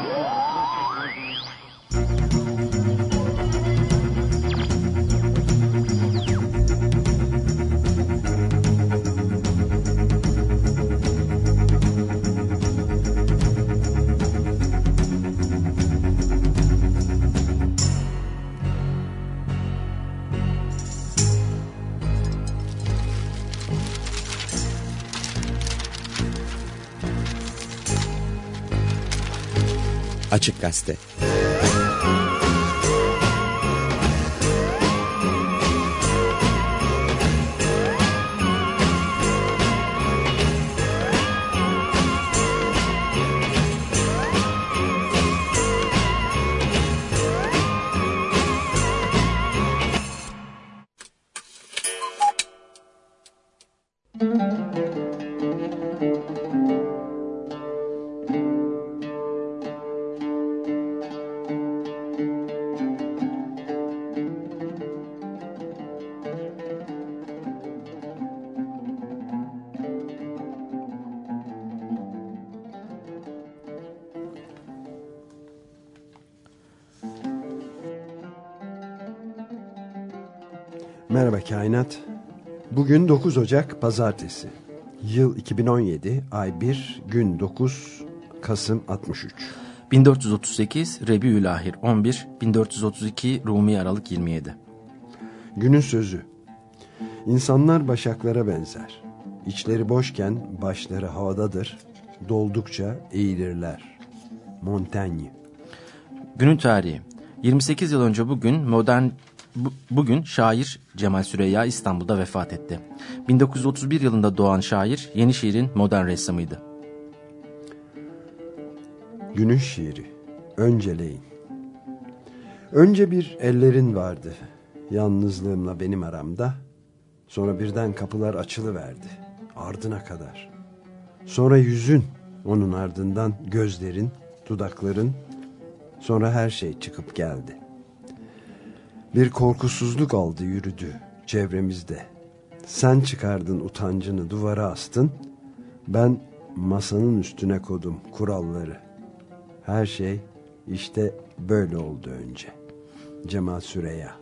Yeah. Açık Merhaba Kainat. Bugün 9 Ocak Pazartesi. Yıl 2017, ay 1, gün 9, Kasım 63. 1438 Rebiülahir 11, 1432 Rumi Aralık 27. Günün sözü. İnsanlar başaklara benzer. İçleri boşken başları havadadır. Doldukça eğilirler. Montaigne. Günün tarihi. 28 yıl önce bugün modern bu, bugün şair Cemal Süreyya İstanbul'da vefat etti. 1931 yılında doğan şair Yenişehir'in modern ressamıydı. Günün şiiri. Önceleyin. Önce bir ellerin vardı. Yalnızlığımla benim aramda. Sonra birden kapılar açılıverdi. Ardına kadar. Sonra yüzün. Onun ardından gözlerin, dudakların. Sonra her şey çıkıp geldi. Bir korkusuzluk aldı yürüdü çevremizde. Sen çıkardın utancını duvara astın. Ben masanın üstüne kodum kuralları. Her şey işte böyle oldu önce. Cemal Süreya.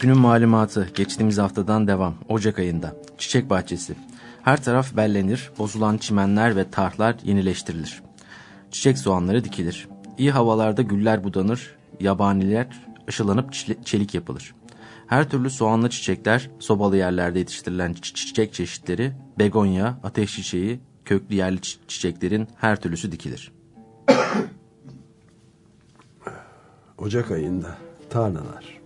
Günün malumatı geçtiğimiz haftadan devam. Ocak ayında. Çiçek bahçesi. Her taraf bellenir, bozulan çimenler ve tarhlar yenileştirilir. Çiçek soğanları dikilir. İyi havalarda güller budanır, yabaniler ışılanıp çelik yapılır. Her türlü soğanlı çiçekler, sobalı yerlerde yetiştirilen çiçek çeşitleri, begonya, ateş çiçeği, köklü yerli çiçeklerin her türlüsü dikilir. Ocak ayında tarlalar.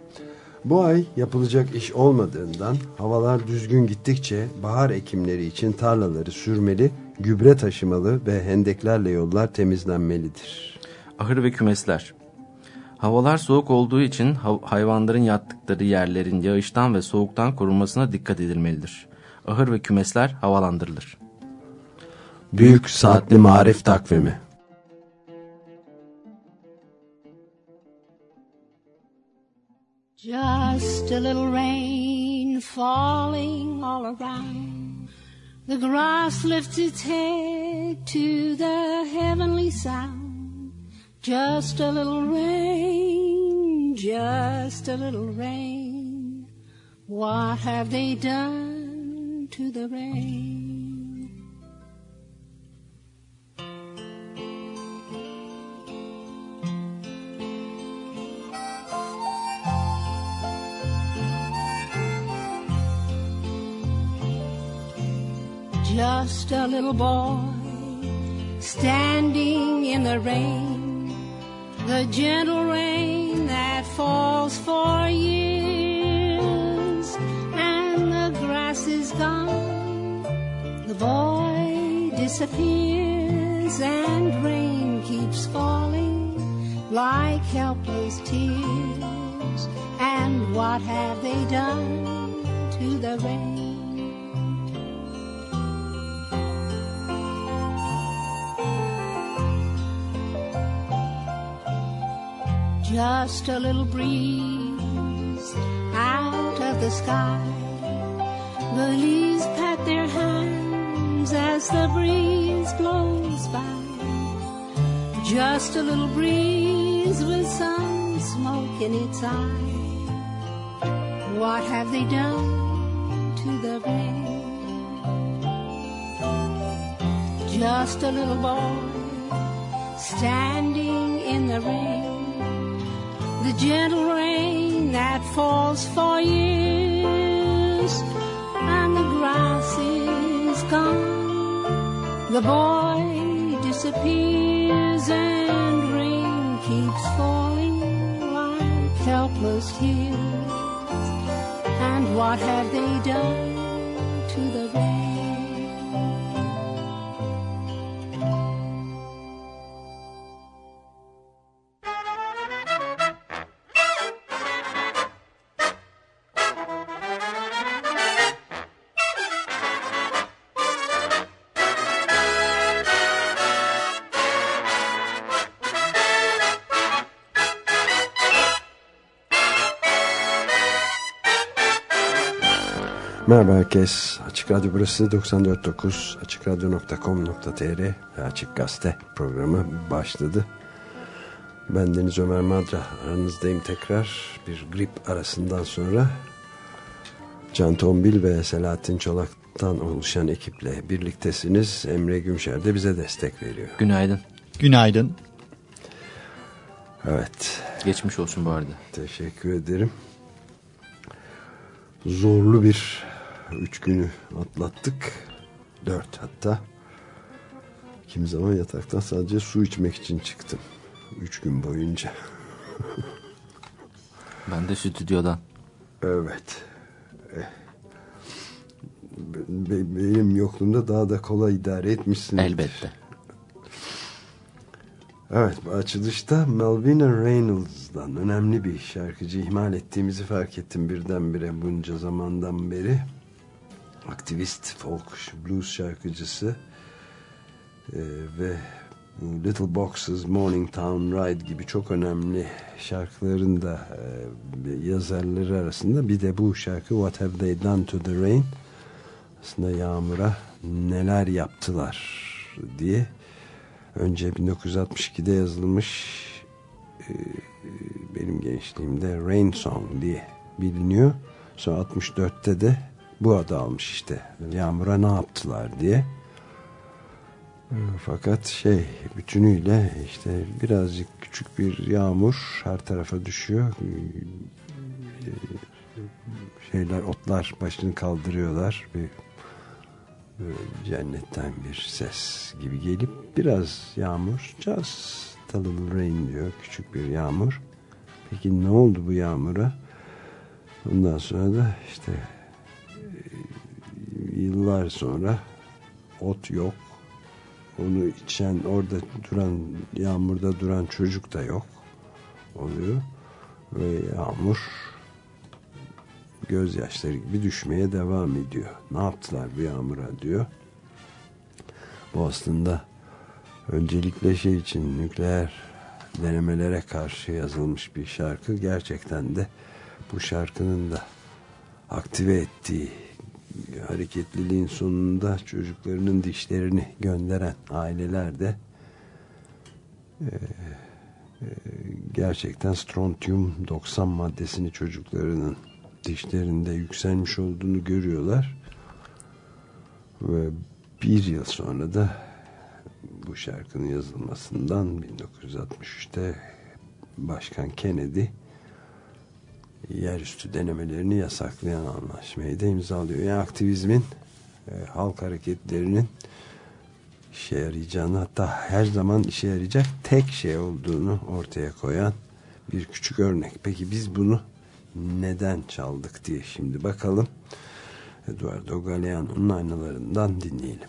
Bu ay yapılacak iş olmadığından havalar düzgün gittikçe bahar ekimleri için tarlaları sürmeli, gübre taşımalı ve hendeklerle yollar temizlenmelidir. Ahır ve kümesler. Havalar soğuk olduğu için hayvanların yattıkları yerlerin yağıştan ve soğuktan korunmasına dikkat edilmelidir. Ahır ve kümesler havalandırılır. Büyük Saatli Marif Takvimi Just a little rain falling all around The grass lifts its head to the heavenly sound Just a little rain, just a little rain. What have they done to the rain? Just a little boy standing in the rain the gentle rain that falls for years, and the grass is gone. The boy disappears, and rain keeps falling like helpless tears. And what have they done to the rain? Just a little breeze out of the sky. The leaves pat their hands as the breeze blows by. Just a little breeze with some smoke in its eye. What have they done to the rain? Just a little boy standing in the rain. The gentle rain that falls for years. And the grass is gone. The boy disappears and rain keeps falling like helpless tears. And what have they done Merhaba herkes. Açık Radyo burası 94.9 AçıkRadyo.com.tr ve Açık Gazete programı başladı. Ben Deniz Ömer Madra aranızdayım tekrar. Bir grip arasından sonra Can Tombil ve Selahattin Çolak'tan oluşan ekiple birliktesiniz. Emre Gümşer de bize destek veriyor. Günaydın. Günaydın. Evet. Geçmiş olsun bu arada. Teşekkür ederim. Zorlu bir üç günü atlattık. Dört hatta. Kim zaman yataktan sadece su içmek için çıktım. Üç gün boyunca. Ben de stüdyodan. Evet. Eh. Be- benim yokluğumda daha da kolay idare etmişsin. Elbette. Evet açılışta Melvina Reynolds'dan önemli bir şarkıcı ihmal ettiğimizi fark ettim birdenbire bunca zamandan beri. Aktivist folk blues şarkıcısı Ee, ve Little Boxes, Morning Town Ride gibi çok önemli şarkıların da e, yazarları arasında bir de bu şarkı What Have They Done to the Rain aslında yağmura neler yaptılar diye önce 1962'de yazılmış e, benim gençliğimde Rain Song diye biliniyor. Sonra 64'te de bu adı almış işte. Yağmura ne yaptılar diye. Fakat şey bütünüyle işte birazcık küçük bir yağmur her tarafa düşüyor. Şeyler otlar başını kaldırıyorlar. Bir cennetten bir ses gibi gelip biraz yağmur just a little rain diyor küçük bir yağmur peki ne oldu bu yağmura ondan sonra da işte yıllar sonra ot yok onu içen orada duran yağmurda duran çocuk da yok oluyor ve yağmur gözyaşları gibi düşmeye devam ediyor. Ne yaptılar bu yağmura diyor. Bu aslında öncelikle şey için nükleer denemelere karşı yazılmış bir şarkı. Gerçekten de bu şarkının da aktive ettiği hareketliliğin sonunda çocuklarının dişlerini gönderen aileler de e, e, gerçekten strontium 90 maddesini çocuklarının dişlerinde yükselmiş olduğunu görüyorlar. Ve bir yıl sonra da bu şarkının yazılmasından 1963'te Başkan Kennedy yerüstü denemelerini yasaklayan anlaşmayı da imzalıyor. Yani aktivizmin e, halk hareketlerinin işe yarayacağını hatta her zaman işe yarayacak tek şey olduğunu ortaya koyan bir küçük örnek. Peki biz bunu neden çaldık diye şimdi bakalım. Eduardo Galeano'nun aynalarından dinleyelim.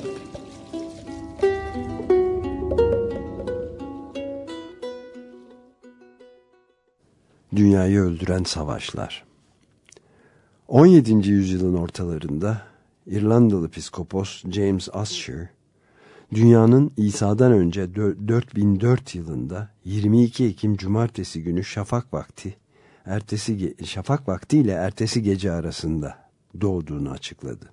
Dünyayı öldüren savaşlar. 17. yüzyılın ortalarında İrlandalı piskopos James Asher, dünyanın İsa'dan önce 4004 yılında 22 Ekim Cumartesi günü şafak vakti, ertesi şafak vakti ile ertesi gece arasında doğduğunu açıkladı.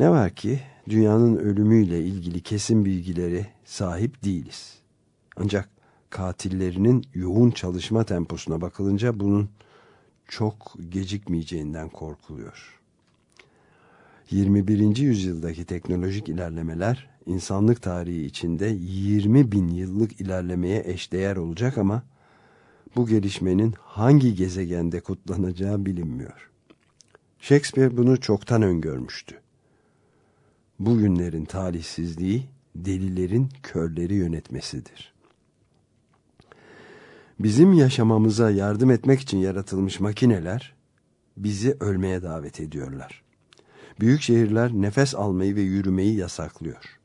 Ne var ki dünyanın ölümüyle ilgili kesin bilgileri sahip değiliz. Ancak katillerinin yoğun çalışma temposuna bakılınca bunun çok gecikmeyeceğinden korkuluyor. 21. yüzyıldaki teknolojik ilerlemeler insanlık tarihi içinde 20 bin yıllık ilerlemeye eşdeğer olacak ama bu gelişmenin hangi gezegende kutlanacağı bilinmiyor. Shakespeare bunu çoktan öngörmüştü. Bugünlerin talihsizliği delilerin körleri yönetmesidir. Bizim yaşamamıza yardım etmek için yaratılmış makineler bizi ölmeye davet ediyorlar. Büyük şehirler nefes almayı ve yürümeyi yasaklıyor.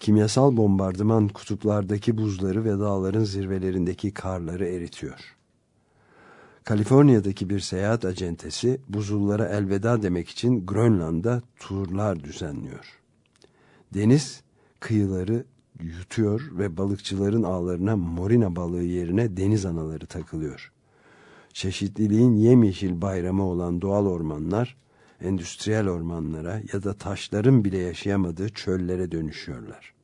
Kimyasal bombardıman kutuplardaki buzları ve dağların zirvelerindeki karları eritiyor. Kaliforniya'daki bir seyahat acentesi buzullara elveda demek için Grönland'da turlar düzenliyor. Deniz kıyıları yutuyor ve balıkçıların ağlarına morina balığı yerine deniz anaları takılıyor. Çeşitliliğin yemyeşil bayramı olan doğal ormanlar, endüstriyel ormanlara ya da taşların bile yaşayamadığı çöllere dönüşüyorlar.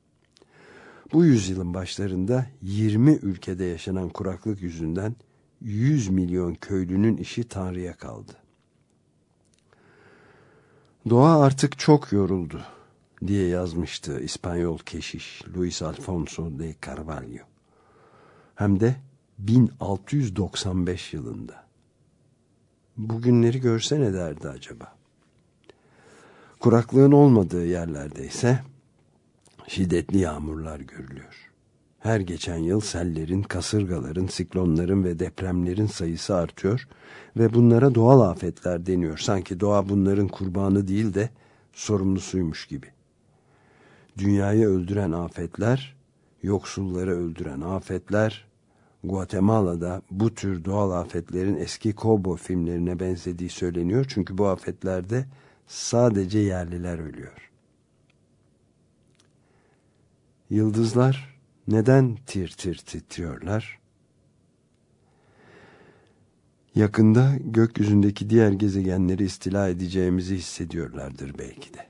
Bu yüzyılın başlarında 20 ülkede yaşanan kuraklık yüzünden 100 milyon köylünün işi Tanrı'ya kaldı. Doğa artık çok yoruldu diye yazmıştı İspanyol keşiş Luis Alfonso de Carvalho. Hem de 1695 yılında. Bugünleri görse ne derdi acaba? Kuraklığın olmadığı yerlerde ise şiddetli yağmurlar görülüyor. Her geçen yıl sellerin, kasırgaların, siklonların ve depremlerin sayısı artıyor ve bunlara doğal afetler deniyor. Sanki doğa bunların kurbanı değil de sorumlusuymuş gibi dünyayı öldüren afetler, yoksulları öldüren afetler, Guatemala'da bu tür doğal afetlerin eski Kobo filmlerine benzediği söyleniyor. Çünkü bu afetlerde sadece yerliler ölüyor. Yıldızlar neden tir tir titriyorlar? Yakında gökyüzündeki diğer gezegenleri istila edeceğimizi hissediyorlardır belki de.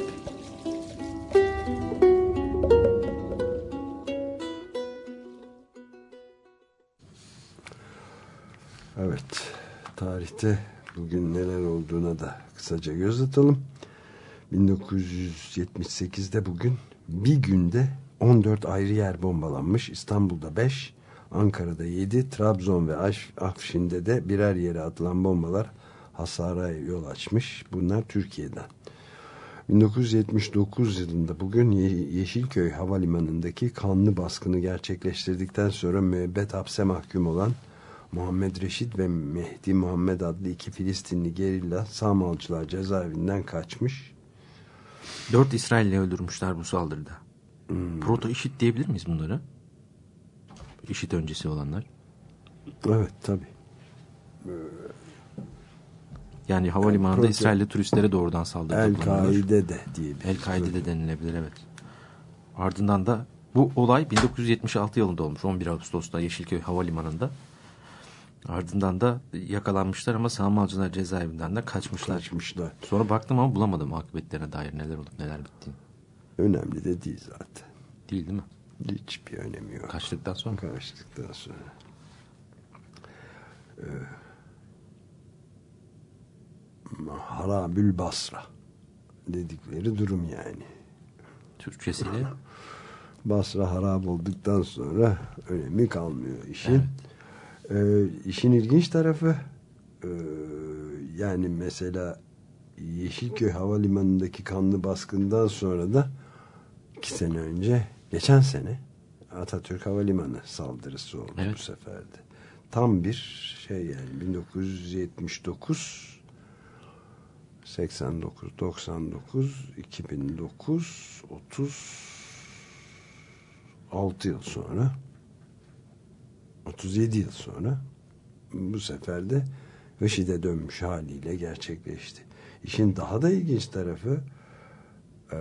tarihte bugün neler olduğuna da kısaca göz atalım. 1978'de bugün bir günde 14 ayrı yer bombalanmış. İstanbul'da 5, Ankara'da 7, Trabzon ve Afşin'de de birer yere atılan bombalar hasara yol açmış. Bunlar Türkiye'den. 1979 yılında bugün Yeşilköy Havalimanı'ndaki kanlı baskını gerçekleştirdikten sonra müebbet hapse mahkum olan Muhammed Reşit ve Mehdi Muhammed adlı iki Filistinli gerilla Samalcılar cezaevinden kaçmış. Dört İsrailli öldürmüşler bu saldırıda. Hmm. Proto işit diyebilir miyiz bunları? İşit öncesi olanlar. Evet tabi. Yani havalimanında Proto, İsrailli turistlere doğrudan saldırdı. El-Kaide de diyebiliriz. El-Kaide de denilebilir evet. Ardından da bu olay 1976 yılında olmuş 11 Ağustos'ta Yeşilköy Havalimanı'nda. Ardından da yakalanmışlar ama sağmalcılar cezaevinden de kaçmışlar. Kaçmışlar. Sonra baktım ama bulamadım akıbetlerine dair neler olup neler bittiğini. Önemli de değil zaten. Değil değil mi? Hiçbir önemi yok. Kaçtıktan sonra? Kaçtıktan sonra. Ee, Harabül Basra dedikleri durum yani. Türkçesiyle? Basra harap olduktan sonra önemi kalmıyor işin. Ee, işin ilginç tarafı e, yani mesela Yeşilköy Havalimanı'ndaki kanlı baskından sonra da iki sene önce geçen sene Atatürk Havalimanı saldırısı oldu Evet. bu sefer de. Tam bir şey yani 1979 89 99 2009 30 6 yıl sonra 37 yıl sonra bu sefer de IŞİD'e dönmüş haliyle gerçekleşti. İşin daha da ilginç tarafı e,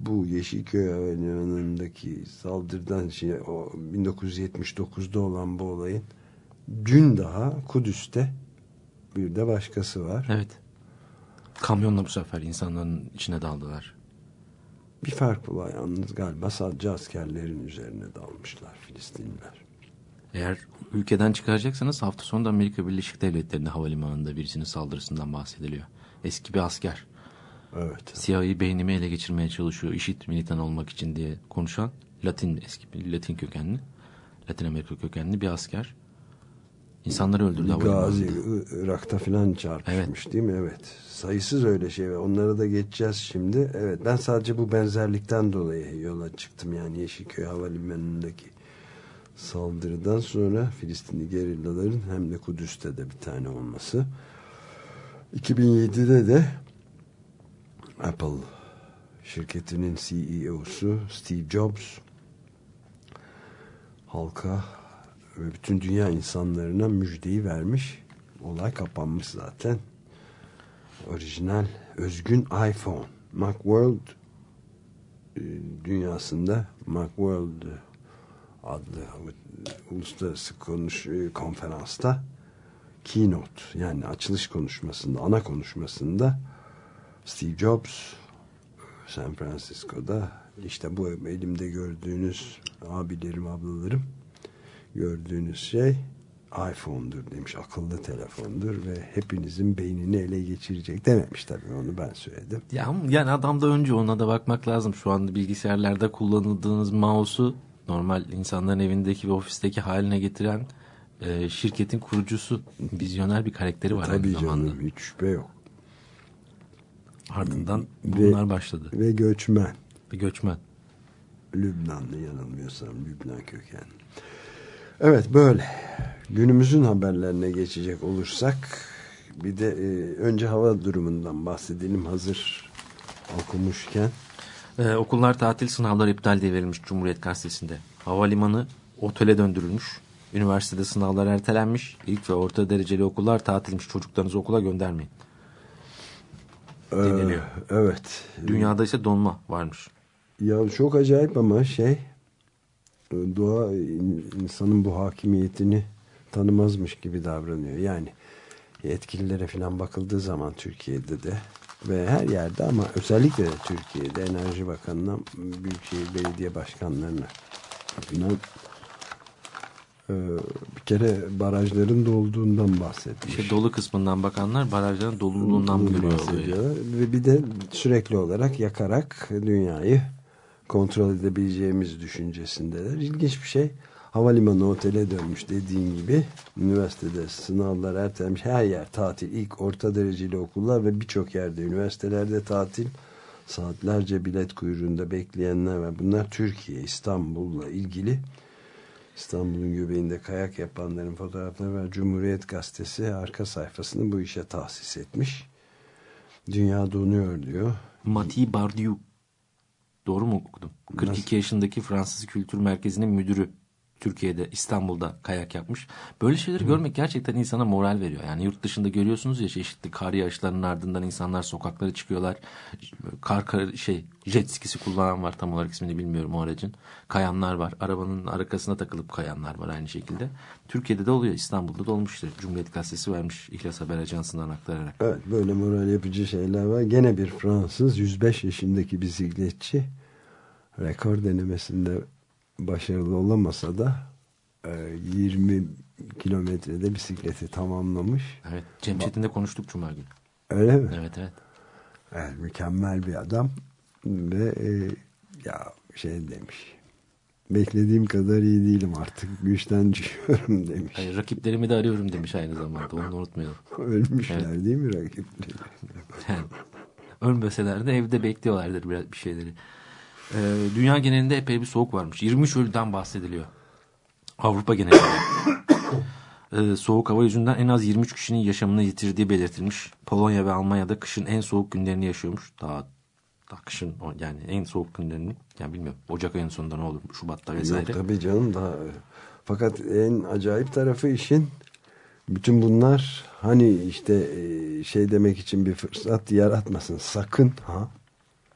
bu Yeşilköy Havalimanı'ndaki saldırıdan şey, o 1979'da olan bu olayın dün daha Kudüs'te bir de başkası var. Evet. Kamyonla bu sefer insanların içine daldılar. Bir fark var yalnız galiba sadece askerlerin üzerine dalmışlar Filistinliler. Eğer ülkeden çıkaracaksanız hafta sonunda Amerika Birleşik Devletleri'nde havalimanında birisinin saldırısından bahsediliyor. Eski bir asker. Evet. CIA'yı beynimi ele geçirmeye çalışıyor. IŞİD militan olmak için diye konuşan Latin eski bir Latin kökenli Latin Amerika kökenli bir asker. İnsanları öldürdü Gazi, Irak'ta filan çarpışmış değil mi? Evet. Sayısız öyle şey var. Onlara da geçeceğiz şimdi. Evet ben sadece bu benzerlikten dolayı yola çıktım. Yani Yeşilköy Havalimanı'ndaki saldırıdan sonra Filistinli gerillaların hem de Kudüs'te de bir tane olması. 2007'de de Apple şirketinin CEO'su Steve Jobs halka ve bütün dünya insanlarına müjdeyi vermiş. Olay kapanmış zaten. Orijinal, özgün iPhone. Macworld e, dünyasında Macworld adlı uluslararası konuş, e, konferansta keynote yani açılış konuşmasında, ana konuşmasında Steve Jobs San Francisco'da işte bu elimde gördüğünüz abilerim, ablalarım gördüğünüz şey iPhone'dur demiş. Akıllı telefondur ve hepinizin beynini ele geçirecek dememiş tabii onu ben söyledim. Ya, yani adamda önce ona da bakmak lazım. Şu anda bilgisayarlarda kullanıldığınız mouse'u normal insanların evindeki ve ofisteki haline getiren e, şirketin kurucusu vizyoner bir karakteri var tabii aynı zamanda. canım hiç şüphe yok. Ardından Ve- bunlar başladı. Ve göçmen. Bir göçmen. Lübnanlı yanılmıyorsam Lübnan kökenli. Evet böyle. Günümüzün haberlerine geçecek olursak bir de e, önce hava durumundan bahsedelim hazır okumuşken. Ee, okullar tatil sınavlar iptal diye verilmiş Cumhuriyet Gazetesi'nde. Havalimanı otele döndürülmüş. Üniversitede sınavlar ertelenmiş. İlk ve orta dereceli okullar tatilmiş. Çocuklarınızı okula göndermeyin. Deniliyor. Ee, evet. Dünyada ise donma varmış. Ya çok acayip ama şey doğa in- insanın bu hakimiyetini tanımazmış gibi davranıyor. Yani yetkililere falan bakıldığı zaman Türkiye'de de ve her yerde ama özellikle de Türkiye'de Enerji Bakanı'na Büyükşehir Belediye Başkanlarına falan e, bir kere barajların dolduğundan bahsetmiş. İşte dolu kısmından bakanlar barajların doluluğundan bahsediyor. Ve bir de sürekli olarak yakarak dünyayı kontrol edebileceğimiz düşüncesindeler. İlginç bir şey. Havalimanı otele dönmüş dediğin gibi üniversitede sınavlar ertelenmiş. Her yer tatil. İlk orta dereceli okullar ve birçok yerde üniversitelerde tatil. Saatlerce bilet kuyruğunda bekleyenler var. Bunlar Türkiye, İstanbul'la ilgili. İstanbul'un göbeğinde kayak yapanların fotoğrafları var. Cumhuriyet Gazetesi arka sayfasını bu işe tahsis etmiş. Dünya donuyor diyor. Mati Bardieu. Doğru mu okudum? 42 yaşındaki Fransız Kültür Merkezi'nin müdürü. Türkiye'de, İstanbul'da kayak yapmış. Böyle şeyleri görmek gerçekten insana moral veriyor. Yani yurt dışında görüyorsunuz ya çeşitli kar yağışlarının ardından insanlar sokaklara çıkıyorlar. Kar, kar şey jet skisi kullanan var tam olarak ismini bilmiyorum o aracın. Kayanlar var. Arabanın arkasına takılıp kayanlar var aynı şekilde. Türkiye'de de oluyor. İstanbul'da da olmuştur. Cumhuriyet Gazetesi vermiş İhlas Haber Ajansı'ndan aktararak. Evet böyle moral yapıcı şeyler var. Gene bir Fransız 105 yaşındaki bisikletçi rekor denemesinde başarılı olamasa da e, 20 kilometrede bisikleti tamamlamış. Evet. Cem Çetin'de konuştuk Cuma günü. Öyle mi? Evet evet. Evet, mükemmel bir adam ve e, ya şey demiş beklediğim kadar iyi değilim artık güçten düşüyorum demiş. Hayır, rakiplerimi de arıyorum demiş aynı zamanda. Onu unutmayalım. Ölmüşler Evet. değil mi rakipleri? Yani, ölmeseler de evde bekliyorlardır biraz bir şeyleri. Ee, dünya genelinde epey bir soğuk varmış. 23 ölüden bahsediliyor. Avrupa genelinde. Ee, soğuk hava yüzünden en az 23 kişinin yaşamını yitirdiği belirtilmiş. Polonya ve Almanya'da kışın en soğuk günlerini yaşıyormuş. Daha, daha kışın yani en soğuk günlerini yani bilmiyorum Ocak ayının sonunda ne olur Şubat'ta vesaire. Yok tabii canım daha. Fakat en acayip tarafı işin bütün bunlar hani işte e, şey demek için bir fırsat yaratmasın sakın ha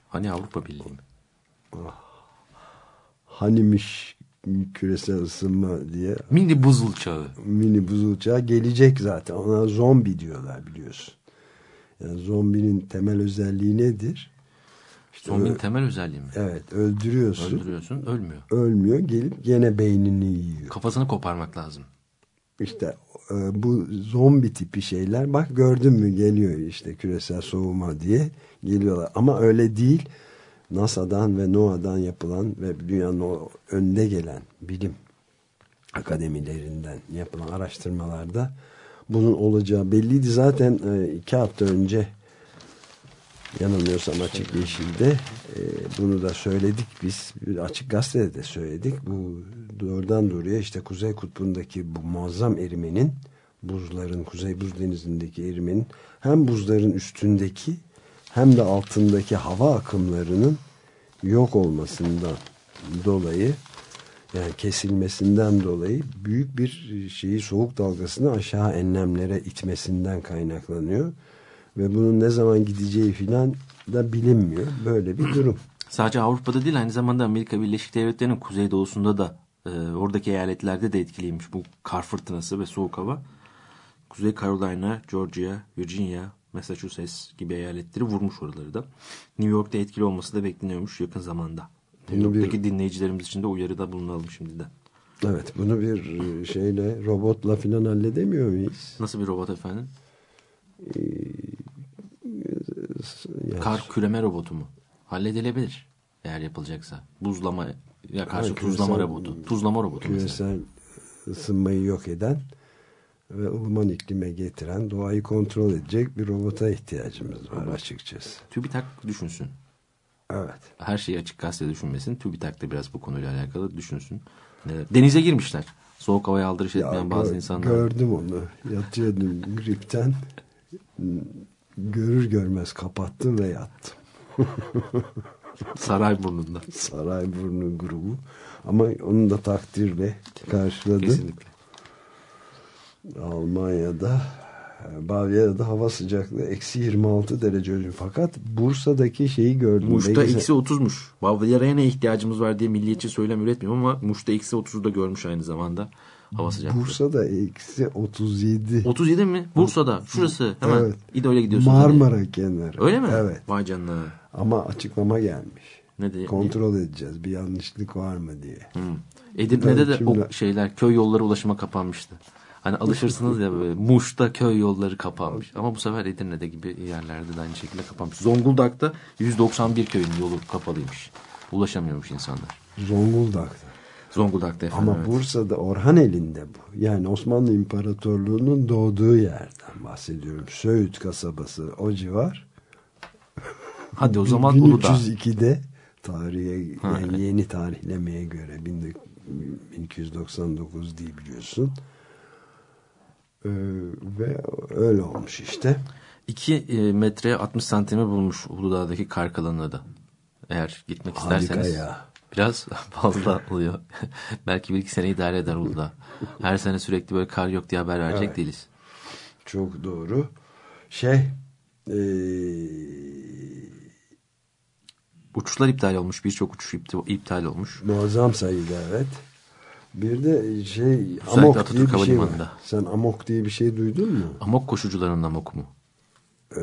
Hani Avrupa Birliği mi? Hanimiş küresel ısınma diye Mini buzul çağı. mini buzul çağı gelecek zaten ona zombi diyorlar biliyorsun. Yani zombinin temel özelliği nedir? İşte Zombinin temel özelliği mi? evet öldürüyorsun Öldürüyorsun ölmüyor. ölmüyor gelip gene beynini yiyor. Kafasını koparmak lazım. İşte e, bu zombi tipi şeyler bak gördün mü geliyor işte küresel soğuma diye geliyorlar. Ama öyle değil. NASA'dan ve NOAA'dan yapılan ve dünyanın önde gelen bilim akademilerinden yapılan araştırmalarda bunun olacağı belliydi. Zaten e, iki hafta önce yanılmıyorsam Açık Yeşil'de e, bunu da söyledik biz. Açık Gazete'de de söyledik. Bu doğrudan doğruya işte Kuzey Kutbu'ndaki bu muazzam erimenin buzların, Kuzey Buz Denizi'ndeki erimenin hem buzların üstündeki hem de altındaki hava akımlarının yok olmasından dolayı yani kesilmesinden dolayı büyük bir şeyi soğuk dalgasını aşağı enlemlere itmesinden kaynaklanıyor. Ve bunun ne zaman gideceği filan da bilinmiyor. Böyle bir durum. Sadece Avrupa'da değil aynı zamanda Amerika Birleşik Devletleri'nin kuzeydoğusunda da e, oradaki eyaletlerde de etkiliymiş bu kar fırtınası ve soğuk hava. Kuzey Carolina, Georgia, Virginia, Massachusetts gibi eyaletleri vurmuş oraları da. New York'ta etkili olması da bekleniyormuş yakın zamanda. New Bunu bir- York'taki dinleyicilerimiz için de uyarıda bulunalım şimdiden. Evet bunu bir şeyle robotla filan halledemiyor muyuz? Nasıl bir robot efendim? Yani Kar küreme robotu mu? Halledilebilir eğer yapılacaksa. Buzlama ya karşı Ha, tuzlama küresel- robotu. Tuzlama robotu mesela. küresel ısınmayı yok eden ve ılıman iklime getiren doğayı kontrol edecek bir robota ihtiyacımız var açıkçası. TÜBİTAK düşünsün. Evet. Her şeyi açık gazete düşünmesin. TÜBİTAK da biraz bu konuyla alakalı düşünsün. Neler- Denize girmişler. Soğuk havaya aldırış etmeyen Ya bazı insanlar. Gördüm onu. Yatıyordum gripten. Görür görmez kapattım ve yattım. Sarayburnu'nda. Sarayburnu grubu. Ama onu da takdirle karşıladı. Kesinlikle. Almanya'da Bavyera'da hava sıcaklığı eksi 26 derece. Fakat Bursa'daki şeyi gördüm. Muş'ta eksi 30'muş. Bavyera'ya ne ihtiyacımız var diye milliyetçi söylem üretmiyorum ama Muş'ta eksi 30'u da görmüş aynı zamanda. Hava sıcaklığı. Bursa'da eksi 37. 37 mi? Bursa'da. Şurası. Hemen. Evet. İdo'yla gidiyorsunuz. Marmara kenarı. Öyle mi? Evet. Vay canına. Ama açıklama gelmiş. Ne diye? Kontrol edeceğiz bir yanlışlık var mı diye. Hmm. Edirne'de de Şimdi- o şeyler köy yolları ulaşıma kapanmıştı. Hani alışırsınız ya böyle Muş'ta köy yolları kapanmış. Ama bu sefer Edirne'de gibi yerlerde de aynı şekilde kapanmış. Zonguldak'ta 191 köyün yolu kapalıymış. Ulaşamıyormuş insanlar. Zonguldak'ta. Zonguldak'ta efendim. Ama evet. Bursa'da Orhan elinde bu. Yani Osmanlı İmparatorluğu'nun doğduğu yerden bahsediyorum. Söğüt kasabası o civar. Hadi o zaman Uludağ. 1302'de tarihe yani yeni tarihlemeye göre 1299 değil biliyorsun. Ee, ve öyle olmuş işte. 2 e, metreye 60 santimi bulmuş Uludağ'daki kar kalınlığı da. Eğer gitmek Harika isterseniz. ya. Biraz fazla oluyor. Belki bir iki sene idare eder Uludağ. Her sene sürekli böyle kar yok diye haber verecek Evet. değiliz. Çok doğru. Şey ee, Uçuşlar iptal olmuş. Birçok uçuş iptal olmuş. muazzam sayıda evet. Bir de şey Özellikle Amok diye bir şey var. Sen Amok diye bir şey duydun mu? Amok koşucularının amok mu? Ee,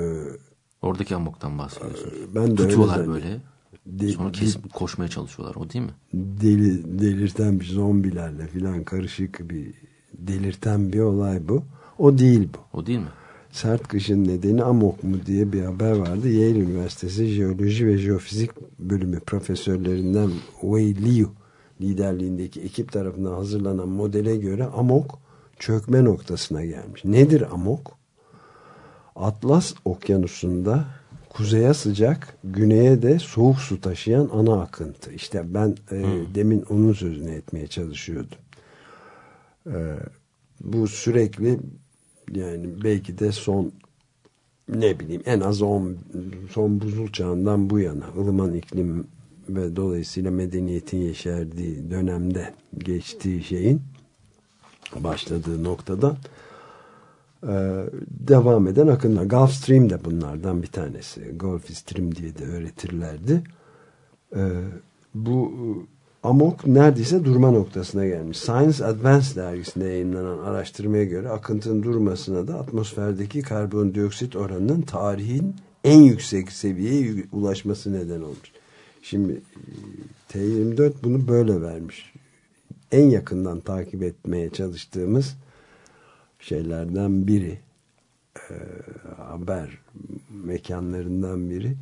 Oradaki amoktan bahsediyorsunuz. ben de Tutuyorlar böyle. De- Sonra kesip koşmaya çalışıyorlar. O değil mi? deli, delirten bir zombilerle filan karışık bir delirten bir olay bu. O değil bu. O değil mi? Sert kışın nedeni amok mu diye bir haber vardı. Yale Üniversitesi Jeoloji ve Jeofizik bölümü profesörlerinden Wei Liu liderliğindeki ekip tarafından hazırlanan modele göre Amok çökme noktasına gelmiş. Nedir Amok? Atlas okyanusunda kuzeye sıcak, güneye de soğuk su taşıyan ana akıntı. İşte ben e, demin onun sözünü etmeye çalışıyordum. E, bu sürekli yani belki de son ne bileyim en az 10 son buzul çağından bu yana ılıman iklim ve dolayısıyla medeniyetin yeşerdiği dönemde geçtiği şeyin başladığı noktadan e, devam eden akımlar. Gulf Stream de bunlardan bir tanesi. Gulf Stream diye de öğretirlerdi. E, bu e, amok neredeyse durma noktasına gelmiş. Science Advance dergisinde yayınlanan araştırmaya göre akıntının durmasına da atmosferdeki karbondioksit oranının tarihin en yüksek seviyeye ulaşması neden olmuş. Şimdi e, T24 bunu böyle vermiş. En yakından takip etmeye çalıştığımız şeylerden biri e, haber mekanlarından biri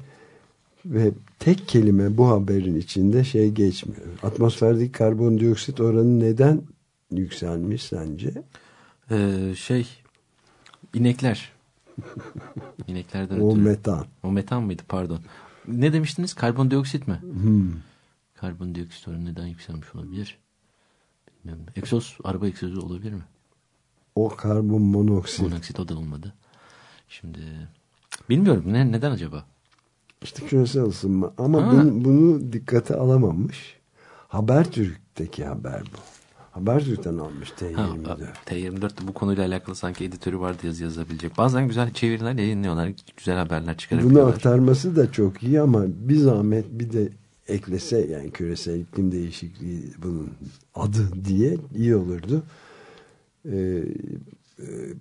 ve tek kelime bu haberin içinde şey geçmiyor. Atmosferdeki karbondioksit oranı neden yükselmiş sence? Ee, şey inekler. İneklerden O ötürü. metan. O metan mıydı pardon. Ne demiştiniz? Karbondioksit mi? Hmm. Karbondioksit oranı neden yükselmiş olabilir? Bilmiyorum. Egzoz, araba egzozu olabilir mi? O karbon monoksit. Monoksit o da olmadı. Şimdi bilmiyorum ne neden acaba? İşte küresel ısınma. Ama Ha. bunu, bunu dikkate alamamış. Habertürk'teki haber bu. Habertürk'ten almış Ha, T24. T24'te bu konuyla alakalı sanki editörü vardı yazı yazabilecek. Bazen güzel çeviriler yayınlıyorlar. Güzel haberler Bunu çıkarabiliyorlar. aktarması da çok iyi ama bir zahmet bir de eklese yani küresel iklim değişikliği bunun adı diye iyi olurdu. Ee,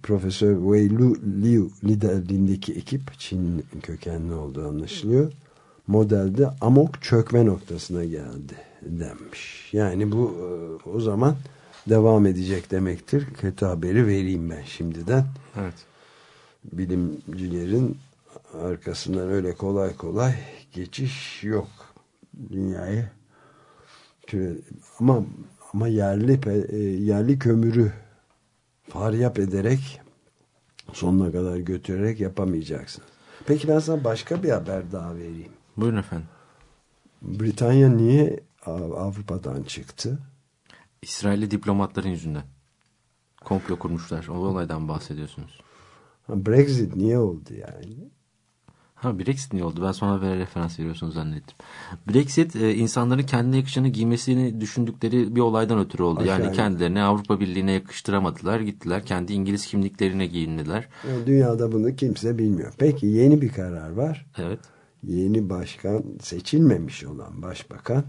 Profesör Wei Lu, Liu liderliğindeki ekip Çin kökenli olduğu anlaşılıyor. Modelde amok çökme noktasına geldi denmiş. Yani bu e, o zaman devam edecek demektir. Kötü haberi vereyim ben şimdiden Evet. bilimcilerin arkasından öyle kolay kolay geçiş yok dünyayı ama ama yerli e, yerli kömürü faryap ederek sonuna kadar götürerek yapamayacaksın. Peki ben sana başka bir haber daha vereyim. Buyurun efendim. Britanya niye Avrupa'dan çıktı? İsrailli diplomatların yüzünden. Komplo kurmuşlar. O olaydan bahsediyorsunuz. Brexit niye oldu yani? Ha Brexit niye oldu? Ben son habere referans veriyorsunuz zannettim. Brexit e, insanların kendine yakışanı giymesini düşündükleri bir olaydan ötürü oldu. Aşağı yani yukarı. kendilerini Avrupa Birliği'ne yakıştıramadılar. Gittiler kendi İngiliz kimliklerine giyindiler. Dünyada bunu kimse bilmiyor. Peki yeni bir karar var. Evet. yeni başkan seçilmemiş olan başbakan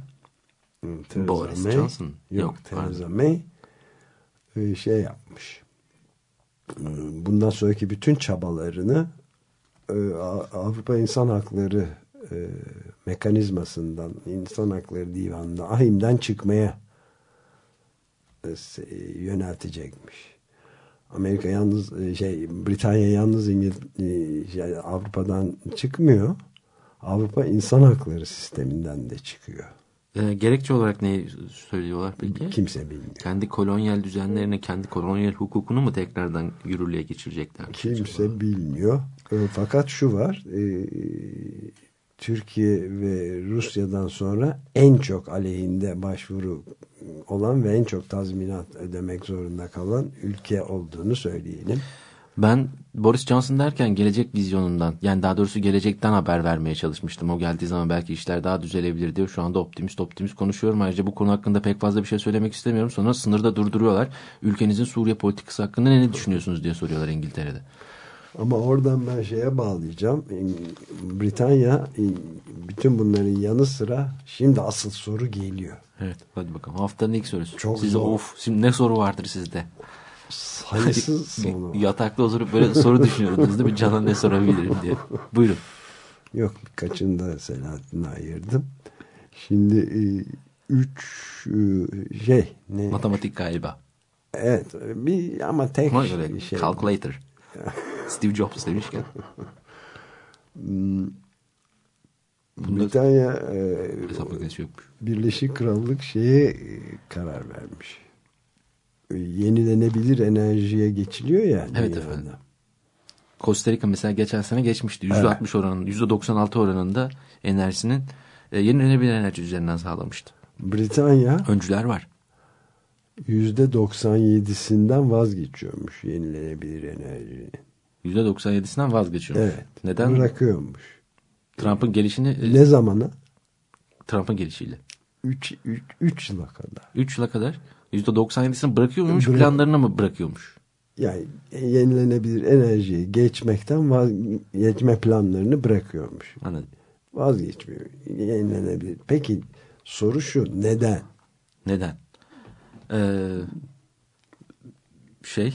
Theresa Boris May, Johnson. yok, Yok, Theresa. May e, şey yapmış Hmm, bundan sonraki bütün çabalarını e, Avrupa İnsan Hakları e, mekanizmasından İnsan Hakları Divanı'nda ahimden çıkmaya e, yöneltecekmiş. Amerika yalnız e, şey Britanya yalnız İngil e, şey, Avrupa'dan çıkmıyor. Avrupa İnsan Hakları sisteminden de çıkıyor. E, gerekçe olarak ne söylüyorlar peki? Kimse bilmiyor. Kendi kolonyal düzenlerine, kendi kolonyal hukukunu mu tekrardan yürürlüğe geçirecekler? Kimse bilmiyor. E, fakat şu var. e, Türkiye ve Rusya'dan sonra en çok aleyhinde başvuru olan ve en çok tazminat ödemek zorunda kalan ülke olduğunu söyleyelim. Ben Boris Johnson derken gelecek vizyonundan yani daha doğrusu gelecekten haber vermeye çalışmıştım. O geldiği zaman belki işler daha düzelebilir diye şu anda optimist optimist konuşuyorum. Ayrıca bu konu hakkında pek fazla bir şey söylemek istemiyorum. Sonra sınırda durduruyorlar. Ülkenizin Suriye politikası hakkında ne düşünüyorsunuz diye soruyorlar İngiltere'de. Ama oradan ben şeye bağlayacağım. Britanya bütün bunların yanı sıra şimdi asıl soru geliyor. Evet hadi bakalım haftanın ilk sorusu. Çok Size zor. of şimdi ne soru vardır sizde? Sayısız sonu. Yatakta oturup böyle soru düşünüyordunuz değil mi? Cana ne sorabilirim diye. Buyurun. Yok birkaçını da Selahattin'e ayırdım. Şimdi e, üç e, şey ne? Matematik galiba. Evet bir ama tek Ama öyle şey. calculator. Steve Jobs demişken. Britanya e, Hesap makinesi yokmuş. Birleşik Krallık şeye e, karar vermiş. E, Yenilenebilir enerjiye geçiliyor ya. Evet efendim. Costa Rica mesela geçen sene geçmişti. %60 oranında, %96 oranında enerjisinin e, yenilenebilir enerji üzerinden sağlamıştı. Britanya Öncüler var. %97'sinden vazgeçiyormuş yenilenebilir enerjinin. %97'sinden vazgeçiyor. Evet. Neden? Bırakıyormuş. Trump'ın gelişini e, Ne zamana? Trump'ın gelişiyle. 3 3 yıla kadar. 3 yıla kadar %97'sini bırakıyor muymuş Bırak- planlarını mı bırakıyormuş? Yani yenilenebilir enerjiye geçmekten vazgeçme planlarını bırakıyormuş. Anladım. Vazgeçmiyor. Yenilenebilir. Peki soru şu. Neden? Neden? Ee, şey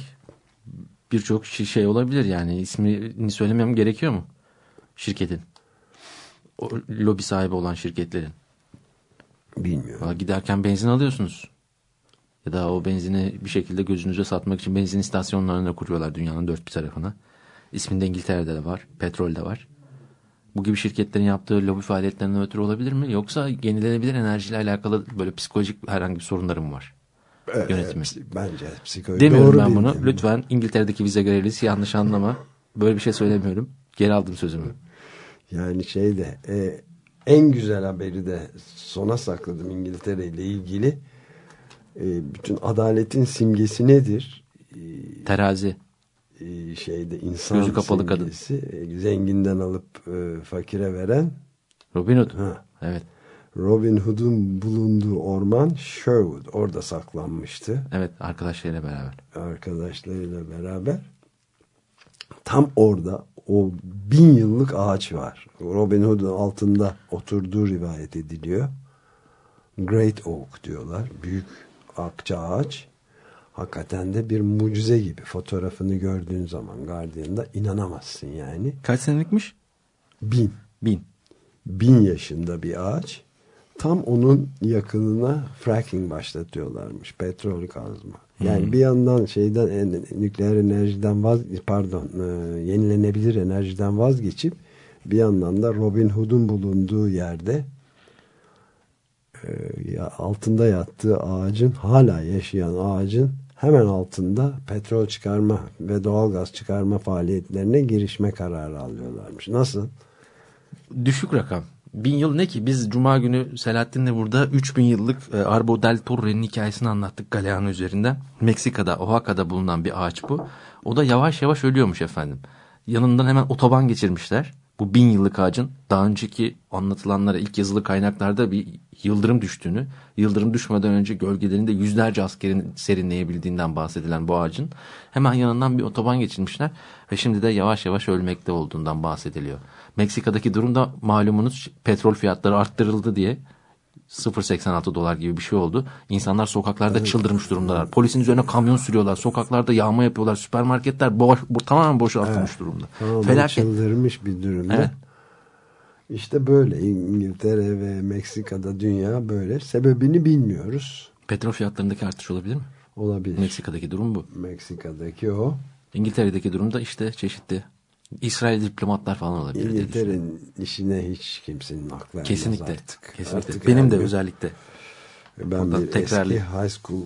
birçok şey olabilir yani ismini söylemem gerekiyor mu? Şirketin. O, lobi sahibi olan şirketlerin. Bilmiyorum. Valla giderken benzin alıyorsunuz. Ya da o benzini bir şekilde gözünüze satmak için benzin istasyonlarını da kuruyorlar dünyanın dört bir tarafına. İsminde İngiltere'de de var, petrol de var. Bu gibi şirketlerin yaptığı lobi faaliyetlerinden ötürü olabilir mi? Yoksa yenilenebilir enerjiyle alakalı böyle psikolojik herhangi bir sorunları mı var? Ee, Yönetimi. Bence psikoloji. Demiyorum Doğru ben bunu. bildim. Lütfen İngiltere'deki vize görevlisi yanlış anlama. Böyle bir şey söylemiyorum. Geri aldım sözümü. Yani şeyde e, en güzel haberi de sona sakladım İngiltere ile ilgili. E, bütün adaletin simgesi nedir? Terazi. E, şeyde insan Gözü kapalı kadın. simgesi. E, zenginden alıp e, fakire veren Robin Hood. Ha. Evet. Robin Hood'un bulunduğu orman Sherwood. Orada saklanmıştı. Evet arkadaşlarıyla beraber. arkadaşlarıyla beraber tam orada o bin yıllık ağaç var. Robin Hood'un altında oturduğu rivayet ediliyor. Great Oak diyorlar. Büyük akça ağaç. Hakikaten de bir mucize gibi. Fotoğrafını gördüğün zaman Guardian'da inanamazsın yani. Kaç senelikmiş? Bin. Bin. Bin yaşında bir ağaç. Tam onun yakınına fracking başlatıyorlarmış. Petrol kazma. Yani bir yandan şeyden en- nükleer enerjiden vaz pardon e, yenilenebilir enerjiden vazgeçip bir yandan da Robin Hood'un bulunduğu yerde altında yattığı ağacın hala yaşayan ağacın hemen altında petrol çıkarma ve doğalgaz çıkarma faaliyetlerine girişme kararı alıyorlarmış. Nasıl? Düşük rakam. Bin yıl ne ki? Biz Cuma günü Selahattin'le burada 3000 yıllık e, Arbo del Torre'nin hikayesini anlattık Galeano üzerinden. Meksika'da, Oaxaca'da bulunan bir ağaç bu. O da yavaş yavaş ölüyormuş efendim. Yanından hemen otoban geçirmişler. Bu bin yıllık ağacın daha önceki anlatılanlara ilk yazılı kaynaklarda bir yıldırım düştüğünü, yıldırım düşmeden önce gölgelerinde yüzlerce askerin serinleyebildiğinden bahsedilen bu ağacın hemen yanından bir otoban geçirmişler ve şimdi de yavaş yavaş ölmekte olduğundan bahsediliyor. Meksika'daki durumda malumunuz petrol fiyatları arttırıldı diye 0.86 dolar gibi bir şey oldu. İnsanlar sokaklarda çıldırmış durumdalar. Polisin üzerine kamyon sürüyorlar. Sokaklarda yağma yapıyorlar. Süpermarketler boş, bu, tamamen boşaltılmış durumda. Tamamen Felaket. çıldırmış bir durumda. Evet. İşte böyle İngiltere ve Meksika'da dünya böyle. Sebebini bilmiyoruz. Petrol fiyatlarındaki artış olabilir mi? Olabilir. Meksika'daki durum bu. Meksika'daki o. İngiltere'deki durum da işte çeşitli İsrail diplomatlar falan olabilir. İngiltere'nin işine hiç kimsenin aklı Kesinlikle. artık. Kesinlikle. Artık Benim de özellikle. Ben bir tekrarlayayım. eski high school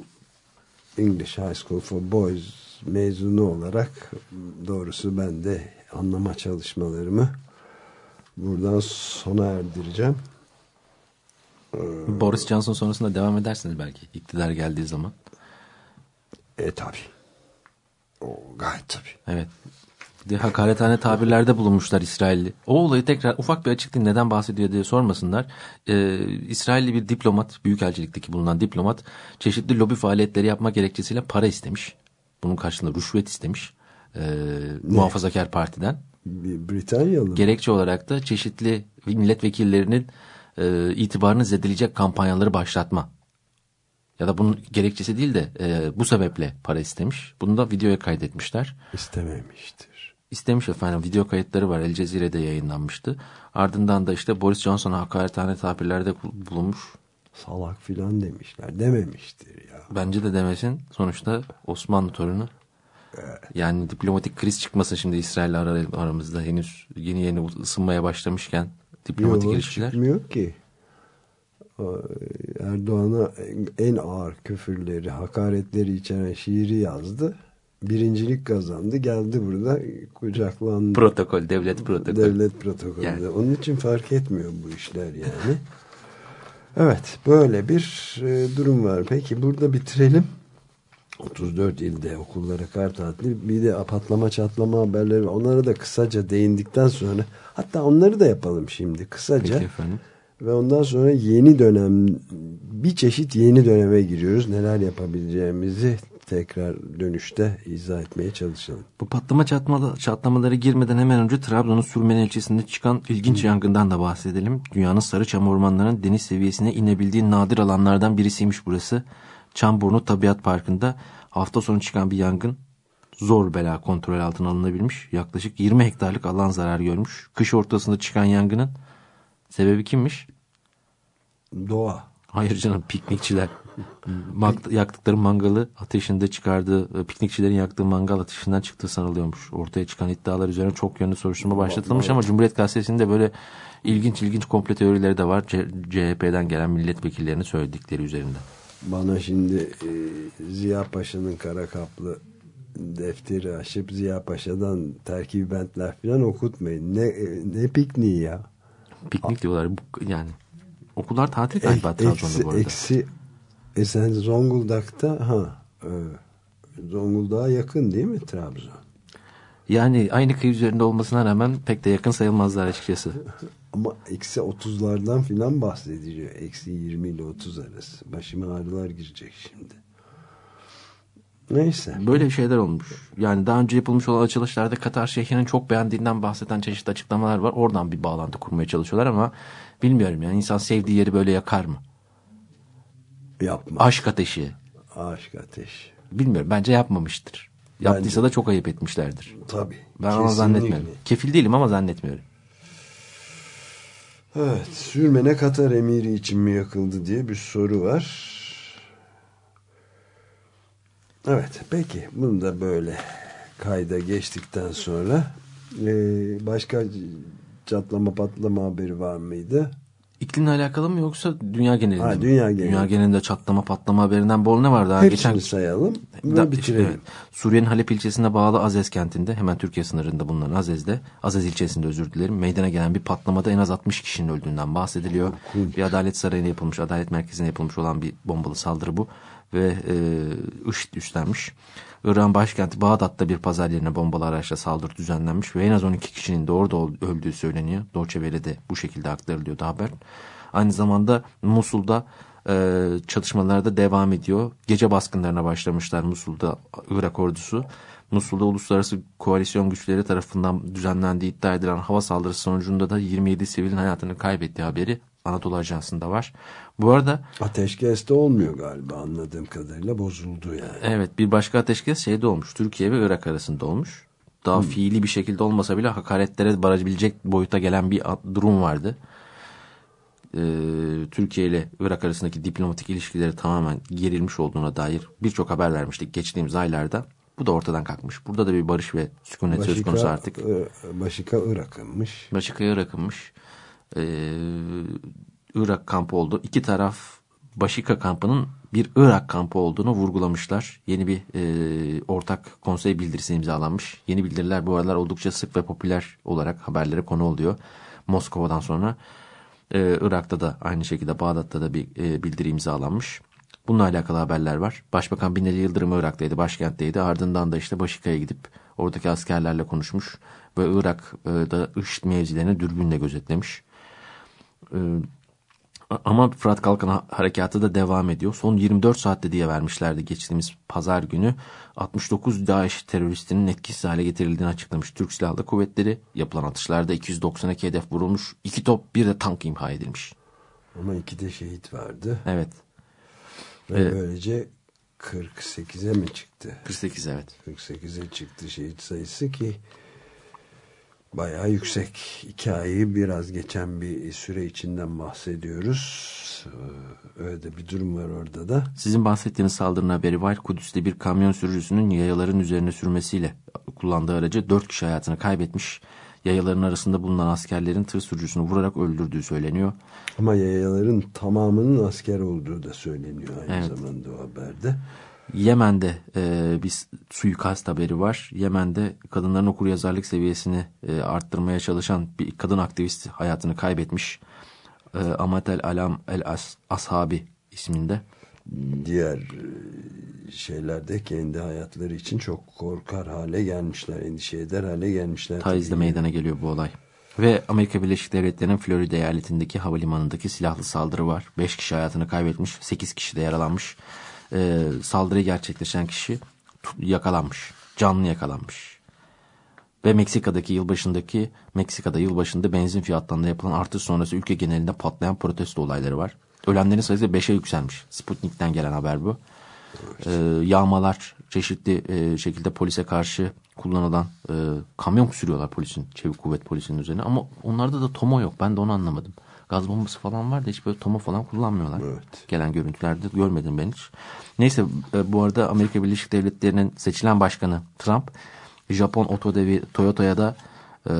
English High School for Boys mezunu olarak doğrusu ben de anlama çalışmalarımı buradan sona erdireceğim. Boris Johnson sonrasında devam edersiniz belki iktidar geldiği zaman. E tabi. O gayet tabi. Evet. Bir de hakarethane tabirlerde bulunmuşlar İsrailli. O olayı tekrar ufak bir açıklayayım neden bahsediyor diye sormasınlar. Ee, İsrailli bir diplomat, büyükelçilikteki bulunan diplomat çeşitli lobi faaliyetleri yapma gerekçesiyle para istemiş. Bunun karşılığında rüşvet istemiş. Ee, muhafazakar partiden. Britanyalı mı? Gerekçe olarak da çeşitli milletvekillerinin e, itibarını zedeleyecek kampanyaları başlatma. Ya da bunun gerekçesi değil de e, bu sebeple para istemiş. Bunu da videoya kaydetmişler. istememiştir. İstemiş efendim video kayıtları var El Cezire'de yayınlanmıştı. Ardından da işte Boris Johnson'a hakaretane tabirlerde bul- bulunmuş. Salak filan demişler. Dememiştir ya. Bence de demesin. Sonuçta Osmanlı torunu Yani diplomatik kriz çıkmasın şimdi İsrail ar- aramızda henüz yeni yeni ısınmaya başlamışken diplomatik Yok, ilişkiler. çıkmıyor ki. Erdoğan'a en ağır küfürleri, hakaretleri içeren şiiri yazdı. Birincilik kazandı. Geldi burada kucaklandı. Protokol, devlet protokolü. Devlet protokolü. Yani. Onun için fark etmiyor bu işler yani. Evet böyle bir e, durum var. Peki burada bitirelim. 34 ilde okullara kar tatili bir de patlama çatlama haberleri onlara da kısaca değindikten sonra hatta onları da yapalım şimdi kısaca. Peki efendim. Ve ondan sonra yeni dönem bir çeşit yeni döneme giriyoruz. Neler yapabileceğimizi tekrar dönüşte izah etmeye çalışalım. Bu patlama çatlama, çatlamaları girmeden hemen önce Trabzon'un Sürmene ilçesinde çıkan ilginç yangından da bahsedelim. Dünyanın sarı çam ormanlarının deniz seviyesine inebildiği nadir alanlardan birisiymiş burası. Çamburnu Tabiat Parkı'nda hafta sonu çıkan bir yangın zor bela kontrol altına alınabilmiş. Yaklaşık 20 hektarlık alan zarar görmüş. Kış ortasında çıkan yangının sebebi kimmiş? Doğa. Hayır canım piknikçiler. Mag- yaktıkları mangalı ateşinde çıkardığı, e, piknikçilerin yaktığı mangal ateşinden çıktığı sanılıyormuş. Ortaya çıkan iddialar üzerine çok yönlü soruşturma başlatılmış ama Cumhuriyet Gazetesi'nde böyle ilginç ilginç komple teorileri de var. CHP'den gelen milletvekillerinin söyledikleri üzerinde. Bana şimdi e, Ziya Paşa'nın kara kaplı defteri açıp Ziya Paşa'dan terkibi bentler falan okutmayın. Ne, e, ne pikniği ya? Piknik diyorlar. Yani okullar tatil galiba Ek- Trabzon'da bu arada. Eksi, e sen Zonguldak'ta ha e, Zonguldak'a yakın değil mi Trabzon? Yani aynı kıyı üzerinde olmasına rağmen pek de yakın sayılmazlar açıkçası. Ama eksi 30'lardan filan bahsediliyor. Eksi 20 ile 30 arası. Başıma ağrılar girecek şimdi. Neyse. Böyle şeyler olmuş. Yani daha önce yapılmış olan açılışlarda Katar şehrinin çok beğendiğinden bahseden çeşitli açıklamalar var. Oradan bir bağlantı kurmaya çalışıyorlar ama bilmiyorum yani insan sevdiği yeri böyle yakar mı? Yapma. Aşk ateşi. Aşk ateş. Bilmiyorum bence yapmamıştır. Yaptıysa da çok ayıp etmişlerdir. Tabii. Ben ama zannetmiyorum. Kefil değilim ama zannetmiyorum. Evet. Sürmene Katar emiri için mi yakıldı diye bir soru var. Evet. Peki. Bunu da böyle kayda geçtikten sonra e, başka çatlama patlama haberi var mıydı? İklimle alakalı mı yoksa dünya genelinde Ha, mi? dünya genelinde. Dünya genelinde çatlama patlama haberinden bol ne var daha? Hepsini Geçen sayalım ve Da- bitirelim. evet. Suriye'nin Halep ilçesine bağlı Azez kentinde hemen Türkiye sınırında bulunan Azez'de Azez ilçesinde özür dilerim meydana gelen bir patlamada en az 60 kişinin öldüğünden bahsediliyor. Bir Adalet Sarayı'na yapılmış Adalet Merkezi'ne yapılmış olan bir bombalı saldırı bu ve e, IŞİD üstlenmiş. İran başkenti Bağdat'ta bir pazar yerine bombalı araçla saldırı düzenlenmiş ve en az 12 kişinin de orada öldüğü söyleniyor. Welle'de bu şekilde aktarılıyordu haber. Aynı zamanda Musul'da e, çatışmalar da devam ediyor. Gece baskınlarına başlamışlar Musul'da Irak ordusu. Musul'da uluslararası koalisyon güçleri tarafından düzenlendiği iddia edilen hava saldırısı sonucunda da 27 sivilin hayatını kaybettiği haberi Anadolu Ajansı'nda var. Bu arada Ateşkes de olmuyor galiba anladığım kadarıyla bozuldu yani. evet bir başka ateşkes şeyde olmuş. Türkiye ve Irak arasında olmuş. Daha fiili bir şekilde olmasa bile hakaretlere varabilecek boyuta gelen bir durum vardı. Ee, Türkiye ile Irak arasındaki diplomatik ilişkileri tamamen gerilmiş olduğuna dair birçok haber vermiştik geçtiğimiz aylarda. Bu da ortadan kalkmış. Burada da bir barış ve sükunet söz konusu artık. e, Başika Irak'ınmış. Başakaya Irak'ınmış. Ee, Irak kampı oldu. İki taraf Başika kampının bir Irak kampı olduğunu vurgulamışlar. Yeni bir e, ortak konsey bildirisi imzalanmış. Yeni bildiriler bu aralar oldukça sık ve popüler olarak haberlere konu oluyor. Moskova'dan sonra e, Irak'ta da aynı şekilde Bağdat'ta da bir e, bildiri imzalanmış. Bununla alakalı haberler var. Başbakan Binali Yıldırım Irak'taydı, başkentteydi. Ardından da işte Başika'ya gidip oradaki askerlerle konuşmuş ve Irak'da IŞİD mevzilerini dürbünle gözetlemiş. Ee, ama Fırat Kalkan Ha- Harekatı da devam ediyor. Son 24 saatte diye vermişlerdi geçtiğimiz pazar günü. 69 DAEŞ teröristinin etkisiz hale getirildiğini açıklamış Türk Silahlı Kuvvetleri. Yapılan atışlarda 292 hedef vurulmuş. 2 top bir de tank imha edilmiş. Ama iki de şehit vardı. Evet. Ve Evet. böylece 48'e mi çıktı? 48 evet. 48'e çıktı şehit sayısı ki bayağı yüksek. iki ayı biraz geçen bir süre içinden bahsediyoruz. Ee, Öyle de bir durum var orada da. Sizin bahsettiğiniz saldırının haberi var. Kudüs'te bir kamyon sürücüsünün yayaların üzerine sürmesiyle kullandığı aracı dört kişi hayatını kaybetmiş. Yayaların arasında bulunan askerlerin tır sürücüsünü vurarak öldürdüğü söyleniyor. Ama yayaların tamamının asker olduğu da söyleniyor aynı Evet. zamanda o haberde. Yemen'de e, bir suikast haberi var. Yemen'de kadınların okuryazarlık seviyesini e, arttırmaya çalışan bir kadın aktivist hayatını kaybetmiş. E, Amatel Alam El As Ashabi isminde. Diğer e, şeylerde kendi hayatları için çok korkar hale gelmişler, endişe eder hale gelmişler. Taiz'de meydana geliyor bu olay. Ve Amerika Birleşik Devletleri'nin Florida eyaletindeki havalimanındaki silahlı saldırı var. 5 kişi hayatını kaybetmiş, 8 kişi de yaralanmış. Ee, saldırıyı gerçekleşen kişi yakalanmış, canlı yakalanmış. Ve Meksika'daki yılbaşındaki Meksika'da yılbaşında benzin fiyatlarında yapılan artış sonrası ülke genelinde patlayan protesto olayları var. Ölenlerin sayısı 5'e yükselmiş. Sputnik'ten gelen haber bu. Ee, yağmalar çeşitli e, şekilde polise karşı kullanılan e, kamyon sürüyorlar polisin, çevik kuvvet polisinin üzerine. Ama onlarda da tomo yok. Ben de onu anlamadım. Gaz bombası falan var da hiç böyle tomo falan kullanmıyorlar. Evet. Gelen görüntülerde görmedim ben hiç. Neyse e, bu arada Amerika Birleşik Devletleri'nin seçilen başkanı Trump, Japon otodevi Toyota'ya da e,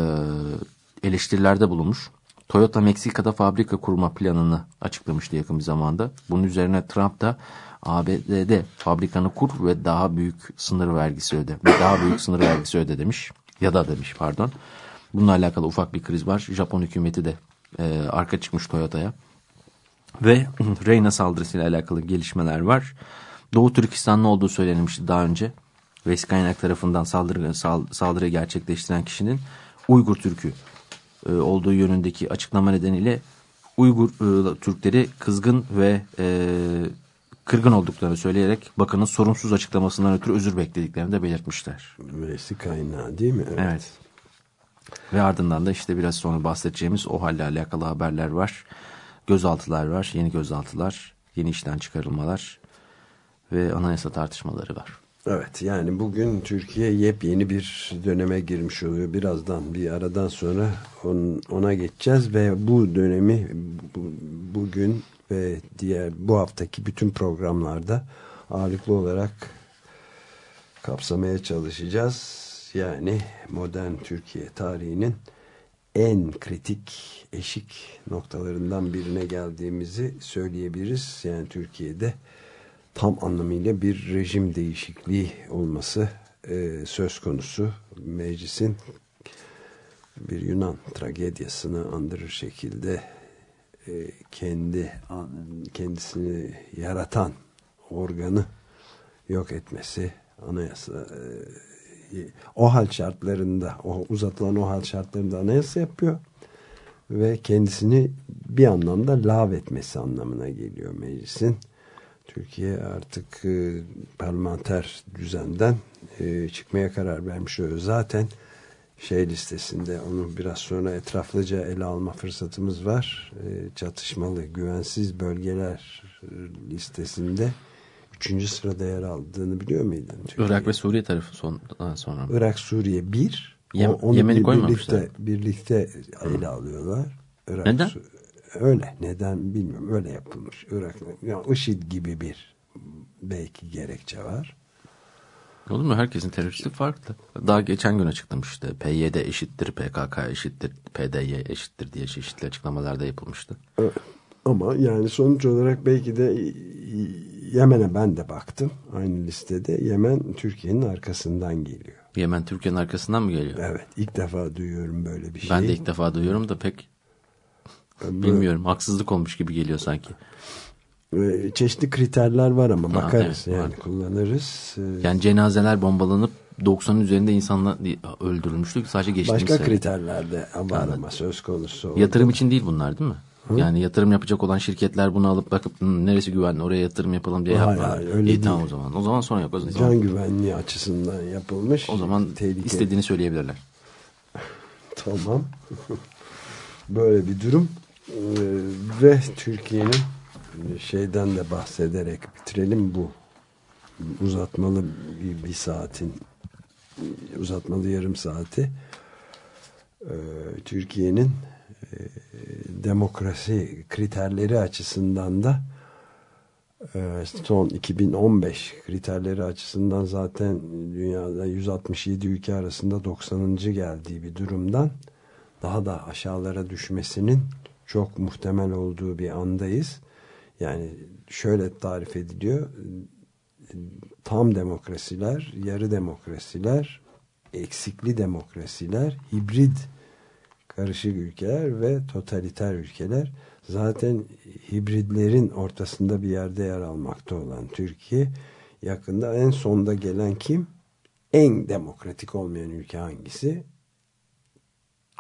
eleştirilerde bulunmuş. Toyota Meksika'da fabrika kurma planını açıklamıştı yakın bir zamanda. Bunun üzerine Trump da ABD'de fabrikanı kur ve daha büyük sınır vergisi öde. Daha büyük sınır vergisi öde demiş. Ya da demiş pardon. Bununla alakalı ufak bir kriz var. Japon hükümeti de e, arka çıkmış Toyota'ya. Ve Reyna saldırısıyla alakalı gelişmeler var. Doğu Türkistanlı olduğu söylenmişti daha önce. Ves kaynak tarafından saldırı, sal- saldırıyı gerçekleştiren kişinin Uygur Türk'ü e, olduğu yönündeki açıklama nedeniyle Uygur e, Türkleri kızgın ve e, kırgın olduklarını söyleyerek bakanın sorunsuz açıklamasından ötürü özür beklediklerini de belirtmişler. Burası kaynağı değil mi? Evet. Ve ardından da işte biraz sonra bahsedeceğimiz o halle alakalı haberler var. Gözaltılar var, yeni gözaltılar, yeni işten çıkarılmalar ve anayasa tartışmaları var. Evet yani bugün Türkiye yepyeni bir döneme girmiş oluyor. Birazdan bir aradan sonra on- ona geçeceğiz ve bu dönemi bu- bugün ve diğer bu haftaki bütün programlarda ağırlıklı olarak kapsamaya çalışacağız. Yani modern Türkiye tarihinin en kritik eşik noktalarından birine geldiğimizi söyleyebiliriz. Yani Türkiye'de tam anlamıyla bir rejim değişikliği olması e, söz konusu. Meclisin bir Yunan tragedyasını andırır şekilde e, kendi kendisini yaratan organı yok etmesi anayasa e, o hal şartlarında o uzatılan o hal şartlarında anayasa yapıyor ve kendisini bir anlamda lav etmesi anlamına geliyor meclisin. Türkiye artık e, parlamenter düzenden e, çıkmaya karar vermiş. Zaten şey listesinde onu biraz sonra etraflıca ele alma fırsatımız var. E, çatışmalı, güvensiz bölgeler listesinde üçüncü sırada yer aldığını biliyor muydun? Türkiye? Irak ve Suriye tarafı son, sonra. Irak, Suriye bir. Yem- onu Yemen'i koymamışlar. birlikte, birlikte ele alıyorlar. Irak, Neden? Su- Öyle. Neden bilmiyorum. Öyle yapılmış. Irak, yani IŞİD gibi bir belki gerekçe var. Olur mu? Herkesin teröristi farklı. Daha geçen gün açıklamıştı. PYD eşittir, PKK eşittir, PDY eşittir diye çeşitli açıklamalarda yapılmıştı. Ama yani sonuç olarak belki de Yemen'e ben de baktım. Aynı listede Yemen Türkiye'nin arkasından geliyor. Yemen Türkiye'nin arkasından mı geliyor? Evet. ilk defa duyuyorum böyle bir şey. Ben de ilk defa duyuyorum da pek bilmiyorum. Haksızlık olmuş gibi geliyor sanki. Ee, Çeşitli kriterler var ama Ha, bakarız evet, yani var. kullanırız. Ee, Yani cenazeler bombalanıp 90'ın üzerinde insanlar öldürülmüştü. Sadece geçtiğimiz Başka sene. kriterlerde ama söz konusu. oldu. Yatırım için değil bunlar değil mi? Yani yatırım yapacak olan şirketler bunu alıp bakıp "Hmm, neresi güvenli oraya yatırım yapalım diye Hayır, yapmıyorlar. hayır, öyle İyi değil. tamam o zaman. O zaman sonra yok. O zaman, Can güvenliği açısından yapılmış. o zaman tehlike. istediğini söyleyebilirler. Tamam. Böyle bir durum. Ee, ve Türkiye'nin şeyden de bahsederek bitirelim bu uzatmalı bir, bir saatin uzatmalı yarım saati e, Türkiye'nin e, demokrasi kriterleri açısından da e, son 2015 kriterleri açısından zaten dünyada 167 ülke arasında 90. geldiği bir durumdan daha da aşağılara düşmesinin çok muhtemel olduğu bir andayız. Yani şöyle tarif ediliyor. Tam demokrasiler, yarı demokrasiler, eksikli demokrasiler, hibrit karışık ülkeler ve totaliter ülkeler zaten hibridlerin ortasında bir yerde yer almakta olan Türkiye yakında en sonda gelen kim? En demokratik olmayan ülke hangisi?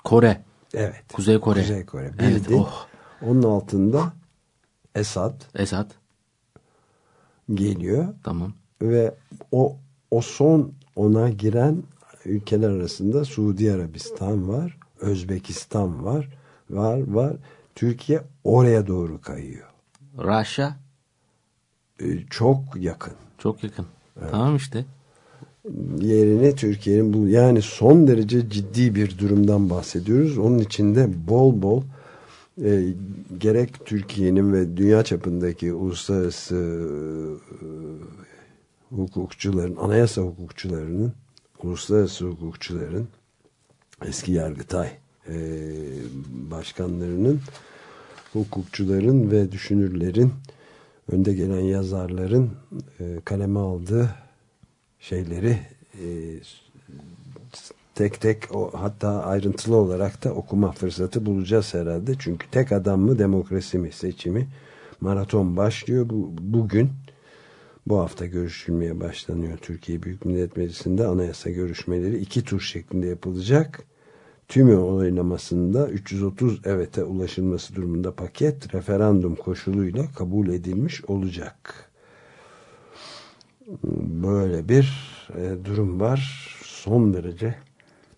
Kore. Evet. Kuzey Kore. Kuzey Kore. Evet, Bildin. oh. Onun altında Esad Esat. geliyor Tamam. ve o o son ona giren ülkeler arasında Suudi Arabistan var, Özbekistan var, var var. Türkiye oraya doğru kayıyor. Russia. Ee, Çok yakın. Çok yakın. Tamam işte. Yerine Türkiye'nin bu yani son derece ciddi bir durumdan bahsediyoruz. Onun içinde bol bol e, gerek Türkiye'nin ve dünya çapındaki uluslararası e, hukukçuların, anayasa hukukçularının, uluslararası hukukçuların, eski Yargıtay e, başkanlarının, hukukçuların ve düşünürlerin, önde gelen yazarların e, kaleme aldığı şeyleri e, tek tek o hatta ayrıntılı olarak da okuma fırsatı bulacağız herhalde. Çünkü tek adam mı demokrasi mi seçimi maraton başlıyor. Bu, bugün bu hafta görüşülmeye başlanıyor. Türkiye Büyük Millet Meclisi'nde anayasa görüşmeleri iki tur şeklinde yapılacak. Tümü oylamasında 330 evete ulaşılması durumunda paket referandum koşuluyla kabul edilmiş olacak. Böyle bir e, durum var. Son derece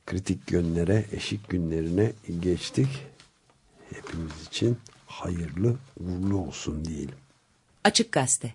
kritik yönlere, eşik günlerine geçtik. Hepimiz için hayırlı, uğurlu olsun diyelim. Açık Gazete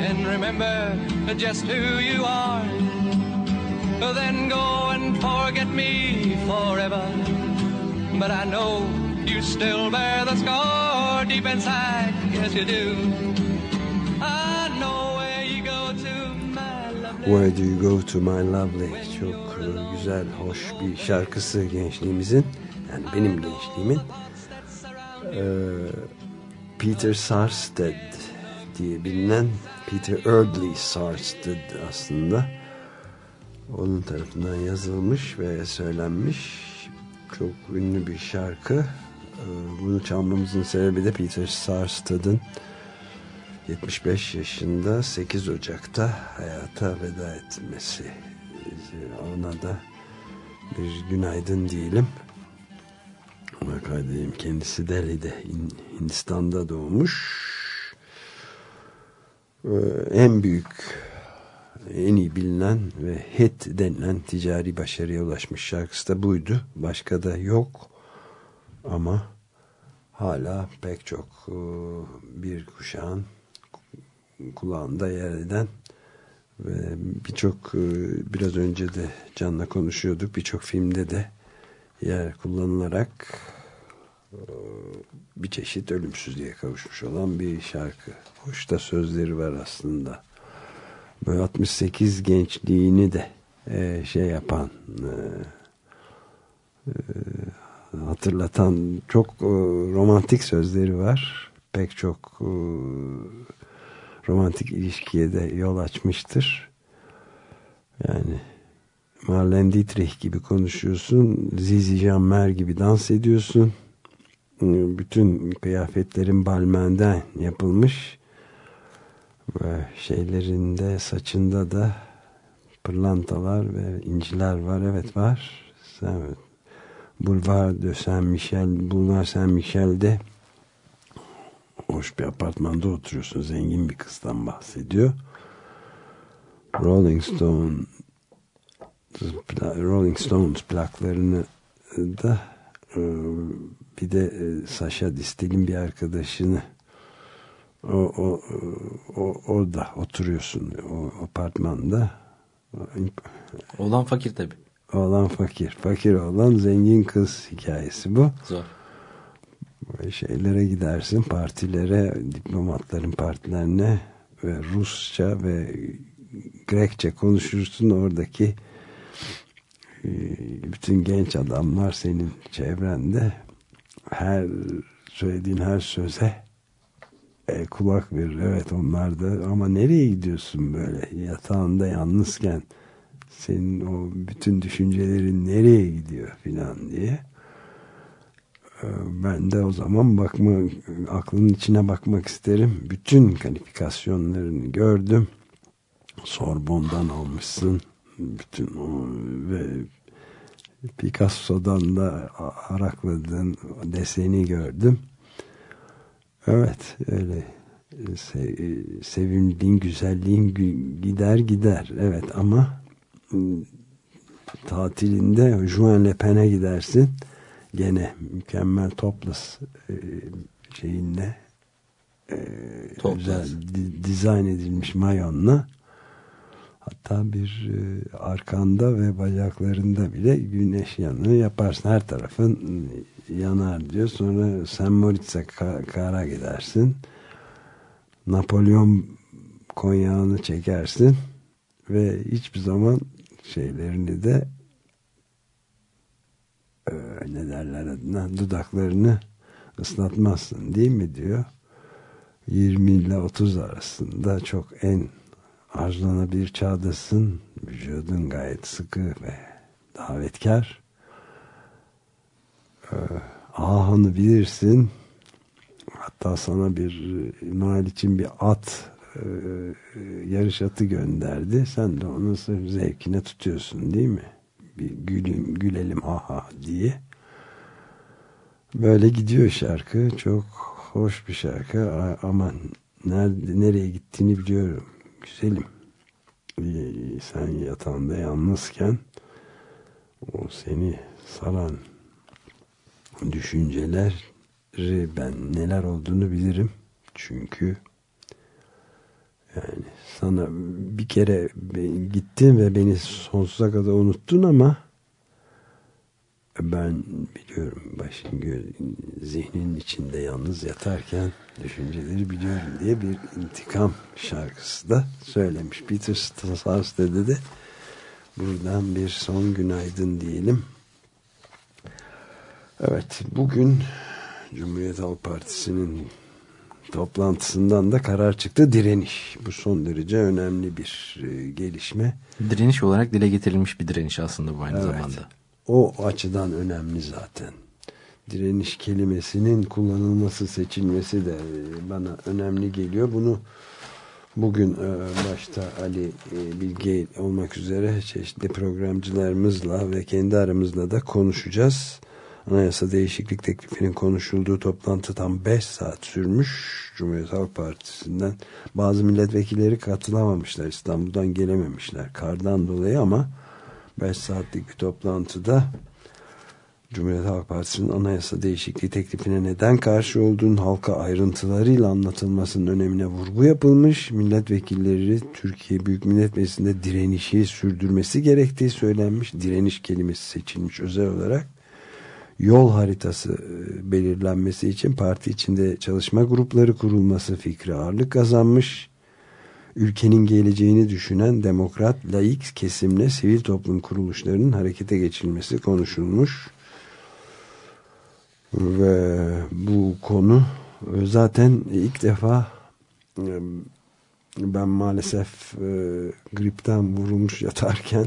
and remember just who you are. Then go and forget me forever. But I know you still bear the scar deep inside. Yes, you do. I know where you go to, my lovely. Where do you go to my lovely? Çok güzel, hoş bir şarkısı gençliğimizin. Yani benim gençliğimin. Ee, Peter Sarsted diye bilinen Peter Erdley Sarsted aslında. Onun tarafından yazılmış ve söylenmiş. Çok ünlü bir şarkı. Ee, Bunu çalmamızın sebebi de Peter Sarsted'ın 75 yaşında 8 Ocak'ta hayata veda etmesi. Ona da bir günaydın diyelim. Ona kaydedeyim. Kendisi Delhi'de Hindistan'da doğmuş. Ee, en büyük en iyi bilinen ve hit denilen ticari başarıya ulaşmış şarkısı da buydu. Başka da yok. Ama hala pek çok e, bir kuşağın kulağında yer eden ve birçok e, biraz önce de Can'la konuşuyorduk. Birçok filmde de yer kullanılarak e, bir çeşit ölümsüzlüğe kavuşmuş olan bir şarkı. Hoş da sözleri var aslında. Böyle 68 gençliğini de e, şey yapan e, e, hatırlatan çok e, romantik sözleri var. Pek çok e, romantik ilişkiye de yol açmıştır. Yani Marlene Dietrich gibi konuşuyorsun. Zizi Jammer gibi dans ediyorsun. Bütün kıyafetlerin balmenden yapılmış. Ve şeylerinde saçında da pırlantalar ve inciler var. Evet var. Evet. Boulevard de Saint Michel, Boulevard Saint Michel'de hoş bir apartmanda oturuyorsun. Zengin bir kızdan bahsediyor. Rolling Stone Rolling Stones plaklarını da e, bir de e, Sasha Distel'in bir arkadaşını o, o, o, orada oturuyorsun o apartmanda Olan fakir tabi. Olan fakir. Fakir olan zengin kız hikayesi bu. Zor. Şeylere gidersin partilere diplomatların partilerine ve Rusça ve Grekçe konuşursun oradaki e, bütün genç adamlar senin çevrende her söylediğin her söze e, kulak verir. Evet onlar da ama nereye gidiyorsun böyle yatağında yalnızken senin o bütün düşüncelerin nereye gidiyor filan diye. E, ben de o zaman bakma aklının içine bakmak isterim. Bütün kalifikasyonlarını gördüm. Sorbon'dan almışsın. Bütün o ve Picasso'dan da arakladığın deseni gördüm. Evet öyle Se sevimliliğin güzelliğin gider gider. Evet ama tatilinde Juan Le Pen'e gidersin. Gene mükemmel topless e, şeyinle e, özel dizayn edilmiş mayonla hatta bir e, arkanda ve bacaklarında bile güneş yanığı yaparsın her tarafın yanar diyor. Sonra Sen Moritz'e ka- kara gidersin. Napolyon konyağını çekersin ve hiçbir zaman şeylerini de e, ne derler adına dudaklarını ıslatmazsın değil mi diyor. 20 ile 30 arasında çok en arzulanabilir çağdasın. Vücudun gayet sıkı ve davetkar. Ee, Ahan'ı bilirsin. Hatta sana bir e, Noel için bir at e, yarış atı gönderdi. Sen de onu sırf zevkine tutuyorsun değil mi? Bir gülüm, gülelim aha diye. Böyle gidiyor şarkı. Çok hoş bir şarkı. A- Ama nerede, nereye gittiğini biliyorum. Güzelim. Ee, Sen yatağında yalnızken o seni saran düşünceleri ben neler olduğunu bilirim. Çünkü yani sana bir kere gittin ve beni sonsuza kadar unuttun ama ben biliyorum başın gö- zihnin içinde yalnız yatarken düşünceleri biliyorum diye bir intikam şarkısı da söylemiş. Peter Sars'ta de buradan bir son günaydın diyelim. Evet bugün Cumhuriyet Halk Partisi'nin toplantısından da karar çıktı. Direniş. Bu son derece önemli bir e, gelişme. Direniş olarak dile getirilmiş bir direniş aslında bu aynı Evet. zamanda. O açıdan önemli zaten. Direniş kelimesinin kullanılması, seçilmesi de e, bana önemli geliyor. Bunu bugün e, başta Ali e, Bilge olmak üzere çeşitli programcılarımızla ve kendi aramızla da konuşacağız. Anayasa değişiklik teklifinin konuşulduğu toplantı tam 5 saat sürmüş. Cumhuriyet Halk Partisi'nden bazı milletvekilleri katılamamışlar. İstanbul'dan gelememişler kardan dolayı ama 5 saatlik bir toplantıda Cumhuriyet Halk Partisi'nin anayasa değişikliği teklifine neden karşı olduğunun halka ayrıntılarıyla anlatılmasının önemine vurgu yapılmış. Milletvekilleri Türkiye Büyük Millet Meclisi'nde direnişi sürdürmesi gerektiği söylenmiş. Direniş kelimesi seçilmiş özel olarak. Yol haritası e, belirlenmesi için parti içinde çalışma grupları kurulması fikri ağırlık kazanmış ülkenin geleceğini düşünen demokrat, laik kesimle sivil toplum kuruluşlarının harekete geçilmesi konuşulmuş. Ve bu konu e, zaten ilk defa e, ben maalesef e, gripten vurulmuş yatarken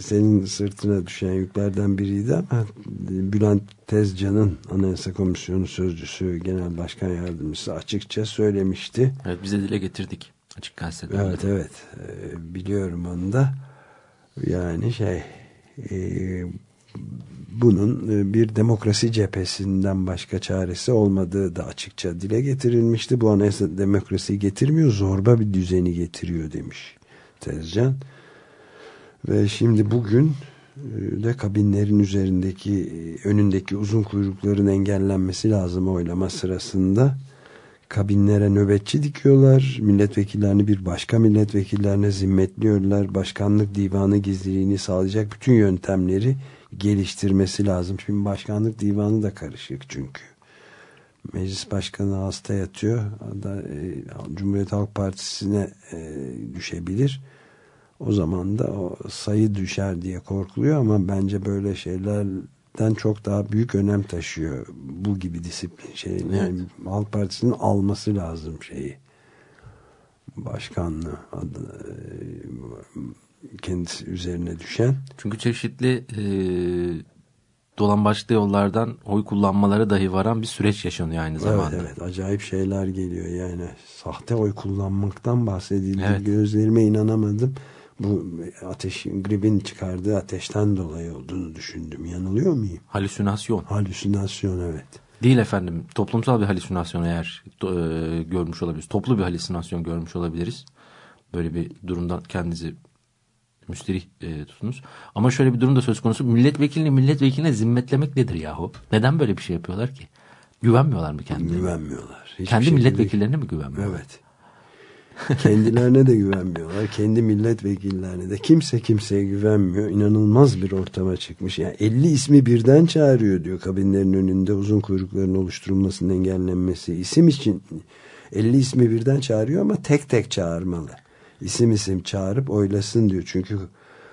senin sırtına düşen yüklerden biriydi ama Bülent Tezcan'ın Anayasa Komisyonu Sözcüsü Genel Başkan Yardımcısı açıkça söylemişti. Evet bize dile getirdik açık gazetede. Evet evet Ee, biliyorum onu da yani şey e, bunun e, bir demokrasi cephesinden başka çaresi olmadığı da açıkça dile getirilmişti. Bu anayasa demokrasiyi getirmiyor zorba bir düzeni getiriyor demiş Tezcan. Ve şimdi bugün e, de kabinlerin üzerindeki e, önündeki uzun kuyrukların engellenmesi lazım oylama sırasında kabinlere nöbetçi dikiyorlar. Milletvekillerini bir başka milletvekillerine zimmetliyorlar. Başkanlık divanı gizliliğini sağlayacak bütün yöntemleri geliştirmesi lazım. Şimdi başkanlık divanı da karışık çünkü. Meclis başkanı hasta yatıyor. Da, e, Cumhuriyet Halk Partisi'ne e, düşebilir. O zaman da o sayı düşer diye korkuluyor ama bence böyle şeylerden çok daha büyük önem taşıyor bu gibi disiplin şey. Yani Halk Partisi'nin alması lazım şeyi. Başkanlığı adı, e, kendisi üzerine düşen. Çünkü çeşitli e, dolambaçlı yollardan oy kullanmaları dahi varan bir süreç yaşanıyor aynı zamanda. Evet evet acayip şeyler geliyor yani sahte oy kullanmaktan bahsedildi. Evet. Gözlerime inanamadım. Bu ateşin gribin çıkardığı ateşten dolayı olduğunu düşündüm. Yanılıyor muyum? Halüsinasyon. Halüsinasyon evet. Değil efendim. Toplumsal bir halüsinasyon eğer e, görmüş olabiliriz. Toplu bir halüsinasyon görmüş olabiliriz. Böyle bir durumdan kendinizi müsterih e, tutunuz. Ama şöyle bir durum da söz konusu. Milletvekilini milletvekiline zimmetlemek nedir yahu? Neden böyle bir şey yapıyorlar ki? Güvenmiyorlar mı kendilerine? Güvenmiyorlar. Hiçbir Kendi şekilde- milletvekillerine mi güvenmiyorlar? Evet. Kendilerine de güvenmiyorlar. Kendi milletvekillerine de. Kimse kimseye güvenmiyor. İnanılmaz bir ortama çıkmış. Yani 50 ismi birden çağırıyor diyor kabinlerin önünde uzun kuyrukların oluşturulmasının engellenmesi. İsim için 50 ismi birden çağırıyor ama tek tek çağırmalı. İsim isim çağırıp oylasın diyor. Çünkü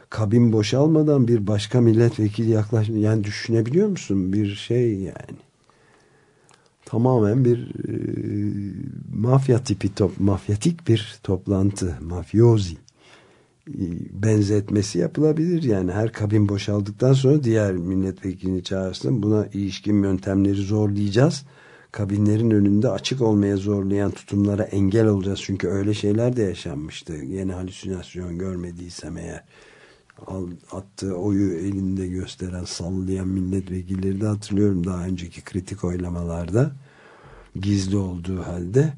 kabin boşalmadan bir başka milletvekili yaklaşmıyor. Yani düşünebiliyor musun? Bir şey yani tamamen bir e, mafya tipi top, mafyatik bir toplantı, mafyozi e, benzetmesi yapılabilir. Yani her kabin boşaldıktan sonra diğer milletvekilini çağırsın. Buna ilişkin yöntemleri zorlayacağız. Kabinlerin önünde açık olmaya zorlayan tutumlara engel olacağız. Çünkü öyle şeyler de yaşanmıştı. Yeni halüsinasyon görmediysem eğer attığı oyu elinde gösteren sallayan milletvekilleri de hatırlıyorum daha önceki kritik oylamalarda. Gizli olduğu halde.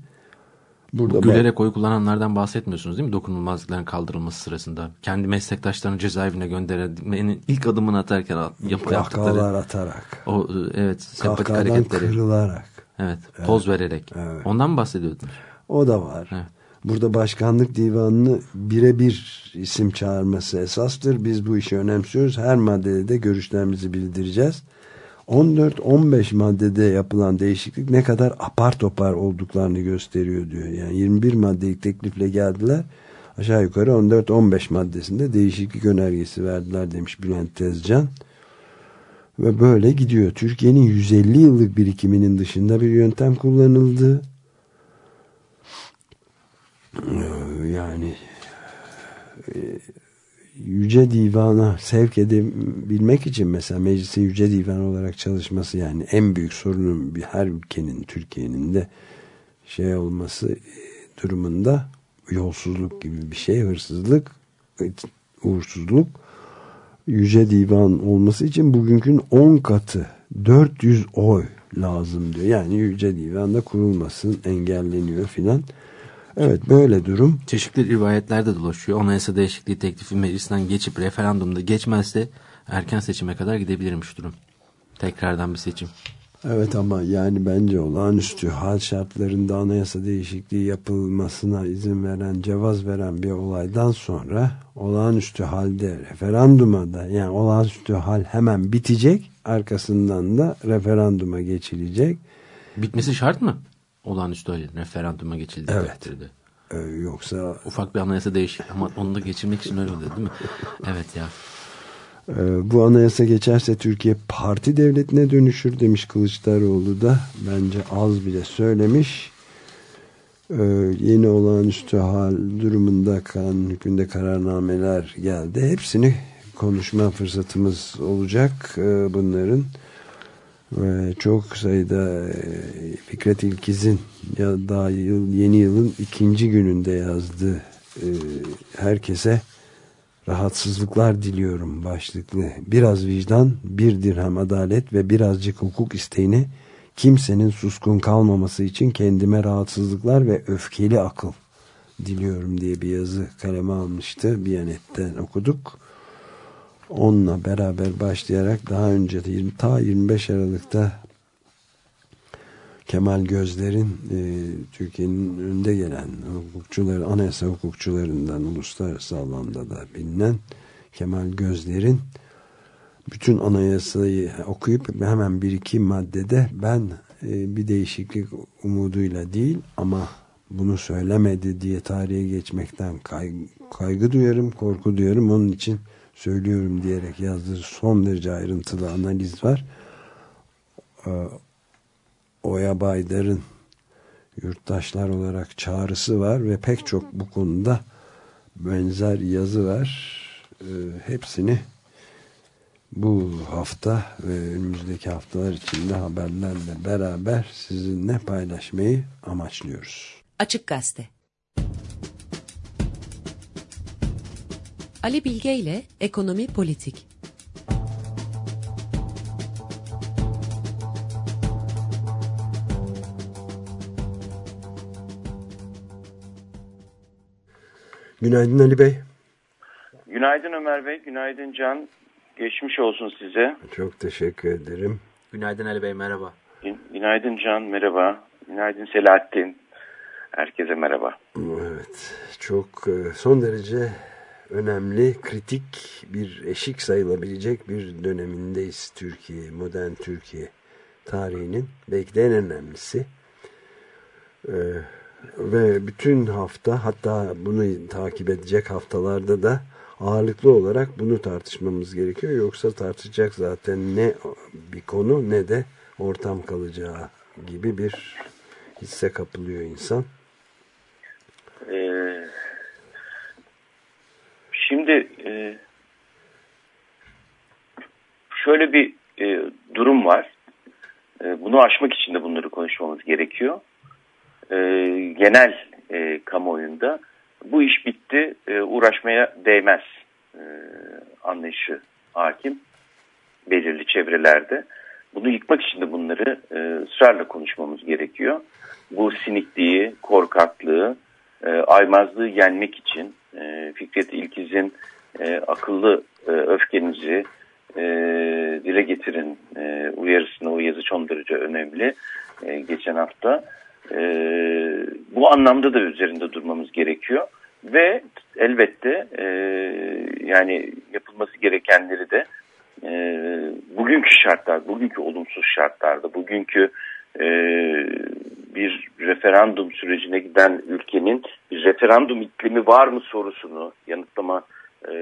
Burada gülerek oy kullananlardan bahsetmiyorsunuz değil mi? Dokunulmazlıkların kaldırılması sırasında. Kendi meslektaşlarını cezaevine göndermenin ilk adımını atarken yap, yaptıkları atarak. O evet sempatik hareketleri. kırılarak. Evet, evet poz vererek. evet. ondan mı bahsediyordunuz? O da var. Evet. Burada başkanlık divanını birebir isim çağırması esastır. Biz bu işi önemsiyoruz. Her maddede de görüşlerimizi bildireceğiz. 14-15 maddede yapılan değişiklik ne kadar apar topar olduklarını gösteriyor diyor. Yani 21 maddelik teklifle geldiler. Aşağı yukarı 14-15 maddesinde değişiklik önergesi verdiler demiş Bülent Tezcan. Ve böyle gidiyor. Türkiye'nin 150 yıllık birikiminin dışında bir yöntem kullanıldı. Ee, yani e, yüce divana sevk edebilmek için mesela meclisin yüce divan olarak çalışması yani en büyük sorunun bir her ülkenin Türkiye'nin de şey olması durumunda yolsuzluk gibi bir şey hırsızlık uğursuzluk yüce divan olması için bugünkün 10 katı 400 oy lazım diyor. Yani yüce divanda kurulmasın engelleniyor filan. Evet böyle durum. Çeşitli rivayetlerde dolaşıyor. Anayasa değişikliği teklifi meclisten geçip referandumda geçmezse erken seçime kadar gidebilirmiş durum. Tekrardan bir seçim. Evet ama yani bence olağanüstü hal şartlarında anayasa değişikliği yapılmasına izin veren, cevaz veren bir olaydan sonra olağanüstü halde referanduma da yani olağanüstü hal hemen bitecek arkasından da referanduma geçilecek. Bitmesi şart mı? Olağanüstü referanduma geçildi. Evet. Takdirde. Ee, yoksa ufak bir anayasa değişik ama onu da geçirmek için öyle oluyor değil mi? Evet ya. Ee, bu anayasa geçerse Türkiye parti devletine dönüşür demiş Kılıçdaroğlu da. Bence az bile söylemiş. Ee, yeni olağanüstü hal durumunda kanun hükmünde kararnameler geldi. Hepsini konuşma fırsatımız olacak ee, bunların. Ve çok sayıda e, Fikret İlkiz'in ya daha yıl, yeni yılın ikinci gününde yazdığı e, herkese rahatsızlıklar diliyorum başlıklı. Biraz vicdan, bir dirhem adalet ve birazcık hukuk isteğini kimsenin suskun kalmaması için kendime rahatsızlıklar ve öfkeli akıl diliyorum diye bir yazı kaleme almıştı. Biyanet'ten okuduk onunla beraber başlayarak daha önce de 20, ta 25 Aralık'ta Kemal Gözler'in e, Türkiye'nin önde gelen hukukçuları, anayasa hukukçularından uluslararası alanda da bilinen Kemal Gözler'in bütün anayasayı okuyup hemen bir iki maddede ben e, bir değişiklik umuduyla değil ama bunu söylemedi diye tarihe geçmekten kaygı, kaygı duyarım, korku duyarım. Onun için söylüyorum diyerek yazdığı son derece ayrıntılı analiz var. Ee, Oya Baydar'ın yurttaşlar olarak çağrısı var ve pek çok bu konuda benzer yazı var. Ee, hepsini bu hafta ve önümüzdeki haftalar içinde haberlerle beraber sizinle paylaşmayı amaçlıyoruz. Açık Gazete Ali Bilge ile Ekonomi Politik. Günaydın Ali Bey. Günaydın Ömer Bey, günaydın Can. Geçmiş olsun size. Çok teşekkür ederim. Günaydın Ali Bey, merhaba. Günaydın Can, merhaba. Günaydın Selahattin. Herkese merhaba. Evet, çok e, son derece önemli, kritik bir eşik sayılabilecek bir dönemindeyiz Türkiye, modern Türkiye tarihinin. Belki de en önemlisi. Ee, ve bütün hafta hatta bunu takip edecek haftalarda da ağırlıklı olarak bunu tartışmamız gerekiyor. Yoksa tartışacak zaten ne bir konu ne de ortam kalacağı gibi bir hisse kapılıyor insan. Ee, şimdi e, şöyle bir e, durum var. E, bunu aşmak için de bunları konuşmamız gerekiyor. Genel kamuoyunda bu iş bitti, uğraşmaya değmez e, anlayışı hakim belirli çevrelerde. Bunu yıkmak için de bunları e, ısrarla konuşmamız gerekiyor. Bu sinikliği, korkaklığı, aymazlığı yenmek için e, Fikret İlkiz'in e, akıllı e, öfkenizi e, dile getirin e, uyarısına o yazı çok derece önemli geçen hafta. Bu anlamda da üzerinde durmamız gerekiyor ve elbette yani yapılması gerekenleri de bugünkü şartlar, bugünkü olumsuz şartlarda, bugünkü bir referandum sürecine giden ülkenin bir referandum iklimi var mı sorusunu yanıtlama e,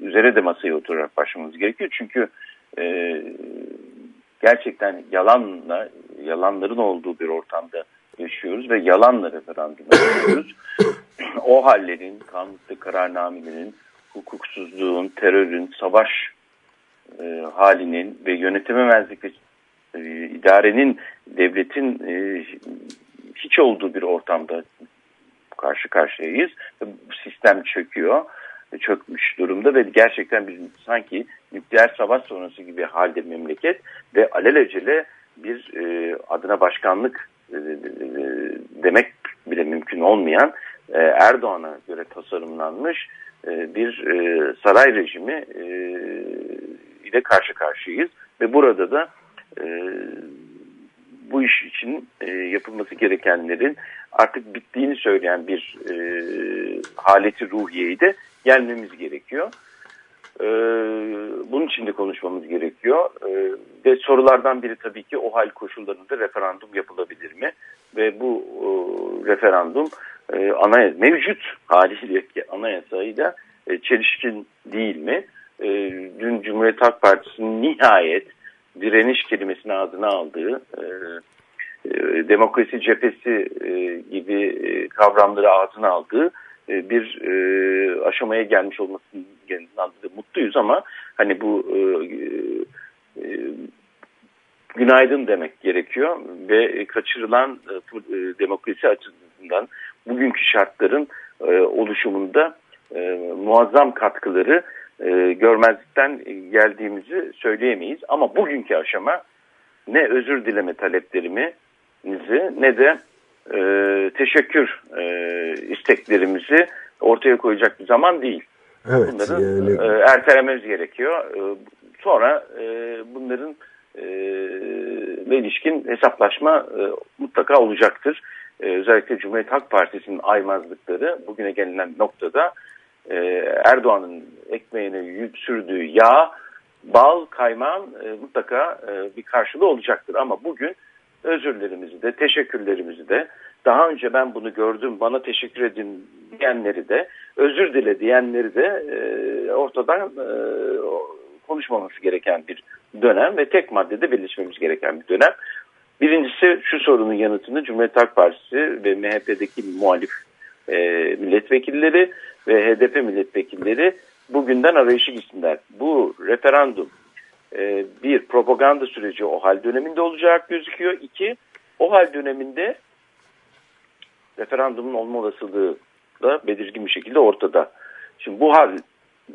üzere de masaya oturarak başlamamız gerekiyor. Çünkü e, gerçekten yalanla, yalanların olduğu bir ortamda yaşıyoruz ve yalanla referandum yapıyoruz. o hallerin, kanunlu kararnamelerin, hukuksuzluğun, terörün, savaş e, halinin ve yönetememezlik ve e, idarenin, devletin e, hiç olduğu bir ortamda karşı karşıyayız. Sistem çöküyor, çökmüş durumda ve gerçekten biz sanki nükleer savaş sonrası gibi halde memleket ve alelacele bir e, adına başkanlık e, e, demek bile mümkün olmayan e, Erdoğan'a göre tasarımlanmış e, bir e, saray rejimi e, ile karşı karşıyayız ve burada da e, bu iş için e, yapılması gerekenlerin artık bittiğini söyleyen bir e, haleti ruhiyeyi de gelmemiz gerekiyor. E, bunun için de konuşmamız gerekiyor. E, ve sorulardan biri tabii ki o hal koşullarında referandum yapılabilir mi? Ve bu e, referandum e, anayasa, mevcut haliyle anayasayla e, çelişkin değil mi? E, dün Cumhuriyet Halk Partisi'nin nihayet direniş kelimesini ağzına aldığı e, e, demokrasi cephesi e, gibi e, kavramları ağzına aldığı e, bir e, aşamaya gelmiş olmasından dolayı mutluyuz ama hani bu e, e, günaydın demek gerekiyor ve kaçırılan e, e demokrasi açısından bugünkü şartların e, oluşumunda e, muazzam katkıları e, görmezlikten geldiğimizi söyleyemeyiz. Ama bugünkü aşama ne özür dileme taleplerimizi ne de e, teşekkür e, isteklerimizi ortaya koyacak bir zaman değil. Evet, Bunları yani... e, ertelememiz gerekiyor. E, sonra e, bunların e, ve ilişkin hesaplaşma e, mutlaka olacaktır. E, özellikle Cumhuriyet Halk Partisi'nin aymazlıkları bugüne gelinen noktada e, Erdoğan'ın ekmeğine sürdüğü yağ, bal, kaymağın e, mutlaka e, bir karşılığı olacaktır. Ama bugün özürlerimizi de teşekkürlerimizi de daha önce ben bunu gördüm bana teşekkür edin diyenleri de özür dile diyenleri de e, ortadan e, konuşmaması gereken bir dönem ve tek maddede birleşmemiz gereken bir dönem. Birincisi şu sorunun yanıtını Cumhuriyet Halk Partisi ve MHP'deki muhalif e, milletvekilleri ve HDP milletvekilleri bugünden arayışı gitsinler. Bu referandum e, bir propaganda süreci o hal döneminde olacak gözüküyor. İki, o hal döneminde referandumun olma olasılığı da belirgin bir şekilde ortada. Şimdi bu hal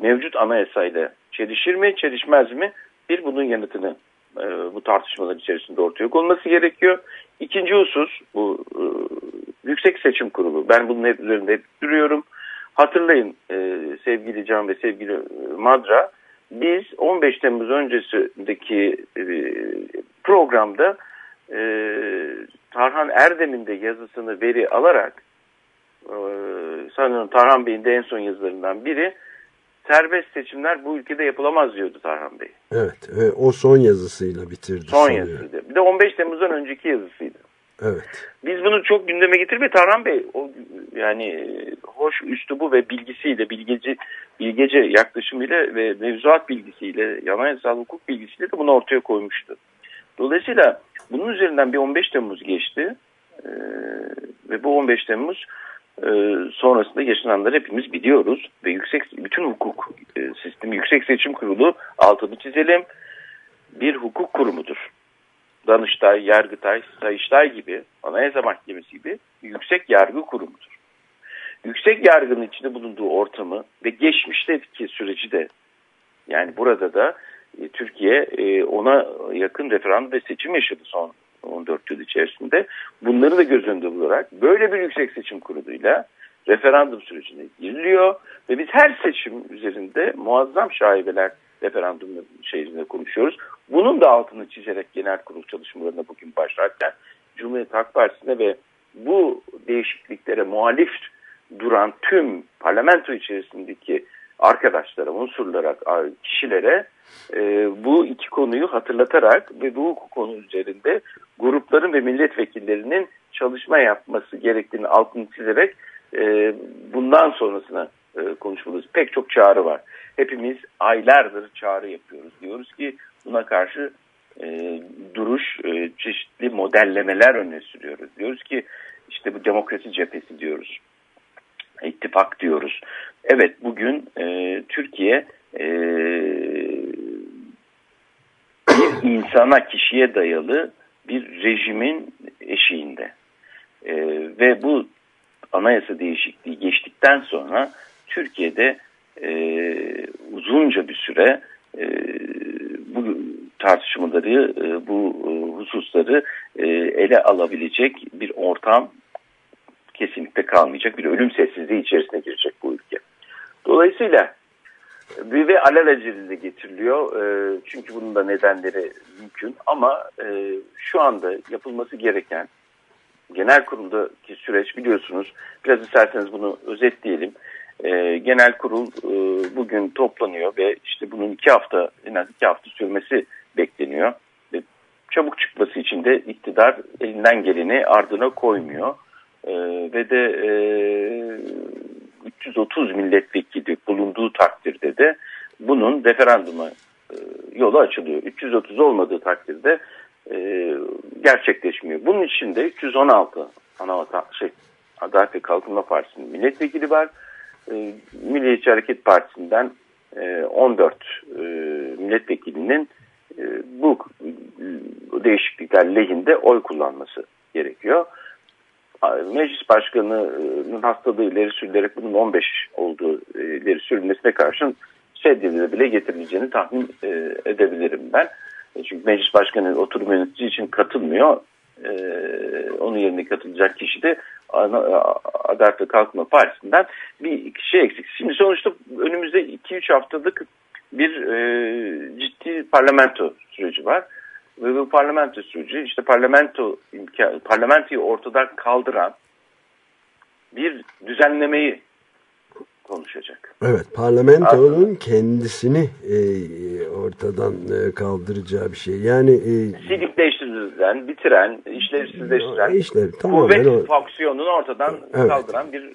mevcut anayasayla çelişir mi, çelişmez mi? Bir bunun yanıtını e, bu tartışmalar içerisinde ortaya konulması gerekiyor. İkinci husus bu e, Yüksek Seçim Kurulu. Ben bunun hep üzerinde hep duruyorum. Hatırlayın e, sevgili Can ve sevgili e, Madra biz 15 Temmuz öncesindeki e, programda e, Tarhan Erdem'in de yazısını veri alarak e, sanıyorum Tarhan Bey'in de en son yazılarından biri serbest seçimler bu ülkede yapılamaz diyordu Tarhan Bey. Evet. E, o son yazısıyla bitirdi. Son sanıyorum. yazısıydı. Bir de 15 Temmuz'dan önceki yazısıydı. Evet. Biz bunu çok gündeme getirme Tarhan Bey o yani hoş üslubu ve bilgisiyle bilgeci bilgece yaklaşımıyla ve mevzuat bilgisiyle anayasal hukuk bilgisiyle de bunu ortaya koymuştu. Dolayısıyla bunun üzerinden bir 15 Temmuz geçti Ee, ve bu 15 Temmuz e, sonrasında yaşananları hepimiz biliyoruz ve yüksek bütün hukuk e, sistemi Yüksek Seçim Kurulu altını çizelim bir hukuk kurumudur. Danıştay, Yargıtay, Sayıştay gibi, Anayasa Mahkemesi gibi yüksek yargı kurumudur. Yüksek yargının içinde bulunduğu ortamı ve geçmişteki süreci de yani burada da e, Türkiye e, ona yakın referandum ve seçim yaşadı son 14 yıl içerisinde. Bunları da göz önünde bularak böyle bir yüksek seçim kuruluyla referandum sürecine giriliyor ve biz her seçim üzerinde muazzam şaibeler referandum şeyinde konuşuyoruz. Bunun da altını çizerek genel kurul çalışmalarına bugün başlarken Cumhuriyet Halk Partisi'ne ve bu değişikliklere muhalif duran tüm parlamento içerisindeki arkadaşlara, unsurlara, kişilere e, bu iki konuyu hatırlatarak ve bu konu üzerinde grupların ve milletvekillerinin çalışma yapması gerektiğini altını çizerek e, bundan sonrasına e, konuşmalıyız. Pek çok çağrı var. Hepimiz aylardır çağrı yapıyoruz. Diyoruz ki buna karşı e, duruş, e, çeşitli modellemeler öne sürüyoruz. Diyoruz ki işte bu demokrasi cephesi diyoruz. İttifak diyoruz. Evet bugün e, Türkiye e, bir insana, kişiye dayalı bir rejimin eşiğinde. E, ve bu anayasa değişikliği geçtikten sonra Türkiye'de e, uzunca bir süre e, bu tartışmaları, e, bu hususları e, ele alabilecek bir ortam kesinlikle kalmayacak. Bir ölüm sessizliği içerisine girecek bu ülke. Dolayısıyla bir ve alelacele getiriliyor. E, çünkü bunun da nedenleri mümkün. Ama e, şu anda yapılması gereken genel kuruldaki süreç biliyorsunuz. Biraz isterseniz bunu özetleyelim. E, genel kurul e, bugün toplanıyor ve işte bunun iki hafta en az iki hafta sürmesi bekleniyor. Ve çabuk çıkması için de iktidar elinden geleni ardına koymuyor. E, ve de e, 330 milletvekili bulunduğu takdirde de bunun referanduma e, yolu açılıyor. 330 olmadığı takdirde e, gerçekleşmiyor. Bunun içinde 316 ana şey Adalet ve Kalkınma Partisi'nin milletvekili var. E, Milliyetçi Hareket Partisi'nden e, 14 e, milletvekilinin e, bu değişiklikler lehinde oy kullanması gerekiyor. Meclis Başkanı'nın hastalığı ileri sürülerek bunun 15 olduğu e, ileri sürülmesine karşın seddedilir bile getirileceğini tahmin e, edebilirim ben. E, çünkü meclis başkanı oturum yönetici için katılmıyor. onun yerine katılacak kişi de Adalet ve Kalkınma Partisi'nden bir şey eksik. Şimdi sonuçta önümüzde 2-3 haftalık bir ciddi parlamento süreci var. Ve bu parlamento süreci işte parlamento parlamentoyu ortadan kaldıran bir düzenlemeyi konuşacak. Evet parlamentonun Aslında, kendisini e, ortadan e, kaldıracağı bir şey. Yani e, silikleştirilen, bitiren, işlevsizleştiren işlev, kuvvet o, fonksiyonunu ortadan evet. kaldıran bir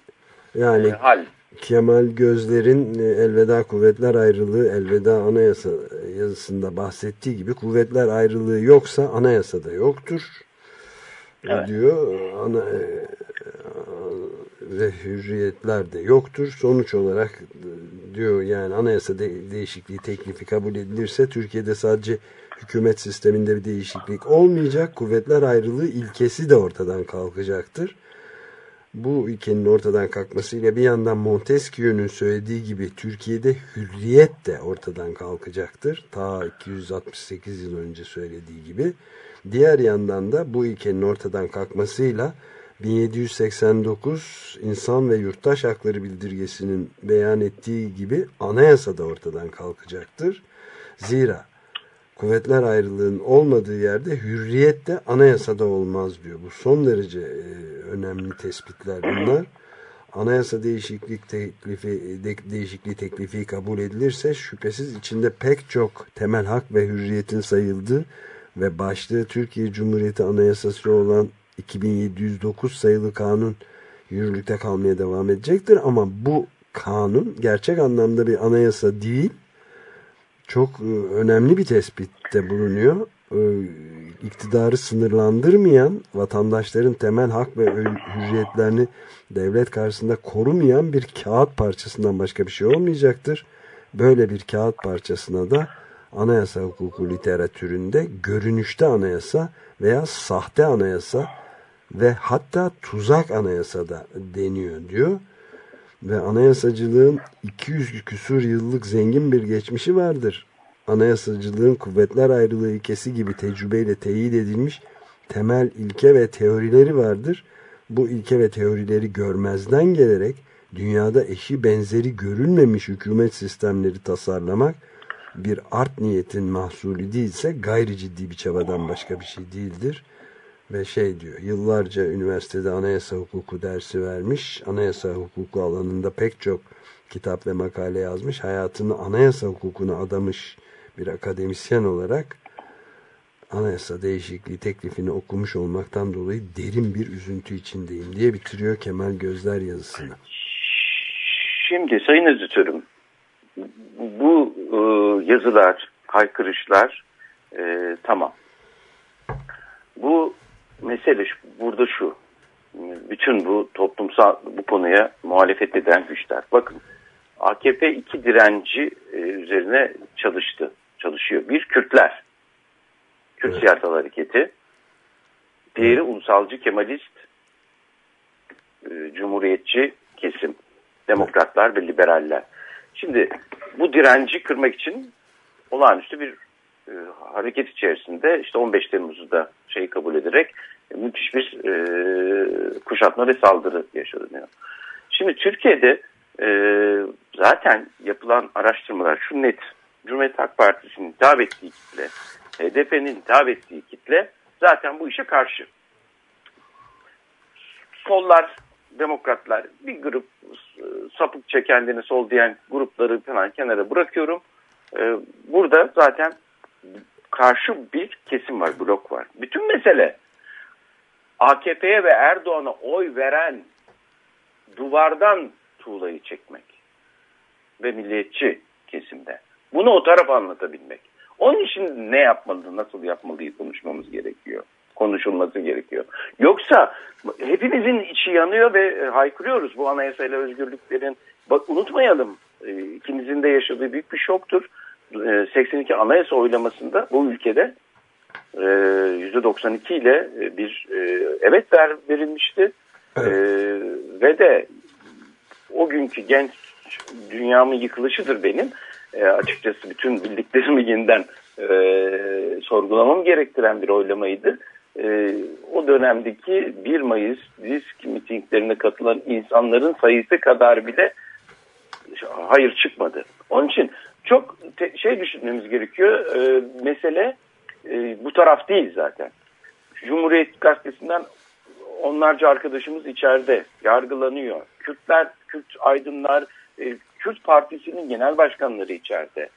yani, e, hal. Kemal Gözler'in e, Elveda Kuvvetler Ayrılığı Elveda Anayasa yazısında bahsettiği gibi kuvvetler ayrılığı yoksa anayasada yoktur evet. diyor. Ana, e, ve hürriyetler de yoktur. Sonuç olarak e, diyor yani anayasa de, değişikliği teklifi kabul edilirse Türkiye'de sadece hükümet sisteminde bir değişiklik olmayacak. Kuvvetler ayrılığı ilkesi de ortadan kalkacaktır bu ilkenin ortadan kalkmasıyla bir yandan Montesquieu'nun söylediği gibi Türkiye'de hürriyet de ortadan kalkacaktır. Ta 268 yıl önce söylediği gibi. Diğer yandan da bu ilkenin ortadan kalkmasıyla 1789 İnsan ve Yurttaş Hakları Bildirgesi'nin beyan ettiği gibi anayasa da ortadan kalkacaktır. Zira kuvvetler ayrılığının olmadığı yerde hürriyet de anayasada olmaz diyor. Bu son derece e, önemli tespitler bunlar. Anayasa değişiklik teklifi de, değişikliği teklifi kabul edilirse şüphesiz içinde pek çok temel hak ve hürriyetin sayıldığı ve başlığı Türkiye Cumhuriyeti Anayasası olan 2709 sayılı kanun yürürlükte kalmaya devam edecektir ama bu kanun gerçek anlamda bir anayasa değil çok e, önemli bir tespitte bulunuyor. E, iktidarı sınırlandırmayan, vatandaşların temel hak ve hürriyetlerini devlet karşısında korumayan bir kağıt parçasından başka bir şey olmayacaktır. Böyle bir kağıt parçasına da anayasa hukuku literatüründe görünüşte anayasa veya sahte anayasa ve hatta tuzak anayasa da deniyor diyor ve anayasacılığın 200 küsur yıllık zengin bir geçmişi vardır. Anayasacılığın kuvvetler ayrılığı ilkesi gibi tecrübeyle teyit edilmiş temel ilke ve teorileri vardır. Bu ilke ve teorileri görmezden gelerek dünyada eşi benzeri görülmemiş hükümet sistemleri tasarlamak bir art niyetin mahsulü değilse gayri ciddi bir çabadan başka bir şey değildir ve şey diyor yıllarca üniversitede anayasa hukuku dersi vermiş anayasa hukuku alanında pek çok kitap ve makale yazmış hayatını anayasa hukukuna adamış bir akademisyen olarak anayasa değişikliği teklifini okumuş olmaktan dolayı derin bir üzüntü içindeyim diye bitiriyor Kemal Gözler yazısını. Şimdi Sayın Editörüm bu e, yazılar, haykırışlar e, tamam. Bu mesele şu, burada şu. Bütün bu toplumsal bu konuya muhalefet eden güçler. Bakın AKP iki direnci e, üzerine çalıştı. Çalışıyor. Bir Kürtler. Kürt evet. Siyasal Hareketi. Diğeri ulusalcı Kemalist e, Cumhuriyetçi kesim. Demokratlar ve liberaller. Şimdi bu direnci kırmak için olağanüstü bir e, hareket içerisinde işte 15 Temmuz'u da şeyi kabul ederek müthiş bir e, kuşatma ve saldırı yaşanıyor. Şimdi Türkiye'de e, zaten yapılan araştırmalar şu net. Cumhuriyet Halk Partisi'nin hitap ettiği kitle, HDP'nin hitap ettiği kitle zaten bu işe karşı. Sollar, demokratlar bir grup e, sapıkça kendini sol diyen grupları falan kenara bırakıyorum. E, burada zaten karşı bir kesim var, blok var. Bütün mesele AKP'ye ve Erdoğan'a oy veren duvardan tuğlayı çekmek ve milliyetçi kesimde. Bunu o tarafa anlatabilmek. Onun için ne yapmalı, nasıl yapmalıyı konuşmamız gerekiyor. Konuşulması gerekiyor. Yoksa hepimizin içi yanıyor ve haykırıyoruz bu anayasayla özgürlüklerin. Bak unutmayalım e, ikimizin de yaşadığı büyük bir şoktur. 82 e, anayasa oylamasında bu ülkede %92 e, ile bir evet ver verilmişti. Evet. Ve de o günkü genç dünyamın yıkılışıdır benim. Açıkçası bütün bildiklerimi yeniden sorgulamam gerektiren bir oylamaydı. o dönemdeki 1 Mayıs disk mitinglerine katılan insanların sayısı kadar bile hayır çıkmadı. Onun için çok şey düşünmemiz gerekiyor. E, mesele e, bu taraf değil zaten. Cumhuriyet Gazetesi'nden onlarca arkadaşımız içeride yargılanıyor. Kürtler, Kürt aydınlar, e, Kürt Partisi'nin genel başkanları içeride.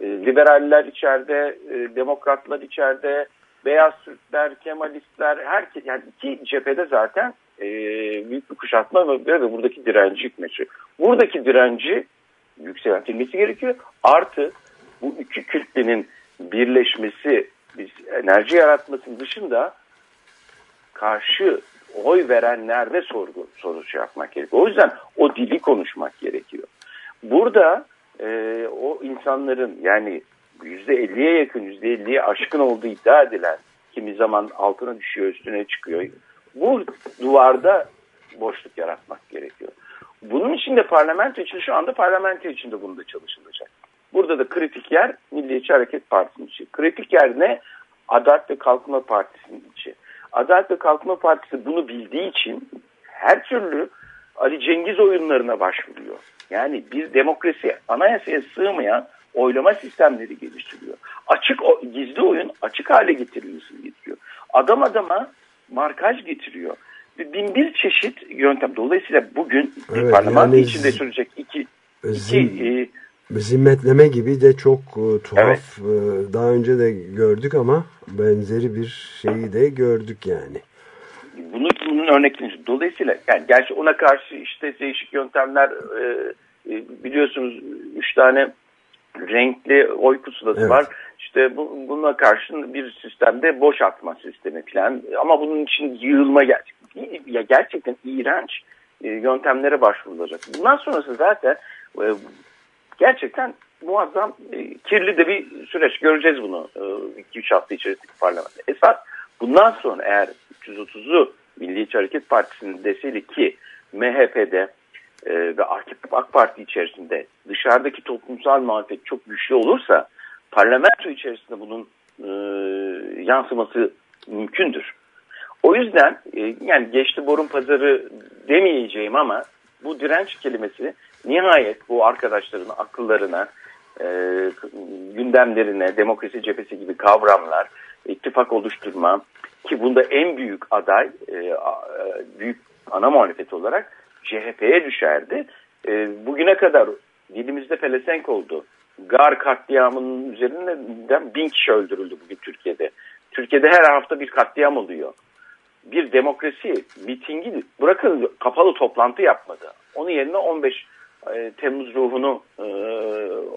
E, liberaller içeride, e, demokratlar içeride, beyaz Türkler, Kemalistler, herkes yani iki cephede zaten e, büyük bir kuşatma ve, ve buradaki direnci hükmeti. Buradaki direnci yükseltilmesi gerekiyor. Artı bu iki kütlenin birleşmesi, biz enerji yaratmasının dışında karşı oy verenlerde sorgu soru şey yapmak gerekiyor. O yüzden o dili konuşmak gerekiyor. Burada e, o insanların yani %50'ye yakın %50'ye aşkın olduğu iddia edilen kimi zaman altına düşüyor üstüne çıkıyor. Bu duvarda boşluk yaratmak gerekiyor. Bunun için de parlamento için şu anda parlamento içinde bunda çalışılacak. Burada da kritik yer Milliyetçi Hareket Partisi'nin içi. Kritik yer ne? Adalet ve Kalkınma Partisi'nin içi. Adalet ve Kalkınma Partisi bunu bildiği için her türlü Ali Cengiz oyunlarına başvuruyor. Yani bir demokrasi anayasaya sığmayan oylama sistemleri geliştiriyor. açık gizli oyun açık hale getirilmesini getiriyor. Adam adama markaj getiriyor. Bin bir çeşit yöntem. Dolayısıyla bugün Evet, parlamento yani içinde sürecek iki, iki Zim- e, Zimmetleme gibi de çok e, tuhaf. e, daha önce de gördük ama benzeri bir şeyi de gördük yani. bunu, bunun örnekleri. Dolayısıyla yani gerçi ona karşı işte değişik yöntemler e, e, biliyorsunuz üç tane renkli oy pusulası Evet. var. İşte bu, buna karşın bir sistemde boş atma sistemi falan. Ama bunun için yığılma ger ya gerçekten iğrenç e, yöntemlere başvurulacak. Bundan sonrası zaten e, gerçekten muazzam e, kirli de bir süreç. Göreceğiz bunu 2-3 hafta içerisindeki parlamentoda. Esas bundan sonra eğer 330'u Milliyetçi Hareket Partisi'nin deseydi ki MHP'de ve AK, Parti içerisinde dışarıdaki toplumsal muhalefet çok güçlü olursa parlamento içerisinde bunun e, yansıması mümkündür. O yüzden e, yani geçti borun pazarı demeyeceğim ama bu direnç kelimesi nihayet bu arkadaşların akıllarına, e, gündemlerine, demokrasi cephesi gibi kavramlar, ittifak oluşturma ki bunda en büyük aday, e, e, büyük ana muhalefet olarak CHP'ye düşerdi. E, bugüne kadar dilimizde pelesenk oldu. Gar katliamının üzerinden bin kişi öldürüldü bugün Türkiye'de. Türkiye'de her hafta bir katliam oluyor bir demokrasi mitingi bırakın kapalı toplantı yapmadı. Onun yerine 15 e, Temmuz ruhunu e,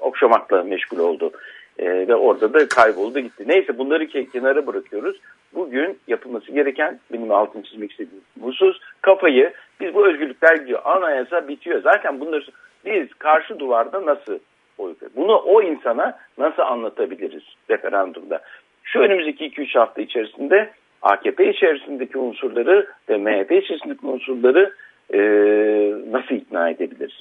okşamakla meşgul oldu. E, ve orada da kayboldu gitti. Neyse bunları ke- kenara bırakıyoruz. Bugün yapılması gereken benim altını çizmek istediğim husus kafayı biz bu özgürlükler gidiyor. Anayasa bitiyor. Zaten bunları biz karşı duvarda nasıl oy Bunu o insana nasıl anlatabiliriz referandumda? Şu önümüzdeki 2-3 hafta içerisinde AKP içerisindeki unsurları ve MHP içerisindeki unsurları e, nasıl ikna edebiliriz?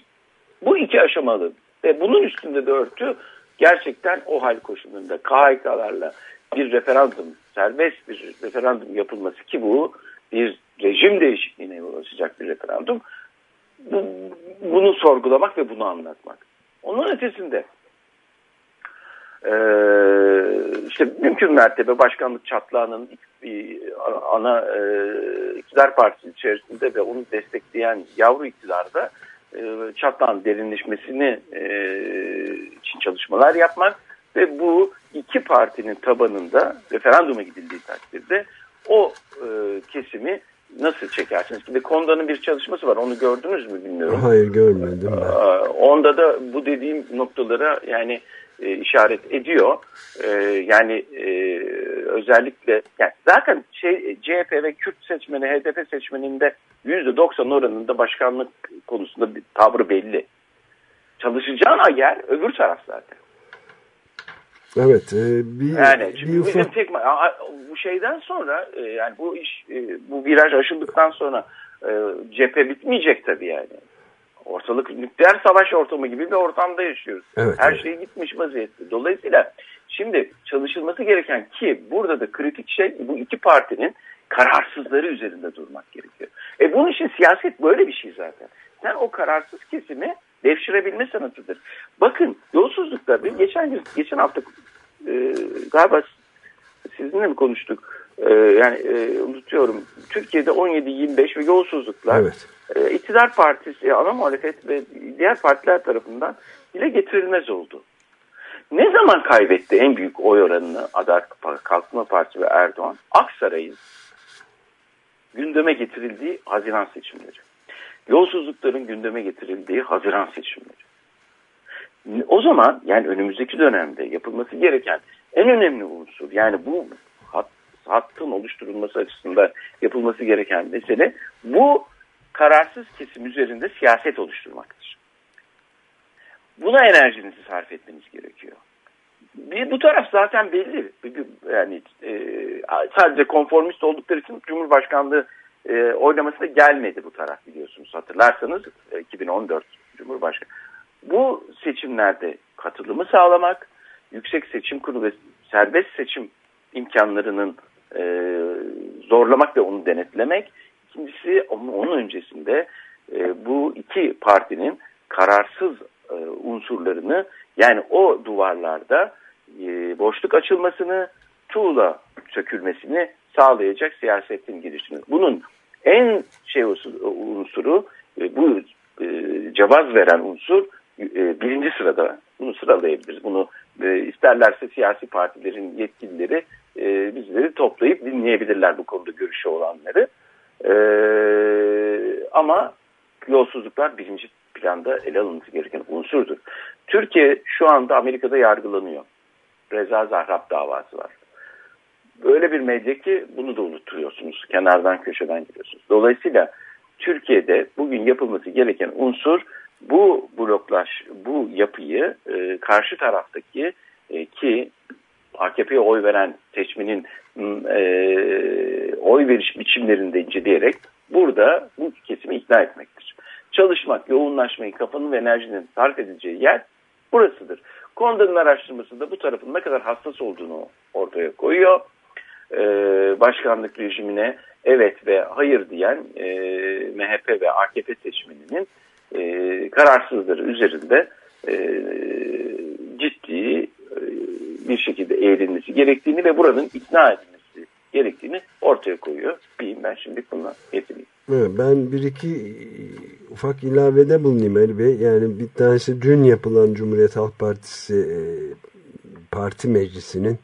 Bu iki aşamalı ve bunun üstünde de örtü gerçekten o hal koşulunda KHK'larla bir referandum, serbest bir referandum yapılması ki bu bir rejim değişikliğine yol açacak bir referandum. Bu, bunu sorgulamak ve bunu anlatmak. Onun ötesinde ee, işte mümkün mertebe başkanlık çatlağının bir ana e, iktidar partisi içerisinde ve onu destekleyen yavru iktidarda e, çatlağın derinleşmesini e, için çalışmalar yapmak ve bu iki partinin tabanında referanduma gidildiği takdirde o e, kesimi nasıl çekersiniz? Bir Konda'nın bir çalışması var. Onu gördünüz mü bilmiyorum. Hayır görmedim ben. Onda da bu dediğim noktalara yani e, işaret ediyor. E, yani e, özellikle yani zaten şey CHP ve Kürt seçmeni, HDP seçmeninde %90 oranında başkanlık konusunda bir tavrı belli. Çalışacağın yer öbür taraf zaten. Evet e, bir, Yani bir şimdi bizim ufak tek bu şeyden sonra e, yani bu iş e, bu viraj aşıldıktan sonra e, cephe bitmeyecek tabii yani. Ortalık nükleer savaş ortamı gibi bir ortamda yaşıyoruz. Evet, Her evet. şey gitmiş vaziyette. Dolayısıyla şimdi çalışılması gereken ki burada da kritik şey bu iki partinin kararsızları üzerinde durmak gerekiyor. E bunun için siyaset böyle bir şey zaten. Sen o kararsız kesimi devşirebilme sanatıdır. Bakın yolsuzluklar bir geçen gün geçen hafta e, galiba sizinle mi konuştuk? E, yani e, unutuyorum. Türkiye'de 17-25 ve yolsuzluklar evet. e, iktidar partisi, ana muhalefet ve diğer partiler tarafından dile getirilmez oldu. Ne zaman kaybetti en büyük oy oranını Adalet Kalkınma Partisi ve Erdoğan? Aksaray'ın gündeme getirildiği Haziran seçimleri. Yolsuzlukların gündeme getirildiği Haziran seçimleri. O zaman yani önümüzdeki dönemde yapılması gereken en önemli unsur yani bu hat, hattın oluşturulması açısından yapılması gereken mesele bu kararsız kesim üzerinde siyaset oluşturmaktır. Buna enerjinizi sarf etmeniz gerekiyor. Bir, bu taraf zaten belli. Yani e, sadece konformist oldukları için Cumhurbaşkanlığı e, oylamasına gelmedi bu taraf biliyorsunuz. Hatırlarsanız e, 2014 Cumhurbaşkanı. Bu seçimlerde katılımı sağlamak, yüksek seçim kurulu ve serbest seçim imkanlarının e, zorlamak ve onu denetlemek. İkincisi onun öncesinde e, bu iki partinin kararsız e, unsurlarını yani o duvarlarda e, boşluk açılmasını, tuğla sökülmesini sağlayacak siyasetin girişimi. Bunun en şey unsuru e, bu e, cevaz veren unsur e, birinci sırada. Bunu sıralayabiliriz. Bunu isterlerse siyasi partilerin yetkilileri bizleri toplayıp dinleyebilirler bu konuda görüşü olanları. Ama yolsuzluklar birinci planda ele alınması gereken unsurdur. Türkiye şu anda Amerika'da yargılanıyor. Reza Zahrab davası var. Böyle bir medya ki bunu da unutturuyorsunuz. Kenardan köşeden giriyorsunuz. Dolayısıyla Türkiye'de bugün yapılması gereken unsur bu bloklaş, bu yapıyı e, karşı taraftaki e, ki AKP'ye oy veren seçmenin e, oy veriş biçimlerini de inceleyerek burada bu kesimi ikna etmektir. Çalışmak, yoğunlaşmayı, kafanın ve enerjinin sarf edileceği yer burasıdır. Konda'nın araştırması da bu tarafın ne kadar hassas olduğunu ortaya koyuyor. Ee, başkanlık rejimine evet ve hayır diyen e, MHP ve AKP seçmeninin e, kararsızları üzerinde e, ciddi e, bir şekilde eğrilmesi gerektiğini ve buranın ikna edilmesi gerektiğini ortaya koyuyor. Diyeyim ben şimdi bununla getireyim. Evet, ben bir iki ufak ilavede bulunayım Ali Bey. Yani bir tanesi dün yapılan Cumhuriyet Halk Partisi e, parti meclisinin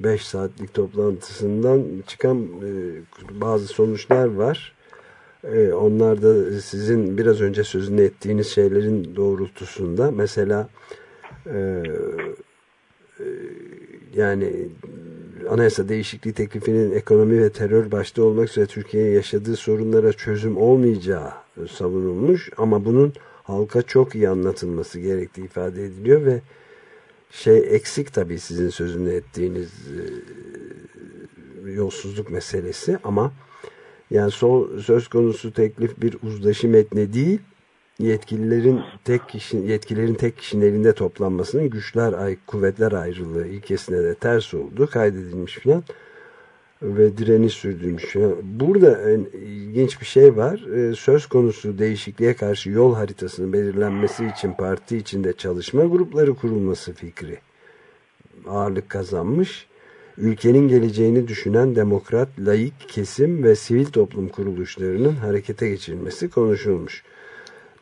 5 saatlik toplantısından çıkan e, bazı sonuçlar var. E, onlar da sizin biraz önce sözünü ettiğiniz şeylerin doğrultusunda mesela e, yani anayasa değişikliği teklifinin ekonomi ve terör başta olmak üzere Türkiye'ye yaşadığı sorunlara çözüm olmayacağı savunulmuş ama bunun halka çok iyi anlatılması gerektiği ifade ediliyor ve şey eksik tabii sizin sözünü ettiğiniz e, yolsuzluk meselesi ama yani son, söz konusu teklif bir uzlaşı metni değil yetkililerin tek kişi, yetkilerin tek kişinin elinde toplanmasının güçler ay kuvvetler ayrılığı ilkesine de ters olduğu kaydedilmiş filan ve direniş sürdürmüş. Burada en ilginç bir şey var. Ee, söz konusu değişikliğe karşı yol haritasının belirlenmesi için parti içinde çalışma grupları kurulması fikri ağırlık kazanmış. Ülkenin geleceğini düşünen demokrat, laik kesim ve sivil toplum kuruluşlarının harekete geçirilmesi konuşulmuş.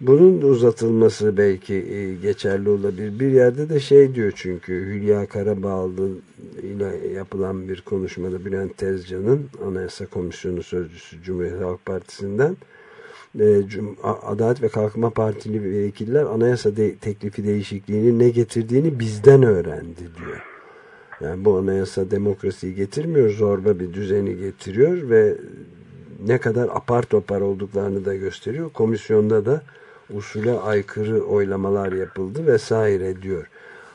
Bunun uzatılması belki e, geçerli olabilir. Bir yerde de şey diyor çünkü Hülya Karabağlı ile yapılan bir konuşmada Bülent Tezcan'ın Anayasa Komisyonu Sözcüsü Cumhuriyet Halk Partisi'nden e, Adalet ve Kalkınma Partili vekiller anayasa de teklifi değişikliğini ne getirdiğini bizden öğrendi diyor. Yani bu anayasa demokrasiyi getirmiyor, zorba bir düzeni getiriyor ve ne kadar apar topar olduklarını da gösteriyor. Komisyonda da usule aykırı oylamalar yapıldı vesaire diyor.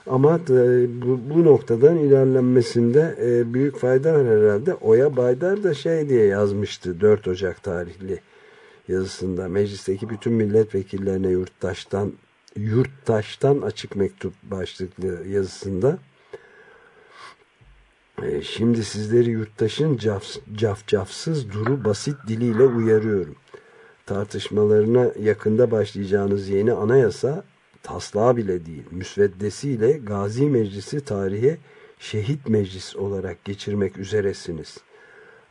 Ama e, bu, bu noktadan ilerlenmesinde e, büyük fayda var herhalde. Oya Baydar da şey diye yazmıştı 4 Ocak tarihli yazısında. Meclisteki bütün milletvekillerine yurttaştan yurttaştan açık mektup başlıklı yazısında e, şimdi sizleri yurttaşın caf, cafcafsız duru basit diliyle uyarıyorum tartışmalarına yakında başlayacağınız yeni anayasa taslağı bile değil, müsveddesiyle Gazi Meclisi tarihe şehit meclis olarak geçirmek üzeresiniz.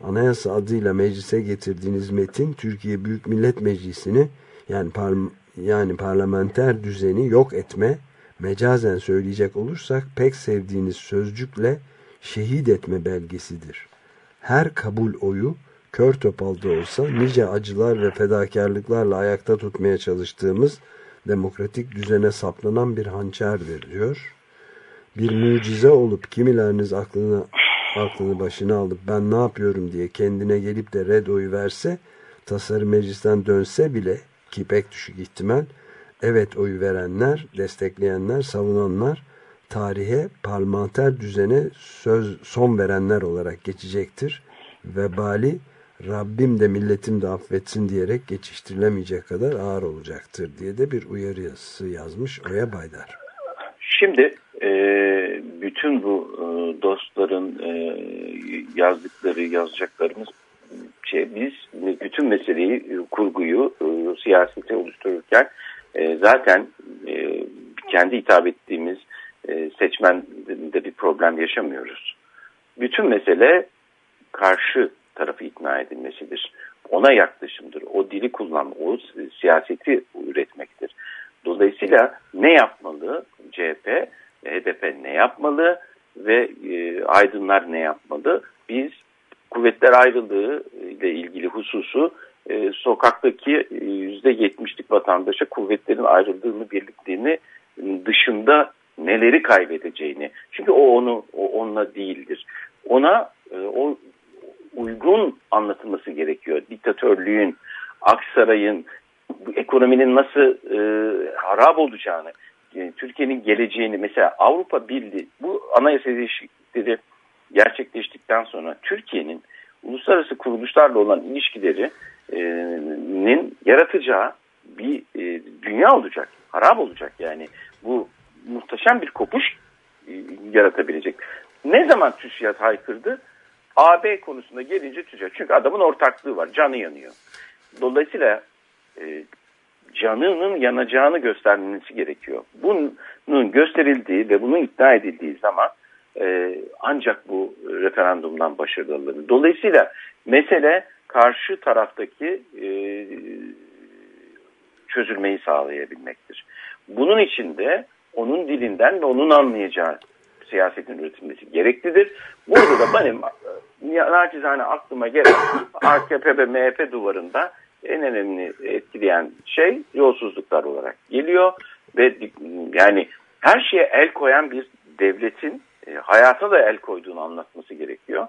Anayasa adıyla meclise getirdiğiniz metin Türkiye Büyük Millet Meclisi'ni yani, par yani parlamenter düzeni yok etme, mecazen söyleyecek olursak pek sevdiğiniz sözcükle şehit etme belgesidir. Her kabul oyu kör topalda olsa nice acılar ve fedakarlıklarla ayakta tutmaya çalıştığımız demokratik düzene saplanan bir hançerdir diyor. Bir mucize olup kimileriniz aklını aklını başına alıp ben ne yapıyorum diye kendine gelip de red oyu verse tasarı meclisten dönse bile ki pek düşük ihtimal evet oyu verenler, destekleyenler, savunanlar tarihe parlamenter düzene söz son verenler olarak geçecektir. Vebali Rabbim de milletim de affetsin diyerek geçiştirilemeyecek kadar ağır olacaktır diye de bir uyarısı yazmış Oya Baydar. Şimdi e, bütün bu e, dostların e, yazdıkları, yazacaklarımız şey, biz bütün meseleyi, e, kurguyu, e, siyasete oluştururken e, zaten e, kendi hitap ettiğimiz e, seçmen de bir problem yaşamıyoruz. Bütün mesele karşı tarafı ikna edilmesidir. Ona yaklaşımdır. O dili kullanma, o siyaseti üretmektir. Dolayısıyla ne yapmalı CHP, HDP ne yapmalı ve e, aydınlar ne yapmalı? Biz kuvvetler ayrılığı ile ilgili hususu e, sokaktaki yüzde yetmişlik vatandaşa kuvvetlerin ayrıldığını, birlikliğini dışında neleri kaybedeceğini. Çünkü o onu o onunla değildir. Ona e, o uygun anlatılması gerekiyor. Diktatörlüğün, Aksaray'ın, ekonominin nasıl e, harap olacağını, e, Türkiye'nin geleceğini mesela Avrupa Birliği bu anayasa değişiklikleri gerçekleştikten sonra Türkiye'nin uluslararası kuruluşlarla olan ilişkilerinin yaratacağı bir e, dünya olacak, harap olacak yani. Bu muhteşem bir kopuş e, yaratabilecek. Ne zaman TÜSİAD haykırdı? AB konusunda gelince TÜSİAD. Çünkü adamın ortaklığı var, canı yanıyor. Dolayısıyla e, canının yanacağını göstermesi gerekiyor. Bunun gösterildiği ve bunun ikna edildiği zaman e, ancak bu referandumdan başarılı alınır. Dolayısıyla mesele karşı taraftaki e, çözülmeyi sağlayabilmektir. Bunun için de onun dilinden ve onun anlayacağı siyasetin üretilmesi gereklidir. Burada da benim e, naçizane aklıma gelen AKP ve MHP duvarında en önemli etkileyen şey yolsuzluklar olarak geliyor ve yani her şeye el koyan bir devletin e, hayata da el koyduğunu anlatması gerekiyor.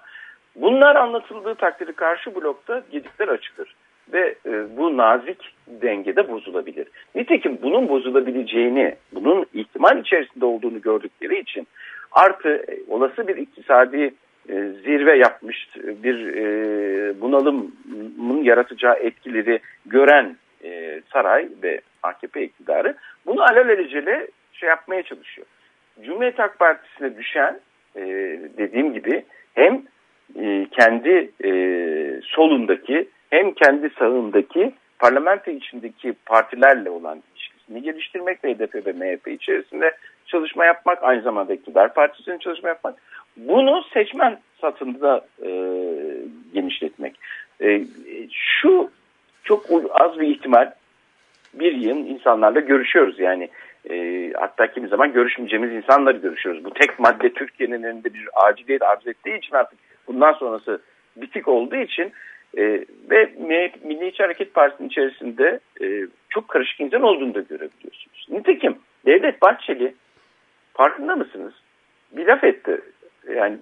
Bunlar anlatıldığı takdirde karşı blokta gedikler açılır ve e, bu nazik dengede bozulabilir. Nitekim bunun bozulabileceğini, bunun ihtimal içerisinde olduğunu gördükleri için artı e, olası bir iktisadi e, zirve yapmış bir e, bunalımın yaratacağı etkileri gören saray ve AKP iktidarı bunu alelacele şey yapmaya çalışıyor. Cumhuriyet Halk Partisi'ne düşen dediğim gibi hem kendi solundaki hem kendi sağındaki parlamento içindeki partilerle olan ilişkisini geliştirmek ve HDP ve MHP içerisinde çalışma yapmak, aynı zamanda iktidar partisinin çalışma yapmak. Bunu seçmen satında e, genişletmek. E, şu çok az bir ihtimal bir yıl insanlarla görüşüyoruz. Yani e, hatta kimi zaman görüşmeyeceğimiz insanları görüşüyoruz. Bu tek madde Türkiye'nin önünde bir aciliyet arz ettiği için artık bundan sonrası bitik olduğu için e, ve Milliyetçi Hareket Partisi'nin içerisinde e, çok karışık insan olduğunu da görebiliyorsunuz. Nitekim Devlet Bahçeli farkında mısınız? Bir laf etti. Yani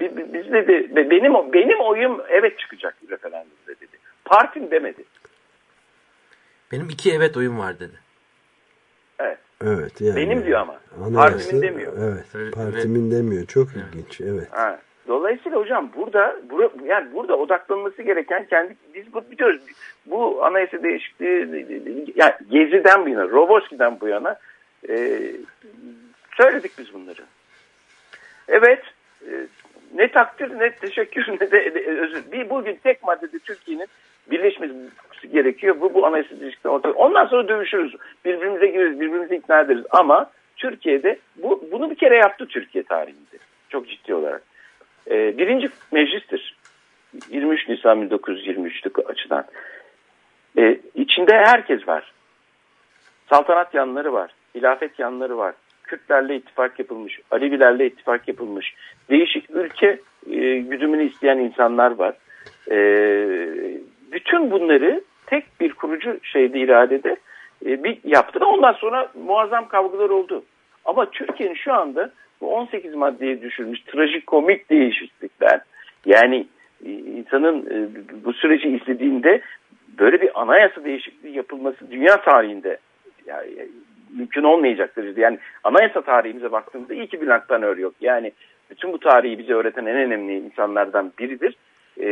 biz dedi benim benim oyum evet çıkacak referandumda dedi. Partim demedi. Benim iki evet oyum var dedi. Evet. Evet yani. Benim diyor ama. Anayasa, partimin demiyor. Evet. Partimin demiyor. Çok evet. ilginç. Evet. Ha. Dolayısıyla hocam burada bura, yani burada odaklanması gereken kendi biz bu biliyoruz bu anayasa değişikliği yani Gezi'den bu yana, Roboski'den bu yana e, söyledik biz bunları. Evet e, ne takdir ne teşekkür ne de, de özür. Bir bugün tek maddede Türkiye'nin birleşmesi gerekiyor. Bu, bu anayasa değişikliği ortada. Ondan sonra dövüşürüz. Birbirimize gireriz, birbirimizi ikna ederiz. Ama Türkiye'de bu, bunu bir kere yaptı Türkiye tarihinde. Çok ciddi olarak. Ee, birinci meclistir. 23 Nisan 1923'lük açıdan. Ee, içinde herkes var. Saltanat yanları var. Hilafet yanları var. Kürtlerle ittifak yapılmış. Alevilerle ittifak yapılmış. Değişik ülke e, güdümünü isteyen insanlar var. E, bütün bunları tek bir kurucu şeyde iradede e, bir yaptı da ondan sonra muazzam kavgalar oldu. Ama Türkiye'nin şu anda bu 18 maddeye düşürmüş trajikomik değişiklikler yani e, insanın e, bu süreci izlediğinde böyle bir anayasa değişikliği yapılması dünya tarihinde yani, mümkün olmayacaktır. Yani anayasa tarihimize baktığımızda iyi ki Bülent Tanör yok. Yani bütün bu tarihi bize öğreten en önemli insanlardan biridir. Ee,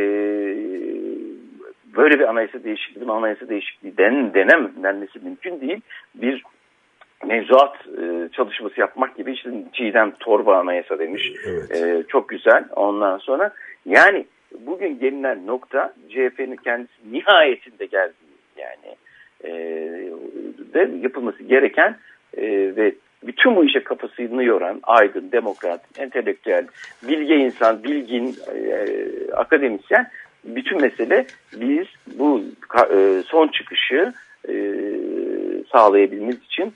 böyle bir anayasa değişikliği, anayasa değişikliği den, denem denmesi mümkün değil. Bir mevzuat e, çalışması yapmak gibi işte Çiğdem Torba Anayasa demiş. Evet. E, çok güzel. Ondan sonra yani bugün gelinen nokta CHP'nin kendisi nihayetinde geldiği yani e, de yapılması gereken e, ve bütün bu işe kafasını yoran aydın, demokrat, entelektüel, bilge insan, bilgin, e, akademisyen bütün mesele biz bu e, son çıkışı e, sağlayabilmemiz için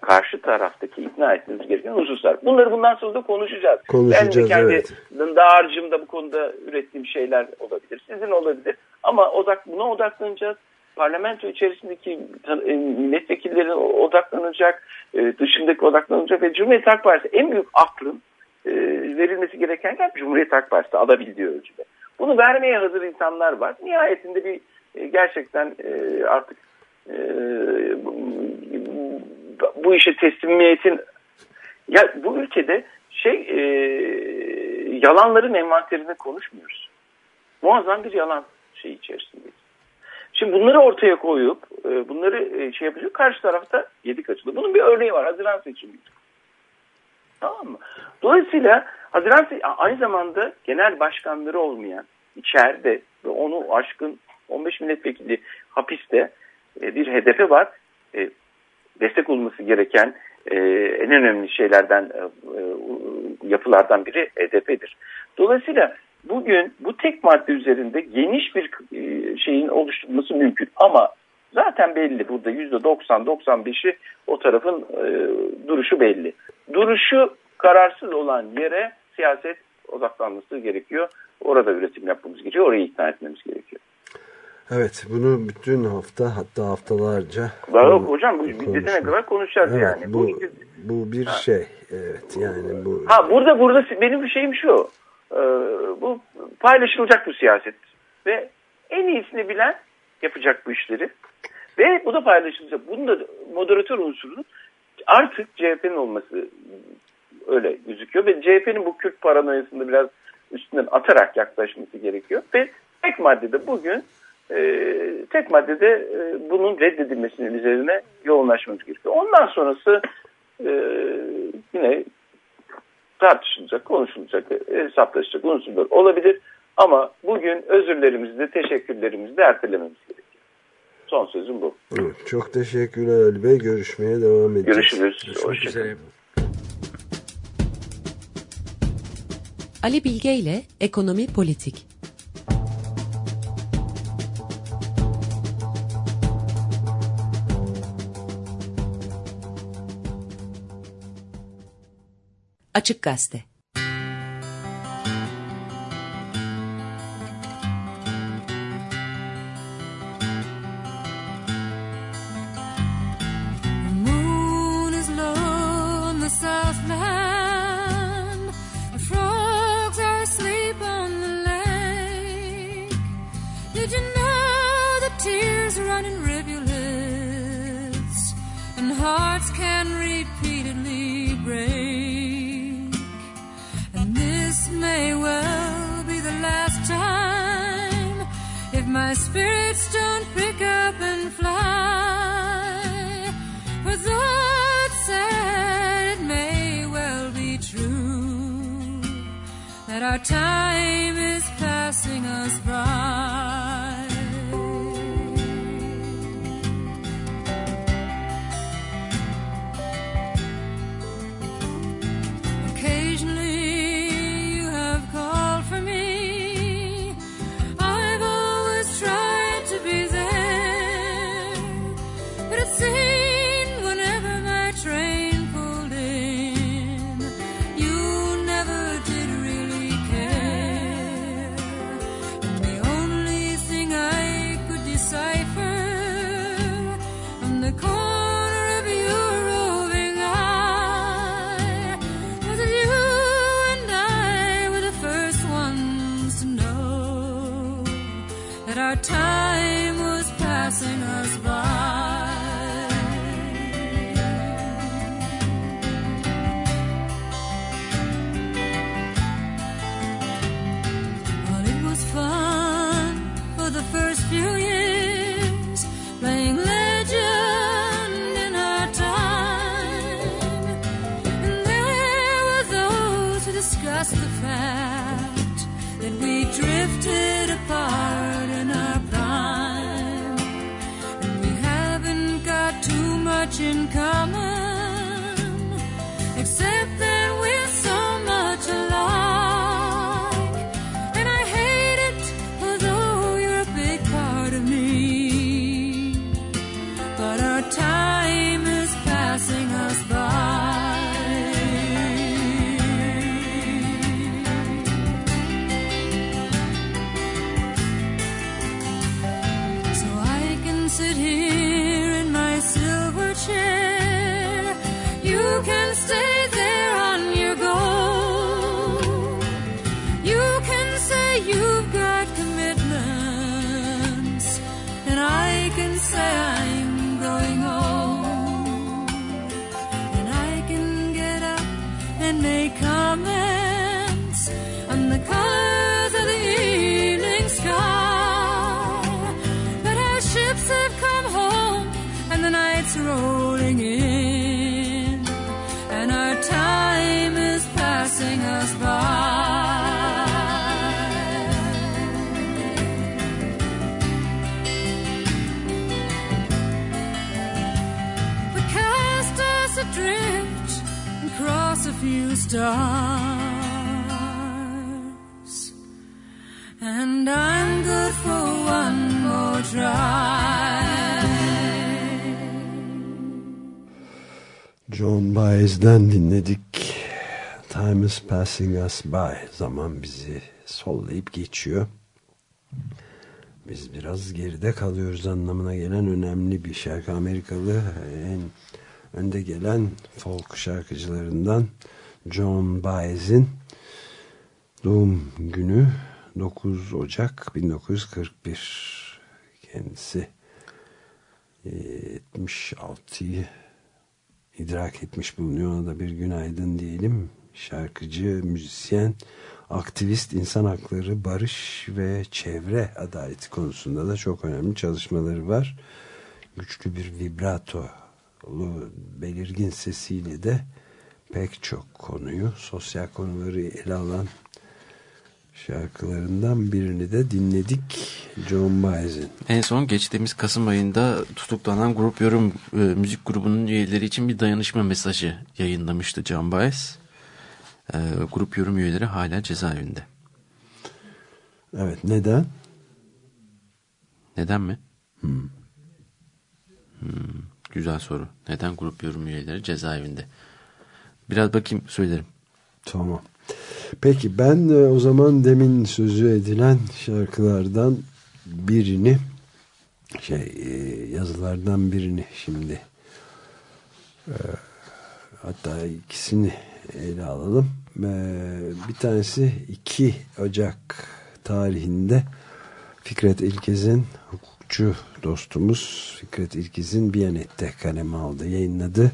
karşı taraftaki ikna etmemiz gereken hususlar. Bunları bundan sonra da konuşacağız. Konuşacağız, ben de kendi evet. dağarcığımda bu konuda ürettiğim şeyler olabilir. Sizin olabilir. Ama odak, buna odaklanacağız. Parlamento içerisindeki e, milletvekillerine odaklanacak, e, dışındaki odaklanacak ve Cumhuriyet Halk Partisi en büyük aklın e, verilmesi gereken yer Cumhuriyet Halk Partisi alabildiği ölçüde. Bunu vermeye hazır insanlar var. Nihayetinde bir gerçekten artık bu, işe teslimiyetin ya bu ülkede şey yalanların envanterinde konuşmuyoruz. Muazzam bir yalan şey içerisindeyiz. Şimdi bunları ortaya koyup e, bunları e, şey yapacak karşı tarafta yedik açıldı. Bunun bir örneği var. Haziran seçimi. Tamam mı? Dolayısıyla Haziran aynı zamanda genel başkanları olmayan içeride ve onu aşkın 15 milletvekili hapiste e, bir hedefe var. Destek olması gereken en önemli şeylerden yapılardan biri HDP'dir. Dolayısıyla bugün bu tek madde üzerinde geniş bir e, şeyin oluşturulması mümkün ama zaten belli burada %90-95'i o tarafın e, duruşu belli. Duruşu kararsız olan yere siyaset odaklanması gerekiyor. Orada üretim yapmamız gerekiyor. Orayı ikna etmemiz gerekiyor. Evet bunu bütün hafta hatta haftalarca Daha yok hocam bu bitene kadar konuşacağız evet, yani. Bu, bu bir ha. şey. Evet yani bu. Ha burada burada benim bir şeyim şu. Ee, bu paylaşılacak bu siyaset ve en iyisini bilen yapacak bu işleri ve bu da paylaşılacak. Bunun da moderatör unsurunun artık CHP'nin olması öyle gözüküyor ve CHP'nin bu Kürt paranoyasını biraz üstünden atarak yaklaşması gerekiyor ve tek maddede bugün e, tek maddede e, bunun reddedilmesinin üzerine yoğunlaşmamız gerekiyor. Ondan sonrası e, yine tartışılacak, konuşulacak, hesaplaşacak unsurlar olabilir. Ama bugün özürlerimizi de teşekkürlerimizi de ertelememiz gerekiyor. Son sözüm bu. Evet, çok teşekkürler Ali Bey. Görüşmeye devam edeceğiz. Görüşürüz. Görüşmek üzere. Ali Bilge ile Ekonomi Politik Açık Gazete Baez'den dinledik. Time is passing us by. Zaman bizi sollayıp geçiyor. Biz biraz geride kalıyoruz anlamına gelen önemli bir şarkı. Amerikalı en önde gelen folk şarkıcılarından John Baez'in doğum günü 9 Ocak 1941. Kendisi e, 76'yı idrak etmiş bulunuyor. Ona da bir günaydın diyelim. Şarkıcı, müzisyen, aktivist, insan hakları, barış ve çevre adaleti konusunda da çok önemli çalışmaları var. Güçlü bir vibratolu, belirgin sesiyle de pek çok konuyu, sosyal konuları ele alan şarkılarından birini de dinledik. John Baez'in. En son geçtiğimiz Kasım ayında tutuklanan Grup Yorum e, müzik grubunun üyeleri için bir dayanışma mesajı yayınlamıştı Can Baez. E, Grup Yorum üyeleri hala cezaevinde. Evet neden? Neden mi? Hmm, güzel soru. Neden Grup Yorum üyeleri cezaevinde? Biraz bakayım söylerim. Tamam. Peki ben e, o zaman demin sözü edilen şarkılardan birini şey e, yazılardan birini şimdi e, hatta ikisini ele alalım. Bir tanesi 2 Ocak tarihinde Fikret İlkez'in hukukçu dostumuz Fikret İlkez'in Biyanet'te kaleme aldı, yayınladı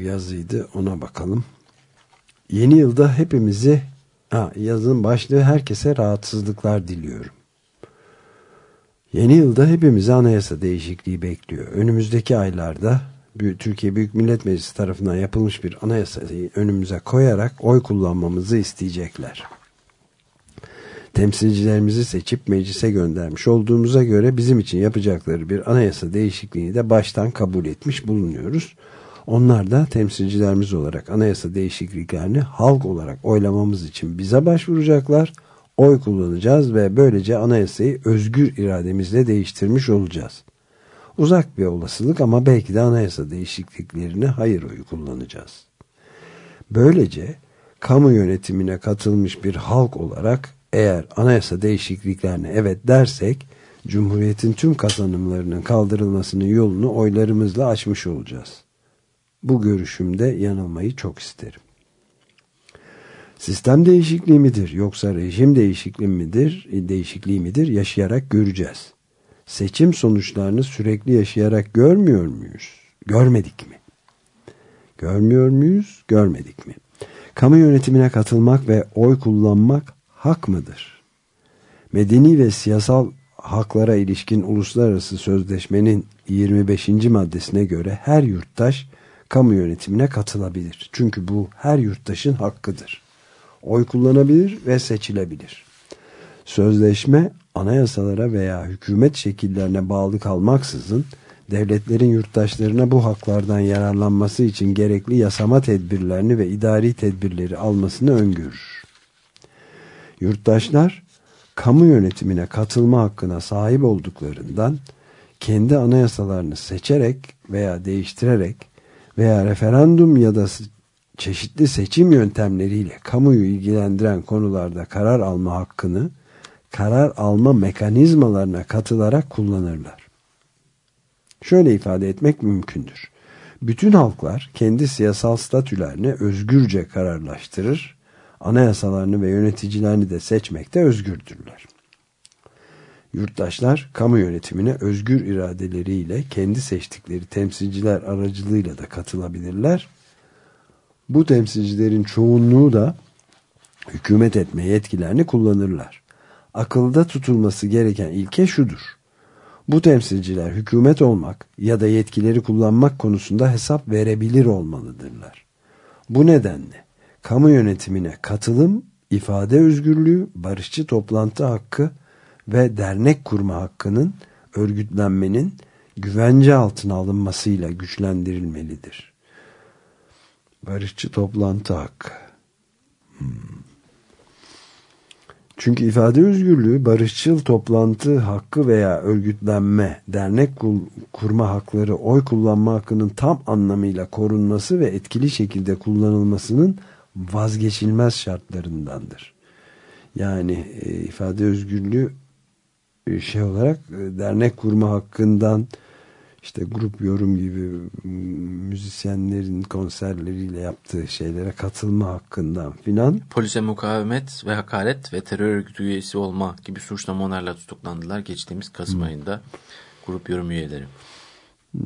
yazıydı. Ona bakalım. Yeni yılda hepimizi ha, yazının başlığı herkese rahatsızlıklar diliyorum. Yeni yılda hepimizi anayasa değişikliği bekliyor. Önümüzdeki aylarda Türkiye Büyük Millet Meclisi tarafından yapılmış bir anayasayı önümüze koyarak oy kullanmamızı isteyecekler. Temsilcilerimizi seçip meclise göndermiş olduğumuza göre bizim için yapacakları bir anayasa değişikliğini de baştan kabul etmiş bulunuyoruz. Onlar da temsilcilerimiz olarak anayasa değişikliklerini halk olarak oylamamız için bize başvuracaklar. Oy kullanacağız ve böylece anayasayı özgür irademizle değiştirmiş olacağız. Uzak bir olasılık ama belki de anayasa değişikliklerine hayır oyu kullanacağız. Böylece kamu yönetimine katılmış bir halk olarak eğer anayasa değişikliklerine evet dersek Cumhuriyetin tüm kazanımlarının kaldırılmasının yolunu oylarımızla açmış olacağız. Bu görüşümde yanılmayı çok isterim. Sistem değişikliği midir yoksa rejim değişikliği midir, değişikliği midir yaşayarak göreceğiz. Seçim sonuçlarını sürekli yaşayarak görmüyor muyuz? Görmedik mi? Görmüyor muyuz? Görmedik mi? Kamu yönetimine katılmak ve oy kullanmak hak mıdır? Medeni ve siyasal haklara ilişkin uluslararası sözleşmenin 25. maddesine göre her yurttaş kamu yönetimine katılabilir. Çünkü bu her yurttaşın hakkıdır. Oy kullanabilir ve seçilebilir. Sözleşme anayasalara veya hükümet şekillerine bağlı kalmaksızın devletlerin yurttaşlarına bu haklardan yararlanması için gerekli yasama tedbirlerini ve idari tedbirleri almasını öngörür. Yurttaşlar kamu yönetimine katılma hakkına sahip olduklarından kendi anayasalarını seçerek veya değiştirerek veya referandum ya da çeşitli seçim yöntemleriyle kamuyu ilgilendiren konularda karar alma hakkını karar alma mekanizmalarına katılarak kullanırlar. Şöyle ifade etmek mümkündür. Bütün halklar kendi siyasal statülerini özgürce kararlaştırır, anayasalarını ve yöneticilerini de seçmekte özgürdürler. Yurttaşlar kamu yönetimine özgür iradeleriyle kendi seçtikleri temsilciler aracılığıyla da katılabilirler. Bu temsilcilerin çoğunluğu da hükümet etme yetkilerini kullanırlar. Akılda tutulması gereken ilke şudur. Bu temsilciler hükümet olmak ya da yetkileri kullanmak konusunda hesap verebilir olmalıdırlar. Bu nedenle kamu yönetimine katılım, ifade özgürlüğü, barışçı toplantı hakkı ve dernek kurma hakkının örgütlenmenin güvence altına alınmasıyla güçlendirilmelidir. Barışçı toplantı hakkı. Hmm. Çünkü ifade özgürlüğü, barışçıl toplantı hakkı veya örgütlenme, dernek kurma hakları, oy kullanma hakkının tam anlamıyla korunması ve etkili şekilde kullanılmasının vazgeçilmez şartlarındandır. Yani e, ifade özgürlüğü şey olarak e, dernek kurma hakkından işte grup yorum gibi müzisyenlerin konserleriyle yaptığı şeylere katılma hakkından filan. Polise mukavemet ve hakaret ve terör örgütü üyesi olma gibi suçlamalarla tutuklandılar geçtiğimiz Kasım hmm. ayında grup yorum üyeleri. Hmm,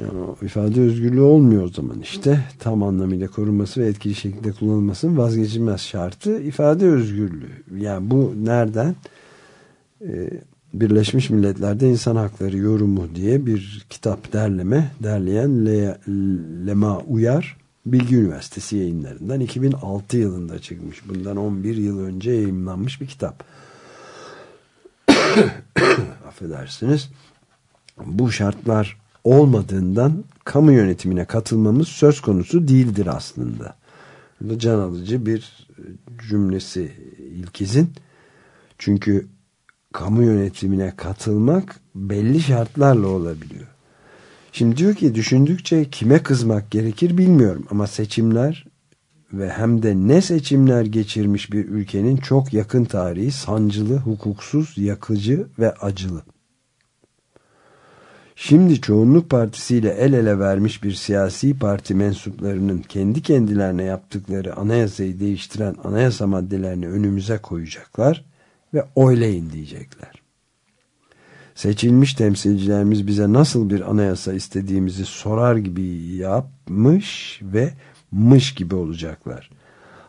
yani ifade özgürlüğü olmuyor o zaman işte tam anlamıyla korunması ve etkili şekilde kullanılmasının vazgeçilmez şartı ifade özgürlüğü. Yani bu nereden? Ee, Birleşmiş Milletler'de İnsan Hakları Yorumu diye bir kitap derleme derleyen Le, Lema Uyar Bilgi Üniversitesi yayınlarından 2006 yılında çıkmış. Bundan 11 yıl önce yayınlanmış bir kitap. Affedersiniz. Bu şartlar olmadığından kamu yönetimine katılmamız söz konusu değildir aslında. Bu can alıcı bir cümlesi İlkiz'in. Çünkü kamu yönetimine katılmak belli şartlarla olabiliyor. Şimdi diyor ki düşündükçe kime kızmak gerekir bilmiyorum ama seçimler ve hem de ne seçimler geçirmiş bir ülkenin çok yakın tarihi sancılı, hukuksuz, yakıcı ve acılı. Şimdi çoğunluk partisiyle el ele vermiş bir siyasi parti mensuplarının kendi kendilerine yaptıkları anayasayı değiştiren anayasa maddelerini önümüze koyacaklar ve oylayın diyecekler. Seçilmiş temsilcilerimiz bize nasıl bir anayasa istediğimizi sorar gibi yapmış ve mış gibi olacaklar.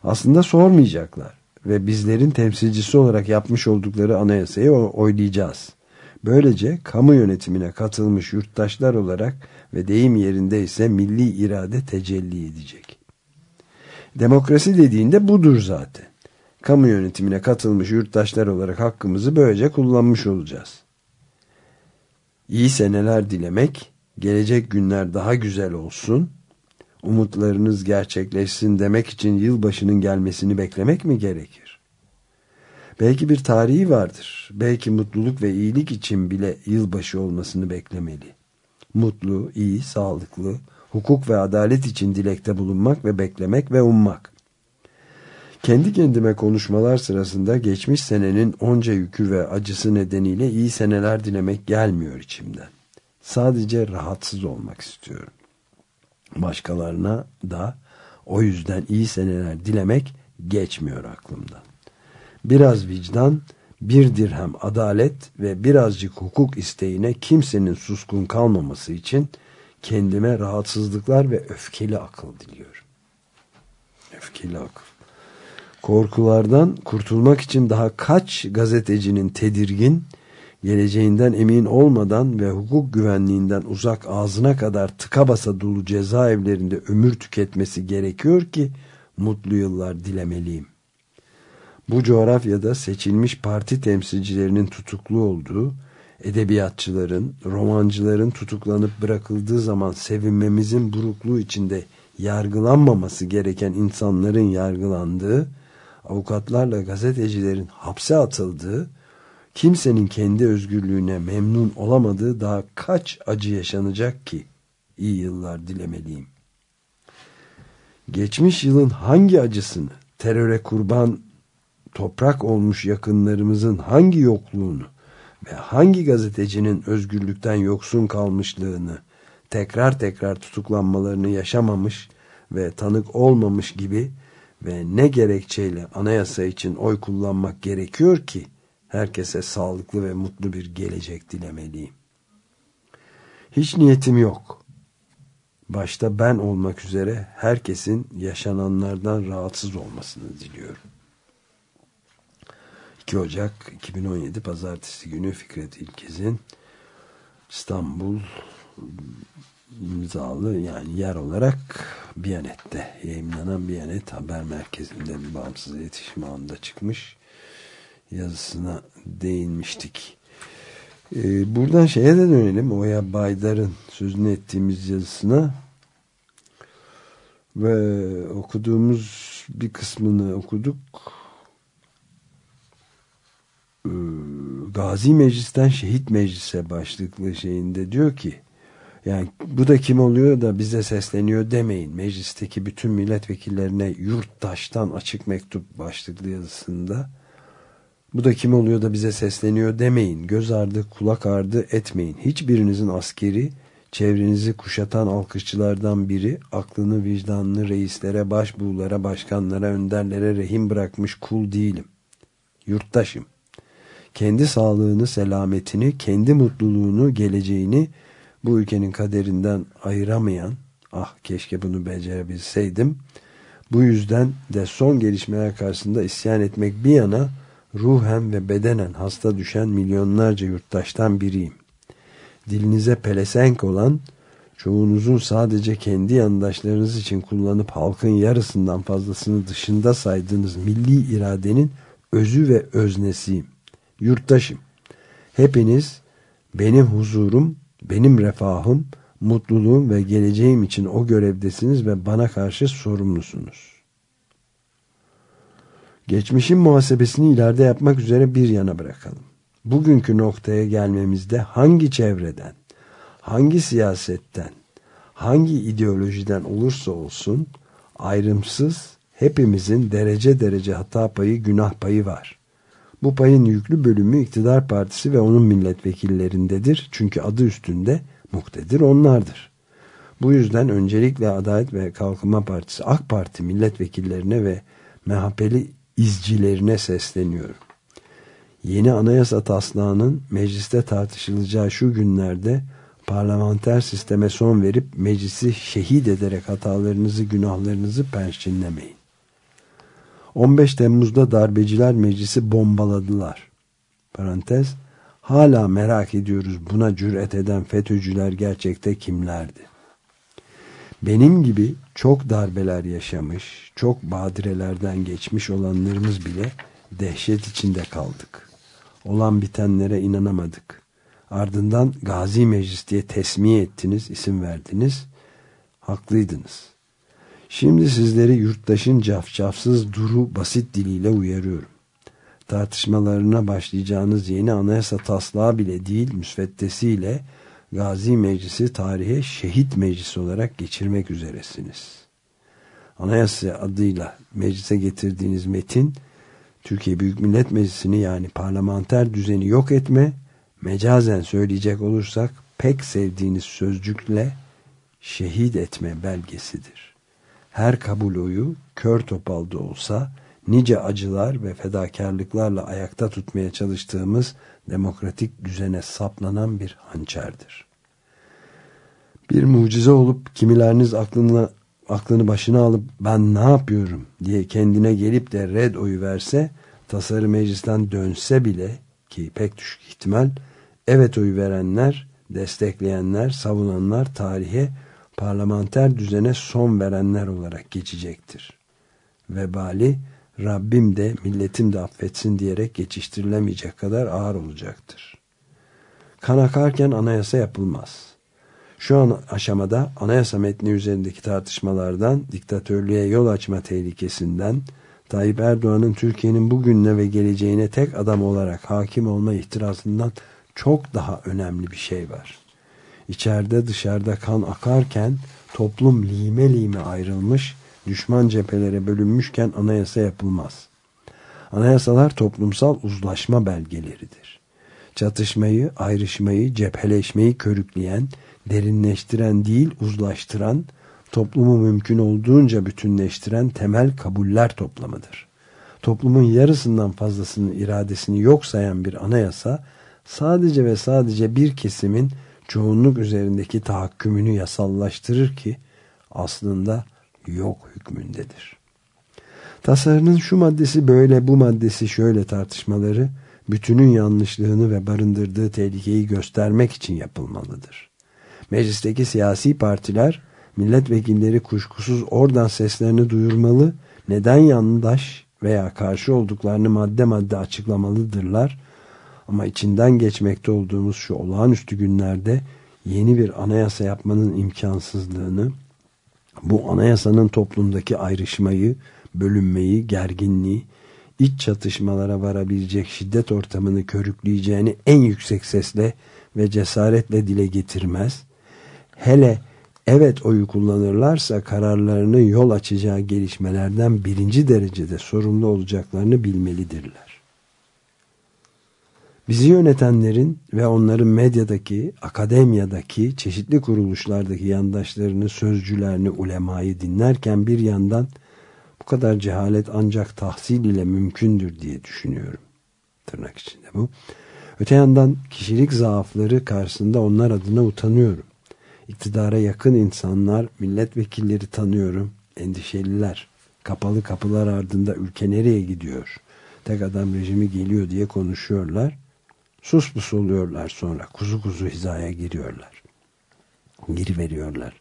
Aslında sormayacaklar ve bizlerin temsilcisi olarak yapmış oldukları anayasayı oylayacağız. Böylece kamu yönetimine katılmış yurttaşlar olarak ve deyim yerinde ise milli irade tecelli edecek. Demokrasi dediğinde budur zaten kamu yönetimine katılmış yurttaşlar olarak hakkımızı böylece kullanmış olacağız. İyi seneler dilemek, gelecek günler daha güzel olsun, umutlarınız gerçekleşsin demek için yılbaşının gelmesini beklemek mi gerekir? Belki bir tarihi vardır. Belki mutluluk ve iyilik için bile yılbaşı olmasını beklemeli. Mutlu, iyi, sağlıklı, hukuk ve adalet için dilekte bulunmak ve beklemek ve ummak. Kendi kendime konuşmalar sırasında geçmiş senenin onca yükü ve acısı nedeniyle iyi seneler dilemek gelmiyor içimden. Sadece rahatsız olmak istiyorum. Başkalarına da o yüzden iyi seneler dilemek geçmiyor aklımdan. Biraz vicdan, bir dirhem adalet ve birazcık hukuk isteğine kimsenin suskun kalmaması için kendime rahatsızlıklar ve öfkeli akıl diliyorum. Öfkeli akıl. Korkulardan kurtulmak için daha kaç gazetecinin tedirgin, geleceğinden emin olmadan ve hukuk güvenliğinden uzak ağzına kadar tıka basa dolu cezaevlerinde ömür tüketmesi gerekiyor ki mutlu yıllar dilemeliyim. Bu coğrafyada seçilmiş parti temsilcilerinin tutuklu olduğu, edebiyatçıların, romancıların tutuklanıp bırakıldığı zaman sevinmemizin burukluğu içinde yargılanmaması gereken insanların yargılandığı, avukatlarla gazetecilerin hapse atıldığı, kimsenin kendi özgürlüğüne memnun olamadığı daha kaç acı yaşanacak ki iyi yıllar dilemeliyim. Geçmiş yılın hangi acısını, teröre kurban toprak olmuş yakınlarımızın hangi yokluğunu ve hangi gazetecinin özgürlükten yoksun kalmışlığını, tekrar tekrar tutuklanmalarını yaşamamış ve tanık olmamış gibi ve ne gerekçeyle anayasa için oy kullanmak gerekiyor ki herkese sağlıklı ve mutlu bir gelecek dilemeliyim. Hiç niyetim yok. Başta ben olmak üzere herkesin yaşananlardan rahatsız olmasını diliyorum. 2 Ocak 2017 Pazartesi günü Fikret İlkez'in İstanbul imzalı yani yer olarak Biyanet'te yayınlanan Biyanet Haber Merkezi'nde bağımsız iletişim ağında çıkmış yazısına değinmiştik. Ee, buradan şeye de dönelim. Oya Baydar'ın sözünü ettiğimiz yazısına ve okuduğumuz bir kısmını okuduk. Ee, Gazi Meclis'ten Şehit Meclis'e başlıklı şeyinde diyor ki yani bu da kim oluyor da bize sesleniyor demeyin. Meclisteki bütün milletvekillerine yurttaştan açık mektup başlıklı yazısında bu da kim oluyor da bize sesleniyor demeyin. Göz ardı, kulak ardı etmeyin. Hiçbirinizin askeri, çevrenizi kuşatan alkışçılardan biri, aklını, vicdanını reislere, başbuğlara, başkanlara, önderlere rehin bırakmış kul değilim. Yurttaşım. Kendi sağlığını, selametini, kendi mutluluğunu, geleceğini bu ülkenin kaderinden ayıramayan, ah keşke bunu becerebilseydim, bu yüzden de son gelişmeler karşısında isyan etmek bir yana, ruhen ve bedenen hasta düşen milyonlarca yurttaştan biriyim. Dilinize pelesenk olan, çoğunuzun sadece kendi yandaşlarınız için kullanıp halkın yarısından fazlasını dışında saydığınız milli iradenin özü ve öznesiyim. Yurttaşım. Hepiniz benim huzurum, benim refahım, mutluluğum ve geleceğim için o görevdesiniz ve bana karşı sorumlusunuz. Geçmişin muhasebesini ileride yapmak üzere bir yana bırakalım. Bugünkü noktaya gelmemizde hangi çevreden, hangi siyasetten, hangi ideolojiden olursa olsun ayrımsız hepimizin derece derece hata payı, günah payı var. Bu payın yüklü bölümü iktidar partisi ve onun milletvekillerindedir. Çünkü adı üstünde muktedir onlardır. Bu yüzden öncelikle Adalet ve Kalkınma Partisi AK Parti milletvekillerine ve MHP'li izcilerine sesleniyorum. Yeni anayasa taslağının mecliste tartışılacağı şu günlerde parlamenter sisteme son verip meclisi şehit ederek hatalarınızı günahlarınızı perçinlemeyin. 15 Temmuz'da darbeciler meclisi bombaladılar. Parantez, hala merak ediyoruz buna cüret eden FETÖ'cüler gerçekte kimlerdi? Benim gibi çok darbeler yaşamış, çok badirelerden geçmiş olanlarımız bile dehşet içinde kaldık. Olan bitenlere inanamadık. Ardından Gazi Meclis diye tesmiye ettiniz, isim verdiniz. Haklıydınız. Şimdi sizleri yurttaşın cafcafsız duru basit diliyle uyarıyorum. Tartışmalarına başlayacağınız yeni anayasa taslağı bile değil müsveddesiyle Gazi Meclisi tarihe şehit meclisi olarak geçirmek üzeresiniz. Anayasa adıyla meclise getirdiğiniz metin Türkiye Büyük Millet Meclisi'ni yani parlamenter düzeni yok etme, mecazen söyleyecek olursak pek sevdiğiniz sözcükle şehit etme belgesidir. Her kabul oyu kör topalda olsa nice acılar ve fedakarlıklarla ayakta tutmaya çalıştığımız demokratik düzene saplanan bir hançerdir. Bir mucize olup kimileriniz aklına, aklını başına alıp ben ne yapıyorum diye kendine gelip de red oyu verse tasarı meclisten dönse bile ki pek düşük ihtimal evet oyu verenler, destekleyenler, savunanlar tarihe parlamenter düzene son verenler olarak geçecektir. Vebali Rabbim de milletim de affetsin diyerek geçiştirilemeyecek kadar ağır olacaktır. Kan akarken anayasa yapılmaz. Şu an aşamada anayasa metni üzerindeki tartışmalardan, diktatörlüğe yol açma tehlikesinden, Tayyip Erdoğan'ın Türkiye'nin bugününe ve geleceğine tek adam olarak hakim olma ihtirasından çok daha önemli bir şey var. İçeride dışarıda kan akarken toplum lime lime ayrılmış, düşman cephelere bölünmüşken anayasa yapılmaz. Anayasalar toplumsal uzlaşma belgeleridir. Çatışmayı, ayrışmayı, cepheleşmeyi körükleyen, derinleştiren değil uzlaştıran, toplumu mümkün olduğunca bütünleştiren temel kabuller toplamıdır. Toplumun yarısından fazlasının iradesini yok sayan bir anayasa, sadece ve sadece bir kesimin çoğunluk üzerindeki tahakkümünü yasallaştırır ki aslında yok hükmündedir. Tasarının şu maddesi böyle bu maddesi şöyle tartışmaları bütünün yanlışlığını ve barındırdığı tehlikeyi göstermek için yapılmalıdır. Meclisteki siyasi partiler milletvekilleri kuşkusuz oradan seslerini duyurmalı, neden yandaş veya karşı olduklarını madde madde açıklamalıdırlar. Ama içinden geçmekte olduğumuz şu olağanüstü günlerde yeni bir anayasa yapmanın imkansızlığını, bu anayasanın toplumdaki ayrışmayı, bölünmeyi, gerginliği, iç çatışmalara varabilecek şiddet ortamını körükleyeceğini en yüksek sesle ve cesaretle dile getirmez. Hele evet oyu kullanırlarsa kararlarını yol açacağı gelişmelerden birinci derecede sorumlu olacaklarını bilmelidirler. Bizi yönetenlerin ve onların medyadaki, akademiyadaki, çeşitli kuruluşlardaki yandaşlarını, sözcülerini, ulemayı dinlerken bir yandan bu kadar cehalet ancak tahsil ile mümkündür diye düşünüyorum. Tırnak içinde bu. Öte yandan kişilik zaafları karşısında onlar adına utanıyorum. İktidara yakın insanlar, milletvekilleri tanıyorum. Endişeliler. Kapalı kapılar ardında ülke nereye gidiyor? Tek adam rejimi geliyor diye konuşuyorlar. Sus pus oluyorlar sonra. Kuzu kuzu hizaya giriyorlar. Giri veriyorlar.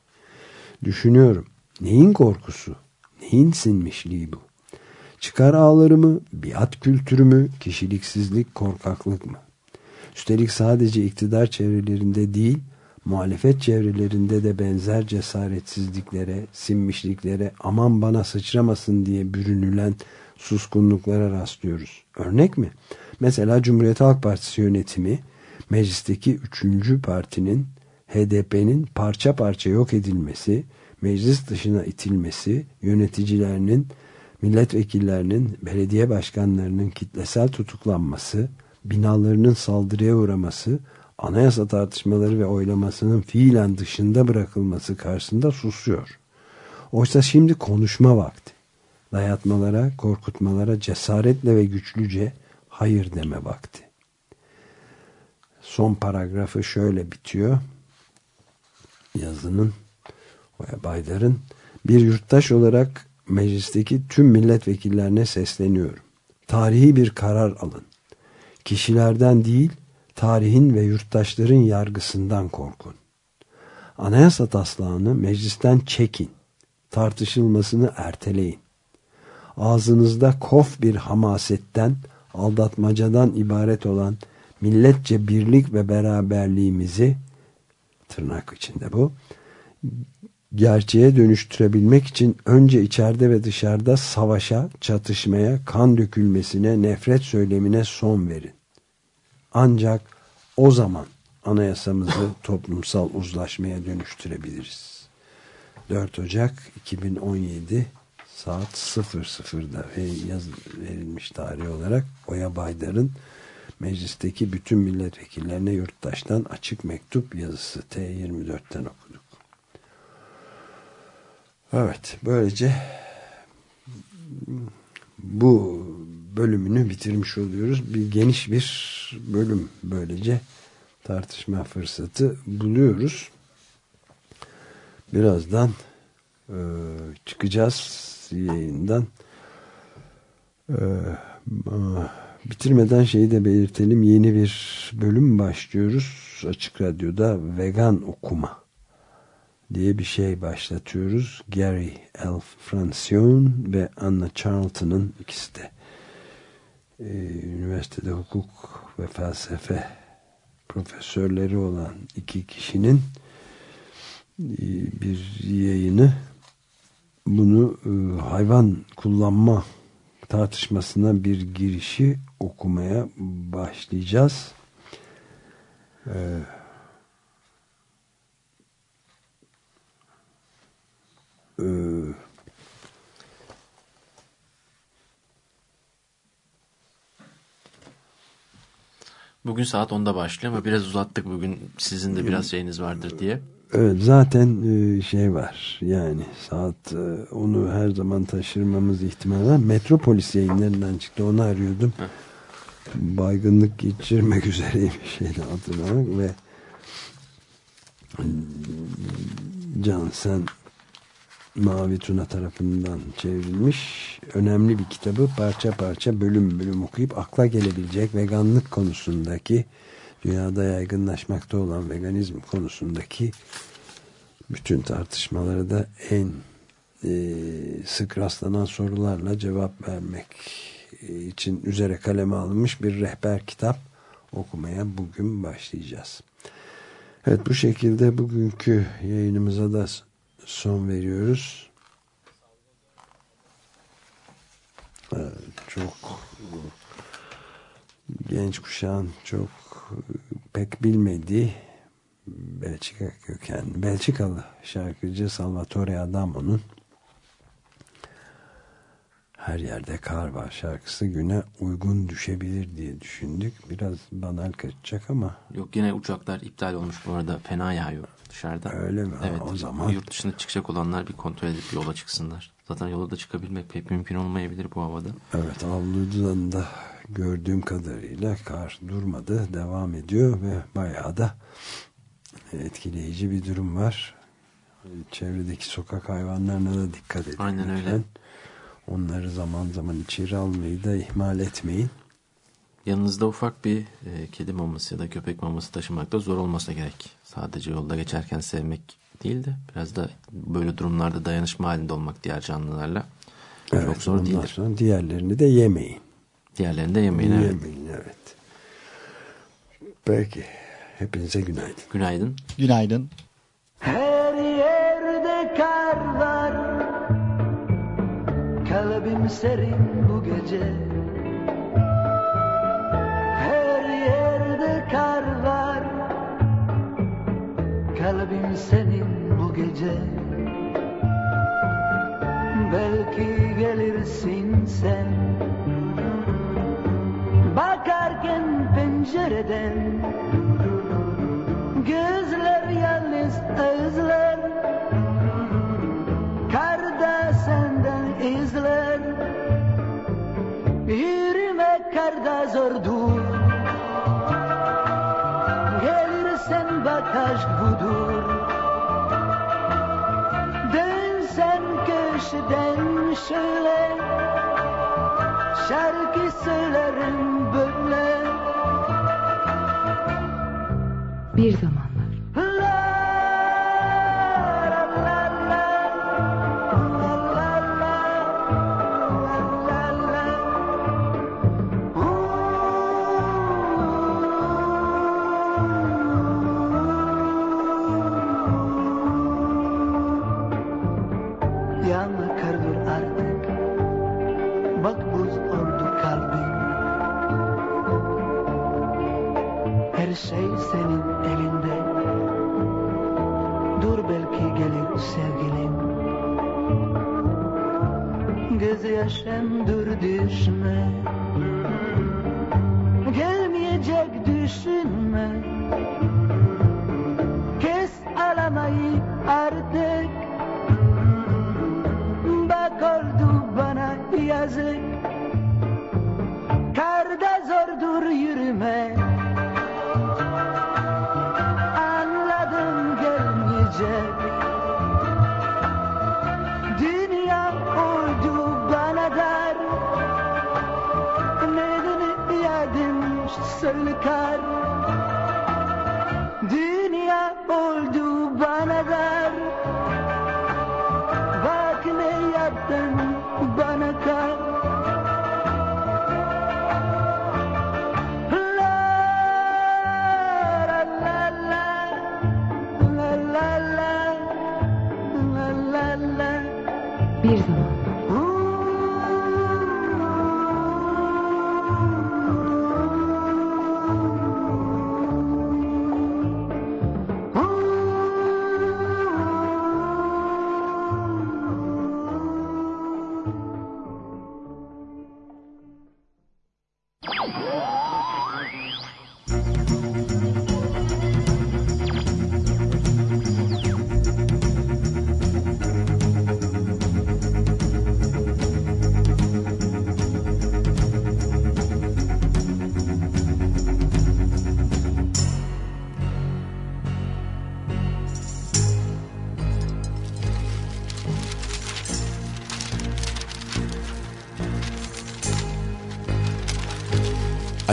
Düşünüyorum. Neyin korkusu? Neyin sinmişliği bu? Çıkar ağları mı? Biat kültürü mü? Kişiliksizlik, korkaklık mı? Üstelik sadece iktidar çevrelerinde değil, muhalefet çevrelerinde de benzer cesaretsizliklere, sinmişliklere, aman bana sıçramasın diye bürünülen suskunluklara rastlıyoruz. Örnek mi? Mesela Cumhuriyet Halk Partisi yönetimi, meclisteki üçüncü partinin, HDP'nin parça parça yok edilmesi, meclis dışına itilmesi, yöneticilerinin, milletvekillerinin, belediye başkanlarının kitlesel tutuklanması, binalarının saldırıya uğraması, anayasa tartışmaları ve oylamasının fiilen dışında bırakılması karşısında susuyor. Oysa şimdi konuşma vakti. Dayatmalara, korkutmalara cesaretle ve güçlüce hayır deme vakti. Son paragrafı şöyle bitiyor. Yazının Baydar'ın bir yurttaş olarak meclisteki tüm milletvekillerine sesleniyorum. Tarihi bir karar alın. Kişilerden değil, tarihin ve yurttaşların yargısından korkun. Anayasa taslağını meclisten çekin. Tartışılmasını erteleyin. Ağzınızda kof bir hamasetten, aldatmacadan ibaret olan milletçe birlik ve beraberliğimizi tırnak içinde bu gerçeğe dönüştürebilmek için önce içeride ve dışarıda savaşa, çatışmaya, kan dökülmesine, nefret söylemine son verin. Ancak o zaman anayasamızı toplumsal uzlaşmaya dönüştürebiliriz. 4 Ocak 2017 saat 00'da ve yaz verilmiş tarih olarak Oya Baydar'ın meclisteki bütün milletvekillerine yurttaştan açık mektup yazısı T24'ten okuduk. Evet böylece bu bölümünü bitirmiş oluyoruz. Bir geniş bir bölüm böylece tartışma fırsatı buluyoruz. Birazdan e, çıkacağız yayından. E, bitirmeden şeyi de belirtelim. Yeni bir bölüm başlıyoruz. Açık Radyo'da vegan okuma diye bir şey başlatıyoruz. Gary L. Francione ve Anna Charlton'ın ikisi de e, üniversitede hukuk ve felsefe profesörleri olan iki kişinin e, bir yayını bunu e, hayvan kullanma tartışmasına bir girişi okumaya başlayacağız. Ee, e, Bugün saat 10'da başlıyor ama biraz uzattık bugün sizin de biraz şeyiniz vardır diye. Evet zaten e, şey var yani saat e, onu her zaman taşırmamız ihtimali var. Metropolis yayınlarından çıktı onu arıyordum. Heh. Baygınlık geçirmek üzereyim şeyle hatırlamak ve Can sen Mavi Tuna tarafından çevrilmiş önemli bir kitabı parça parça bölüm bölüm okuyup akla gelebilecek veganlık konusundaki dünyada yaygınlaşmakta olan veganizm konusundaki bütün tartışmaları da en e, sık rastlanan sorularla cevap vermek için üzere kaleme alınmış bir rehber kitap okumaya bugün başlayacağız. Evet bu şekilde bugünkü yayınımıza da son veriyoruz. Çok genç kuşağın çok pek bilmediği Belçika kökenli Belçikalı şarkıcı Salvatore Adamo'nun her yerde kar var şarkısı güne uygun düşebilir diye düşündük. Biraz banal kaçacak ama. Yok yine uçaklar iptal olmuş bu arada fena yağıyor dışarıda. Öyle mi? Evet. O zaman. Yurt dışına çıkacak olanlar bir kontrol edip yola çıksınlar. Zaten yola da çıkabilmek pek mümkün olmayabilir bu havada. Evet avludan da gördüğüm kadarıyla kar durmadı devam ediyor ve bayağı da etkileyici bir durum var. Çevredeki sokak hayvanlarına da dikkat edin. Aynen lütfen. öyle. Onları zaman zaman içeri almayı da ihmal etmeyin. Yanınızda ufak bir e, kedi maması ya da köpek maması taşımak da zor olmasa gerek. Sadece yolda geçerken sevmek değil de biraz da böyle durumlarda dayanışma halinde olmak diğer canlılarla Evet, çok zor değildir. sonra diğerlerini de yemeyin. Diğerlerini de yemeyin. Evet. Yemeyin evet. Peki. Hepinize günaydın. Günaydın. Günaydın. Her yerde kar var Kalbim serin bu gece Her yerde kar var Kalbim senin bu gece Belki gelirsin sen Bakarken pencereden Gözler yalnız özler. Karda senden izler. Yürümek karda zordur Gelirsen bak aşk budur. Dönsen köşeden şöyle. Şarkı Bir zamanlar.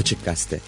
Açık Gazete